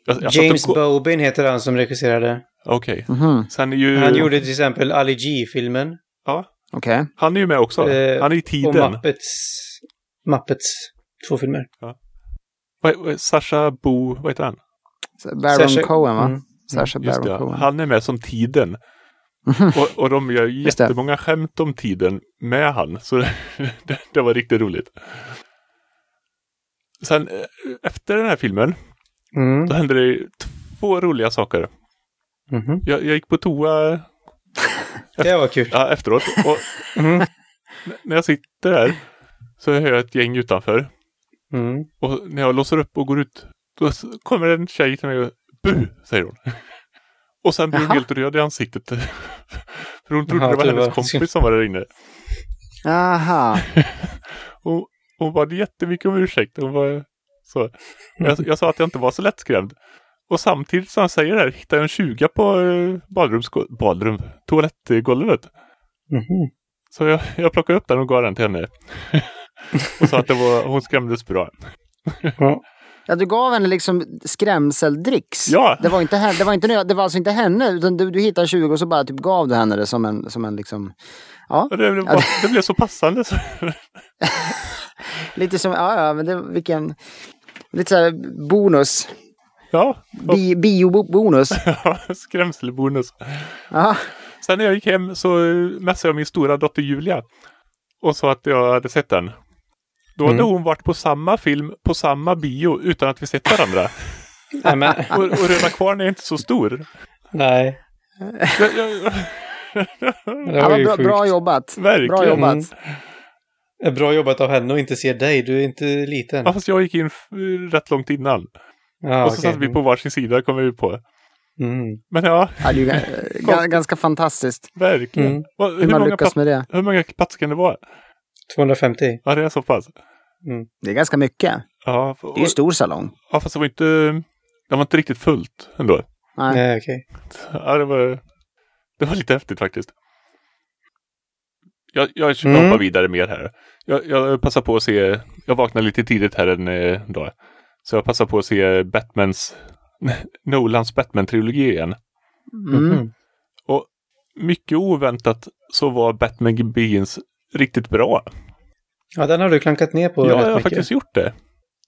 Jag, jag James och Bobin heter han som regisserade. Okej. Mhm. Sen är ju... Han gjorde till exempel Ali G-filmen. Ja, Okej. han är ju med också. Eh, han är i Och tiden. Muppets... Muppets. Två filmer. Vad- Sasha Bo... Vad heter han? Baron Sacha- Cohen, va? Mm. Just Baron det, Cohen. han är med som tiden. Och, och de gör jättemånga skämt om tiden med han. Så det, det var riktigt roligt. Sen eh, efter den här filmen, Mm. då hände det två roliga saker. Mhm. Jag, jag gick på toa Det var kul. ja, efteråt. Och Mm. när jag sitter där så hör jag ett gäng utanför. Mm. Och när jag låser upp och går ut, då kommer en tjej till mig och Bu! säger hon. Och sen blir hon Jaha. helt röd i ansiktet. För hon trodde Jaha, det var hennes var- kompis som var där inne. Aha. Och hon bad jättemycket om ursäkt. Hon var så. Jag, jag sa att jag inte var så lättskrämd. Och samtidigt som han säger det här hittar jag en 20 på eh, badrums, badrum, toalettgolvet. Mhm. Så jag, jag plockade upp den och gav den till henne. och sa att det var, hon skrämdes bra. Ja. Ja, du gav henne liksom skrämseldricks. Ja. Det var inte henne, det var, inte, det var alltså inte henne, utan du, du hittade 20 och så bara typ gav du henne det som en, som en liksom... Ja, det, blev bara, det blev så passande. Så. lite som, ja, ja, men det, vilken... Lite så här bonus. Ja, Bi, Bio-bonus. skrämselbonus. Ja, Sen när jag gick hem så eh, messade jag min stora dotter Julia. Och sa att jag hade sett den. Då hade Mm. hon varit på samma film, på samma bio, utan att vi sett varandra. Nej, men, Och, och Röda Kvarn är inte så stor. nej. Jag, jag, Det var ju bra, bra jobbat. Verkligen. Bra jobbat. Mm. Bra jobbat av henne och inte se dig. Du är inte liten. ja, fast jag gick in rätt långt innan. Ja, och så okej. satt vi på varsin sida, kom vi på. Mm. Men ja, Ja, det är ganska fantastiskt verkligen. Mm. Hur, hur man många lyckas med det. hur många platser kan det vara? 250. Ja, det är så pass. Det är ganska mycket. Ja, Det är ju en stor salong. ja fast det var inte, det var inte riktigt fullt ändå. Nej. Nej, okej. Ja, det var, det var lite häftigt faktiskt. Jag, jag ska Mm. hoppa vidare mer här. Jag, jag passar på att se, jag vaknade lite tidigt här en eh, dag. Så jag passar på att se Batmans, Nolans Batman-trilogi igen. Mm. Mhm. Mycket oväntat så var Batman Begins riktigt bra. Ja, den har du klankat ner på Ja, jag har mycket. faktiskt gjort det.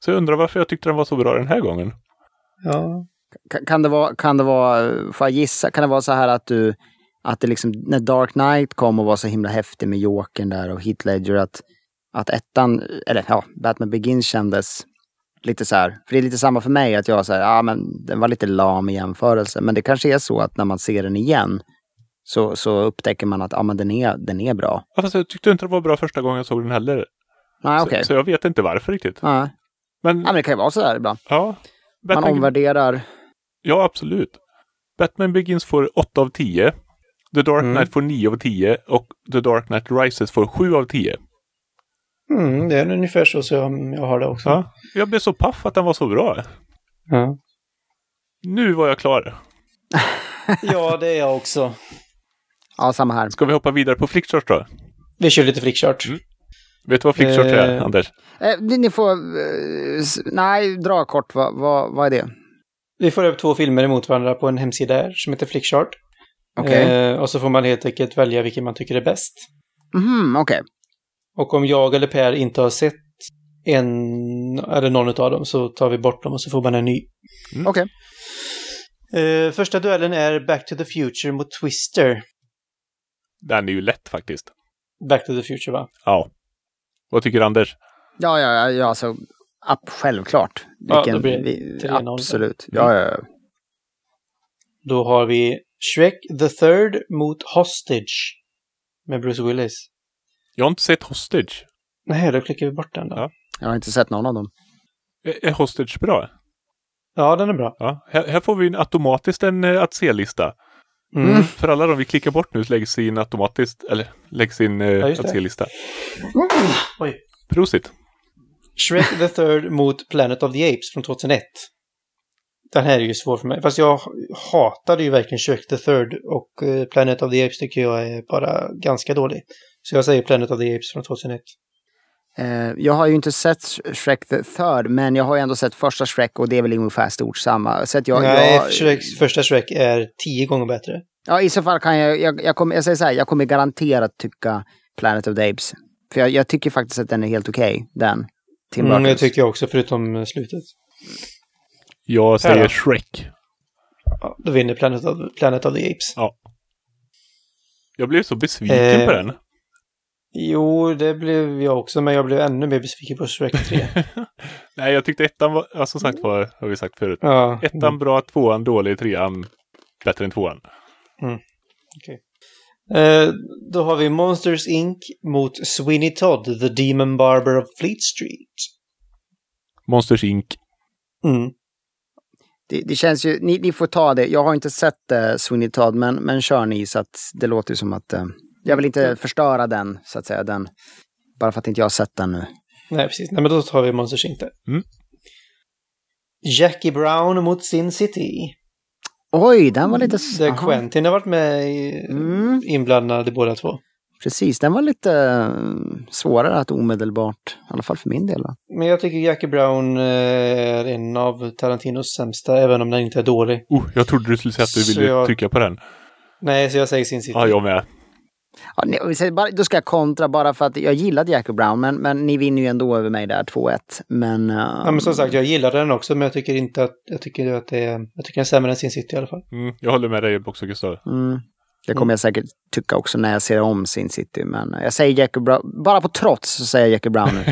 Så jag undrar varför jag tyckte den var så bra den här gången. Ja. Ka- Kan det vara, kan det vara, får jag gissa, kan det vara så här att du, att det liksom, när Dark Knight kom och var så himla häftig med Jokern där och Heath Ledger, att, att ettan, eller ja, Batman Begins kändes lite så här, för det är lite samma för mig att jag säger, ja men den var lite lam i jämförelse, men det kanske är så att när man ser den igen så, så upptäcker man att ja, men den, är, den är bra. Ja, fast jag tyckte inte det var bra första gången jag såg den heller. Nej, okej. så, så jag vet inte varför riktigt. Ja. Men ja, men det kan ju vara så där ibland. ja, Man Batman, omvärderar. ja absolut. Batman Begins får 8 av 10. The Dark Mm. Knight får 9 av 10 och The Dark Knight Rises får 7 av 10. Mm, det är ungefär så som jag har det också. Ja, jag blev så paff att den var så bra. Ja. Nu var jag klar. ja, det är jag också. Ja, samma här. Ska vi hoppa vidare på flickchart då? Vi kör lite flickchart. Mm. Vet du vad flickchart är, Eh, Anders? Eh, ni, får, eh, nej, dra kort, vad, vad, vad är det? Vi får upp två filmer emot varandra på en hemsida här som heter Flickchart. Okej. Eh, och så får man helt enkelt välja vilken man tycker är bäst. Mhm, okej. Och om jag eller Per inte har sett en eller någon av dem så tar vi bort dem och så får man en ny. Okej. Eh, första duellen är Back to the Future mot Twister. Den är ju lätt faktiskt. Back to the Future va? Ja. Vad tycker Anders? Ja, ja, ja, ja, alltså, app, självklart. Ja, Vilken, då blir vi, 3-0. absolut. Ja, ja, ja. Då har vi Shrek the Third mot Hostage. Med Bruce Willis. Jag har inte sett Hostage. Nej, då klickar vi bort den då. Ja. Jag har inte sett någon av dem. Är, är Hostage bra? Ja, den är bra. Ja. Här, här får vi en automatiskt en eh, att se-lista. Mm. För alla de vi klickar bort nu läggs in automatiskt, eller läggs in eh, Ja, att se-lista. Oj. Prosit! Shrek the Third mot Planet of the Apes från 2001. Den här är ju svår för mig. Fast jag hatade ju verkligen Shrek the Third och eh, Planet of the Apes tycker jag är bara ganska dålig. Så jag säger Planet of the Apes från 2001. Eh, jag har ju inte sett Shrek the Third, men jag har ju ändå sett första Shrek och det är väl ungefär stort samma. Så att jag, Nej, jag, Shrek, första Shrek är tio gånger bättre. ja, i så fall kan jag, jag, jag, kommer, jag säger så här, jag kommer garanterat tycka Planet of the Apes. För jag, jag tycker faktiskt att den är helt okej, den. Tim Mm, det tycker jag också, förutom slutet. Jag säger? Shrek. Ja, då vinner Planet of, Planet of the Apes. Jag blev så besviken Eh, på den. Jo, det blev jag också, men jag blev ännu mer besviken på Shrek 3. Nej, jag tyckte ettan var, ja, som sagt var, har vi sagt förut. ja. Ettan bra, tvåan dålig, trean bättre än tvåan. Eh, då har vi Monsters Inc. mot Sweeney Todd, The Demon Barber of Fleet Street. Monsters Inc. Mm. Det, det känns ju, ni, ni får ta det. Jag har inte sett uh, Sweeney Todd, men, men kör ni så att det låter som att eh, jag vill inte förstöra den, så att säga. Den, bara för att inte jag har sett den nu. Nej, precis. Nej, men då tar vi Monsters Inc. Mm. Jackie Brown mot Sin City. Oj, den var lite... Där aha. Quentin har varit med i, Mm. inblandade båda två. Precis, den var lite eh, svårare att omedelbart, i alla fall för min del. Då. Men jag tycker Jackie Brown eh, är en av Tarantinos sämsta, även om den inte är dålig. Oh, jag trodde du skulle säga att du Så ville jag- trycka på den. Nej, så jag säger Sin City. Ja, jag med. Ja, då ska jag kontra bara för att jag gillade Jackie Brown, men, men ni vinner ju ändå över mig där 2-1. Men, eh, Ja, men som sagt, jag gillade den också, men jag tycker inte att, jag tycker att det är, jag tycker den är sämre än Sin City i alla fall. Mm, jag håller med dig också, Gustav. mm, det kommer jag säkert tycka också när jag ser om Sin City. Men jag säger Jackie Brown, bara på trots så säger jag Jackie Brown nu.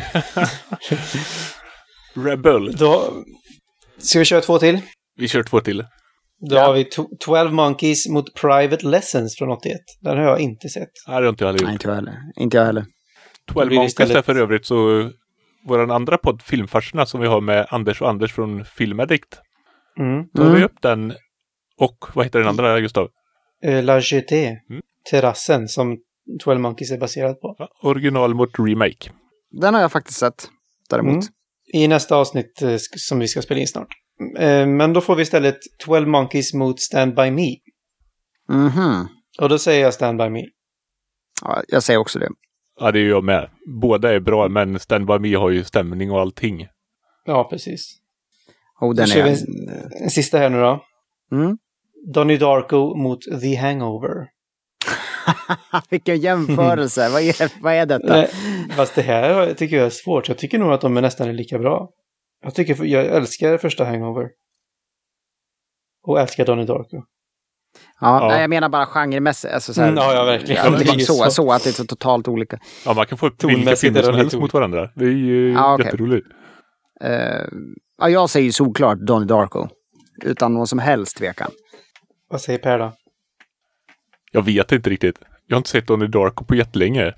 Rebel. Då ska vi köra två till. Vi kör två till. Då Ja. har vi to- 12 Monkeys mot Private Lessons från 81. Den har jag inte sett. Nej, det har inte jag heller Nej, gjort. inte jag heller. Inte jag heller. 12 blir det Monkeys istället- är för övrigt så vår andra podd Filmfarserna som vi har med Anders och Anders från Filmaddict. Mm. Tar vi Mm. upp den och vad heter den andra Gustav? Eh, La Jetée, Mm. terrassen som 12 Monkeys är baserad på. Ja, original mot remake. Den har jag faktiskt sett, däremot. Mm. I nästa avsnitt eh, som vi ska spela in snart. Eh, men då får vi istället 12 Monkeys mot Stand By Me. Mhm. Och då säger jag Stand By Me. Ja, jag säger också det. Ja, det är jag med. Båda är bra, men Stand By Me har ju stämning och allting. Ja, precis. Oh, den Då kör är... vi en sista här nu då. Mm. Donnie Darko mot The Hangover. Vilken jämförelse. vad, är, vad är detta? Nej, fast det här tycker jag är svårt. Jag tycker nog att de är nästan lika bra. Jag, tycker, jag älskar första Hangover. Och älskar Donnie Darko. Ja, Ja. Nej, jag menar bara genremässigt. Alltså, så här, Mm, ja, ja, verkligen. Ja, ju så, så. så att det är så totalt olika. Ja, man kan få upp vilka filmer som helst mot olika. varandra. Det är ju Ja, okej. jätteroligt. Eh, ja, jag säger såklart Donnie Darko. Utan någon som helst tvekan. Vad säger Per då? Jag vet inte riktigt. Jag har inte sett Donnie Darko på jättelänge.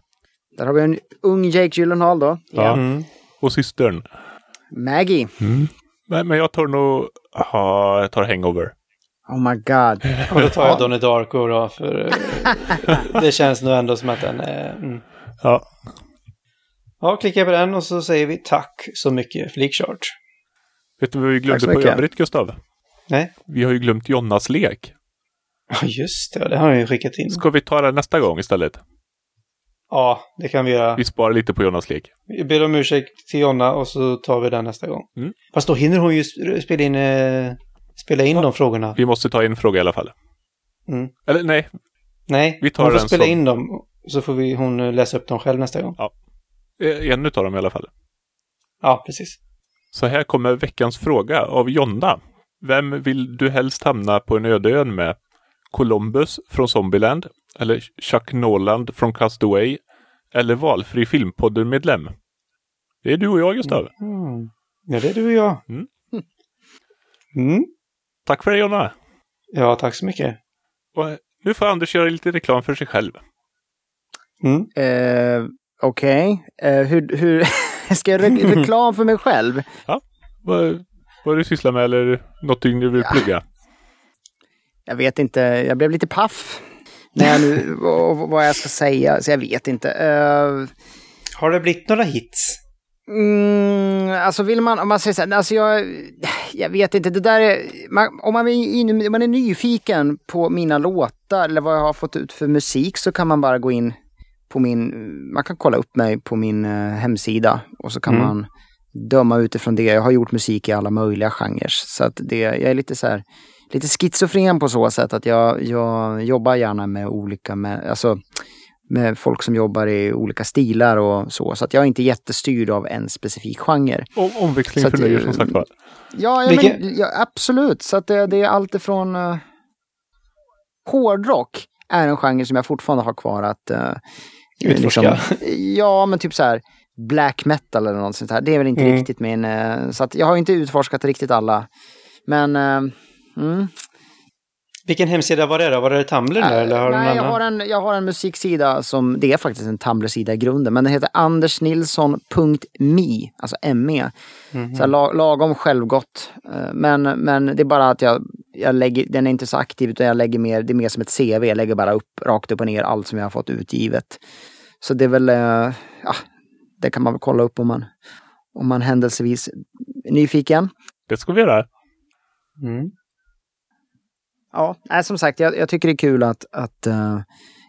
Där har vi en ung Jake Gyllenhaal då. Ja. Mm. Och systern. Maggie. Men, men jag tar nog... Ja, jag tar Hangover. Oh my god. Och då tar jag Donnie Darko då, för eh, det känns nog ändå som att den är... Mm. Ja. Ja, klicka på den och så säger vi tack så mycket Flickchart. Vet du vad vi glömde på övrigt, Gustav? Nej? Vi har ju glömt Jonnas lek. Ja, just det. Det har jag ju skickat in. Ska vi ta den nästa gång istället? Ja, det kan vi göra. Vi sparar lite på Jonnas lek. Vi ber om ursäkt till Jonna och så tar vi den nästa gång. Mm. Fast då hinner hon ju sp- spela in, eh, spela in de frågorna. Vi måste ta en fråga i alla fall. Mm. Eller nej, Nej, Vi tar hon får spela som- in dem. Så får vi, hon eh, läsa upp dem själv nästa gång. eh, en utav dem i alla fall. Ja, precis. Så här kommer veckans fråga av Jonna. Vem vill du helst hamna på en öde ön med? Columbus från Zombieland? Eller Chuck Noland från Castaway? Eller valfri filmpodden-medlem? Det är du och jag, Gustav. Mm. Ja, det är du och jag. Mm. Mm. Tack för det, Jonna. Ja, tack så mycket. Och nu får Anders göra lite reklam för sig själv. Mm. Eh, Okej. Eh, hur, hur ska jag re- reklam för mig själv? Vad, vad du sysslar med eller någonting du vill plugga? Jag vet inte. Jag blev lite paff. När jag nu, vad, jag ska säga. Så jag vet inte. Eh, Har det blivit några hits? Mm, alltså vill man, om man säger så här, alltså jag, jag vet inte, det där är, man, om man är, in, man är nyfiken på mina låtar eller vad jag har fått ut för musik så kan man bara gå in på min, man kan kolla upp mig på min eh, hemsida och så kan Mm. man döma utifrån det. Jag har gjort musik i alla möjliga genrer så att det, jag är lite så här, lite schizofren på så sätt att jag, jag jobbar gärna med olika, med, alltså med folk som jobbar i olika stilar och så. Så att jag är inte jättestyrd av en specifik genre. Om, omväxling Så förnöjer eh, som sagt var. Ja, ja, men, ja absolut. Så att det, det är allt ifrån... Uh, hårdrock är en genre som jag fortfarande har kvar att... Uh, Utforska. ja, men typ så här black metal eller något sånt här. Det är väl inte Mm. riktigt min... eh, så att jag har inte utforskat riktigt alla. Men... mm, Vilken hemsida var det då? Var det Tumblr nu, eller har Nej, någon jag har, en, jag har en musiksida som, det är faktiskt en Tumblr-sida i grunden, men den heter andersnilsson.me, alltså ME. Mhm. Så här, la, lagom självgott. Eh, Men, men det är bara att jag, jag lägger, den är inte så aktiv utan jag lägger mer, det är mer som ett CV, jag lägger bara upp rakt upp och ner allt som jag har fått utgivet. Så det är väl, eh, ja, det kan man väl kolla upp om man, om man händelsevis är nyfiken. Det ska vi göra. Mm. Ja, nej, som sagt, jag, jag tycker det är kul att, att eh,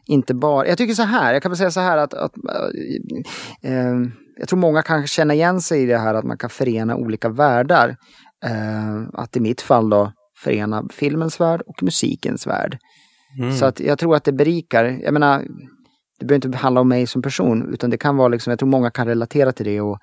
inte bara... Jag tycker så här, jag kan väl säga så här att, att eh, eh, jag tror många kan känna igen sig i det här att man kan förena olika världar. Att i mitt fall då förena filmens värld och musikens värld. Mm. Så att jag tror att det berikar, jag menar, det behöver inte handla om mig som person, utan det kan vara liksom, jag tror många kan relatera till det och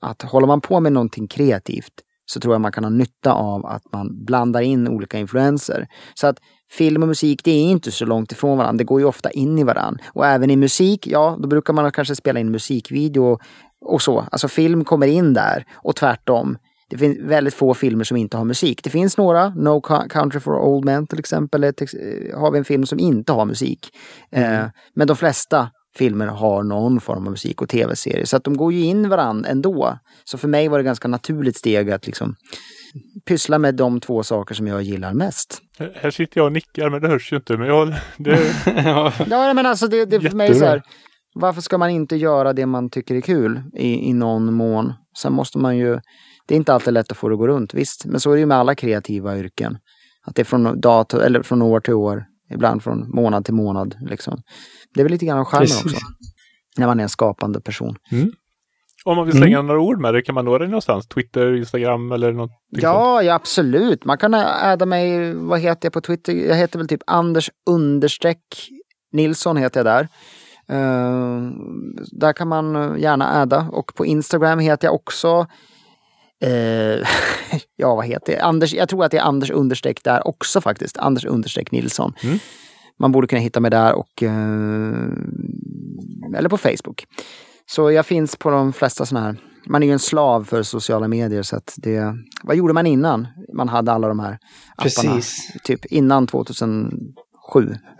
att håller man på med någonting kreativt så tror jag man kan ha nytta av att man blandar in olika influenser. Så att film och musik, det är inte så långt ifrån varandra, det går ju ofta in i varandra. Och även i musik, ja, då brukar man kanske spela in musikvideo och så. Alltså film kommer in där och tvärtom. Det finns väldigt få filmer som inte har musik. Det finns några, No Co- Country for Old Men till exempel, eh, har vi en film som inte har musik. Eh, men de flesta filmer har någon form av musik och tv-serier. Så att de går ju in varandra ändå. Så för mig var det ganska naturligt steg att liksom pyssla med de två saker som jag gillar mest. Här- sitter jag och nickar men det hörs ju inte. Men jag, det, ja. Ja, men alltså det, det är för mig så här. Varför ska man inte göra det man tycker är kul i, i någon mån? Sen måste man ju, det är inte alltid lätt att få det att gå runt, visst. Men så är det ju med alla kreativa yrken. Att det är från, dag eller från år till år, ibland från månad till månad. Liksom. Det är väl lite grann av charmen också. När man är en skapande person. om man vill slänga några ord med det, kan man nå dig någonstans? Twitter, Instagram eller något? Ja, ja, absolut. Man kan adda mig, vad heter jag på Twitter? Jag heter väl typ Anders understreck Nilsson heter jag där. Eh, där kan man gärna adda. Och på Instagram heter jag också eh, ja, vad heter jag? Anders, jag tror att det är Anders understreck där också faktiskt. Anders understreck Nilsson. Mm. Man borde kunna hitta mig där och eh, eller på Facebook. Så jag finns på de flesta sådana här. Man är ju en slav för sociala medier så att det. Vad gjorde man innan man hade alla de här apparna? Precis. Typ innan 2007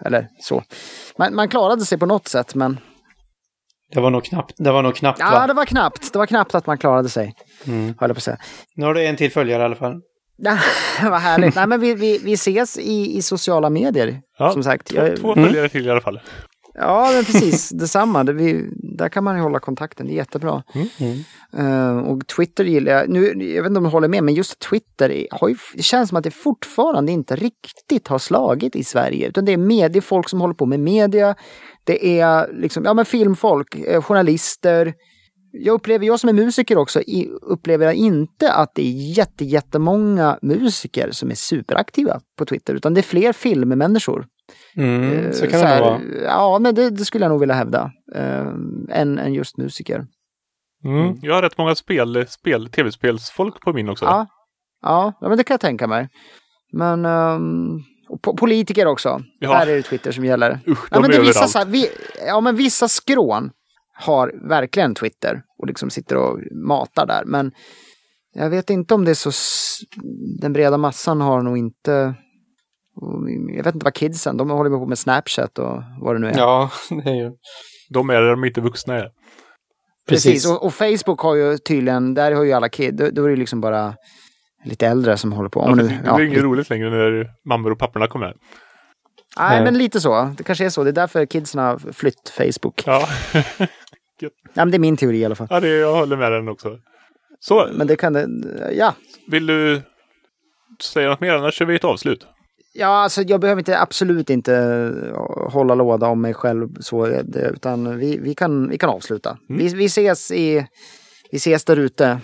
eller så. Man, man klarade sig på något sätt men Det var nog knappt, det var nog knappt ja, va? det var knappt. Det var knappt att man klarade sig. Mm. Höll på att säga. Nu har du en till följare i alla fall. Vad härligt. Nej, men vi, vi, vi ses i, i sociala medier. Ja, som sagt. Två, två följare till i alla fall. ja, men precis. Detsamma. Det, vi, där kan man ju hålla kontakten. Det är jättebra. Mm. Eh, och Twitter gillar jag. Nu, jag vet inte om du håller med, men just Twitter har ju, det känns som att det fortfarande inte riktigt har slagit i Sverige. Utan det är, med, det är folk som håller på med media. Det är liksom, ja, men filmfolk, eh, journalister. Jag upplever, jag som är musiker också, upplever jag inte att det är jätte, jättemånga musiker som är superaktiva på Twitter. Utan det är fler filmmänniskor. Mm, Eh, så kan det här, vara. Ja, men det, det skulle jag nog vilja hävda. Eh, än, än just musiker. Mm. Jag har rätt många spel, spel, tv-spelsfolk på min också. Ja, ja, ja, men det kan jag tänka mig. Men um, och po- politiker också. Ja. Där är det Twitter som gäller. Usch, Ja, men det är vissa, överallt. så här, vi, ja, men vissa skrån har verkligen Twitter och liksom sitter och matar där. Men jag vet inte om det är så... Den breda massan har nog inte... Jag vet inte vad kidsen, de håller på med Snapchat och vad det nu är. Ja, det är ju... De är där de inte vuxna är. Precis, Precis. Och, och Facebook har ju tydligen, där har ju alla kid, då, då är det liksom bara lite äldre som håller på. Ja, Om nu, det, det ja, är inget roligt längre när mammor och papporna kommer. Nej, Nej. men lite så. Det kanske är så. Det är därför kidsen har flytt Facebook. Ja, Ja, men det är min teori i alla fall. ja det, jag håller med den också. Så, Men det kan det, ja. vill du säga något mer? Annars kör vi ett avslut. Ja, alltså jag behöver inte, absolut inte eh, hålla låda om mig själv så, det, utan vi, vi, kan, vi kan avsluta. Mm. Vi, vi ses i, vi ses där ute.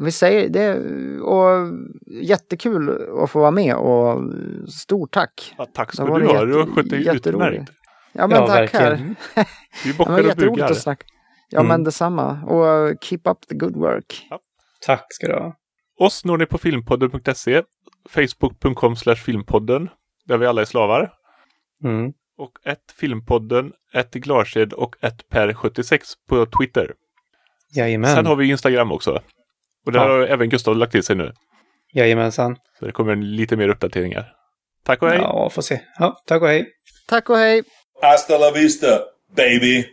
Vi säger det, och jättekul att få vara med och stort tack. Ja, tack ska var du ha. Du har skött dig utmärkt. Ja men Ja, tack här. verkligen. Vi Ja, bockar men och bugar. att snacka. Ja Mm. men detsamma. Och keep up the good work. Tack ska du ha. Oss når ni på filmpodden.se, facebook.com filmpodden, där vi alla är slavar. Mm. Och ett filmpodden, ett glarsed och ett per76 på Twitter. Jajamän. Sen har vi Instagram också. Och där Ja. har även Gustav lagt till sig nu. Jajamensan. Så det kommer lite mer uppdateringar. Tack och hej! Ja, får se. Ja, tack och hej. Tack och hej! Hasta la vista, baby.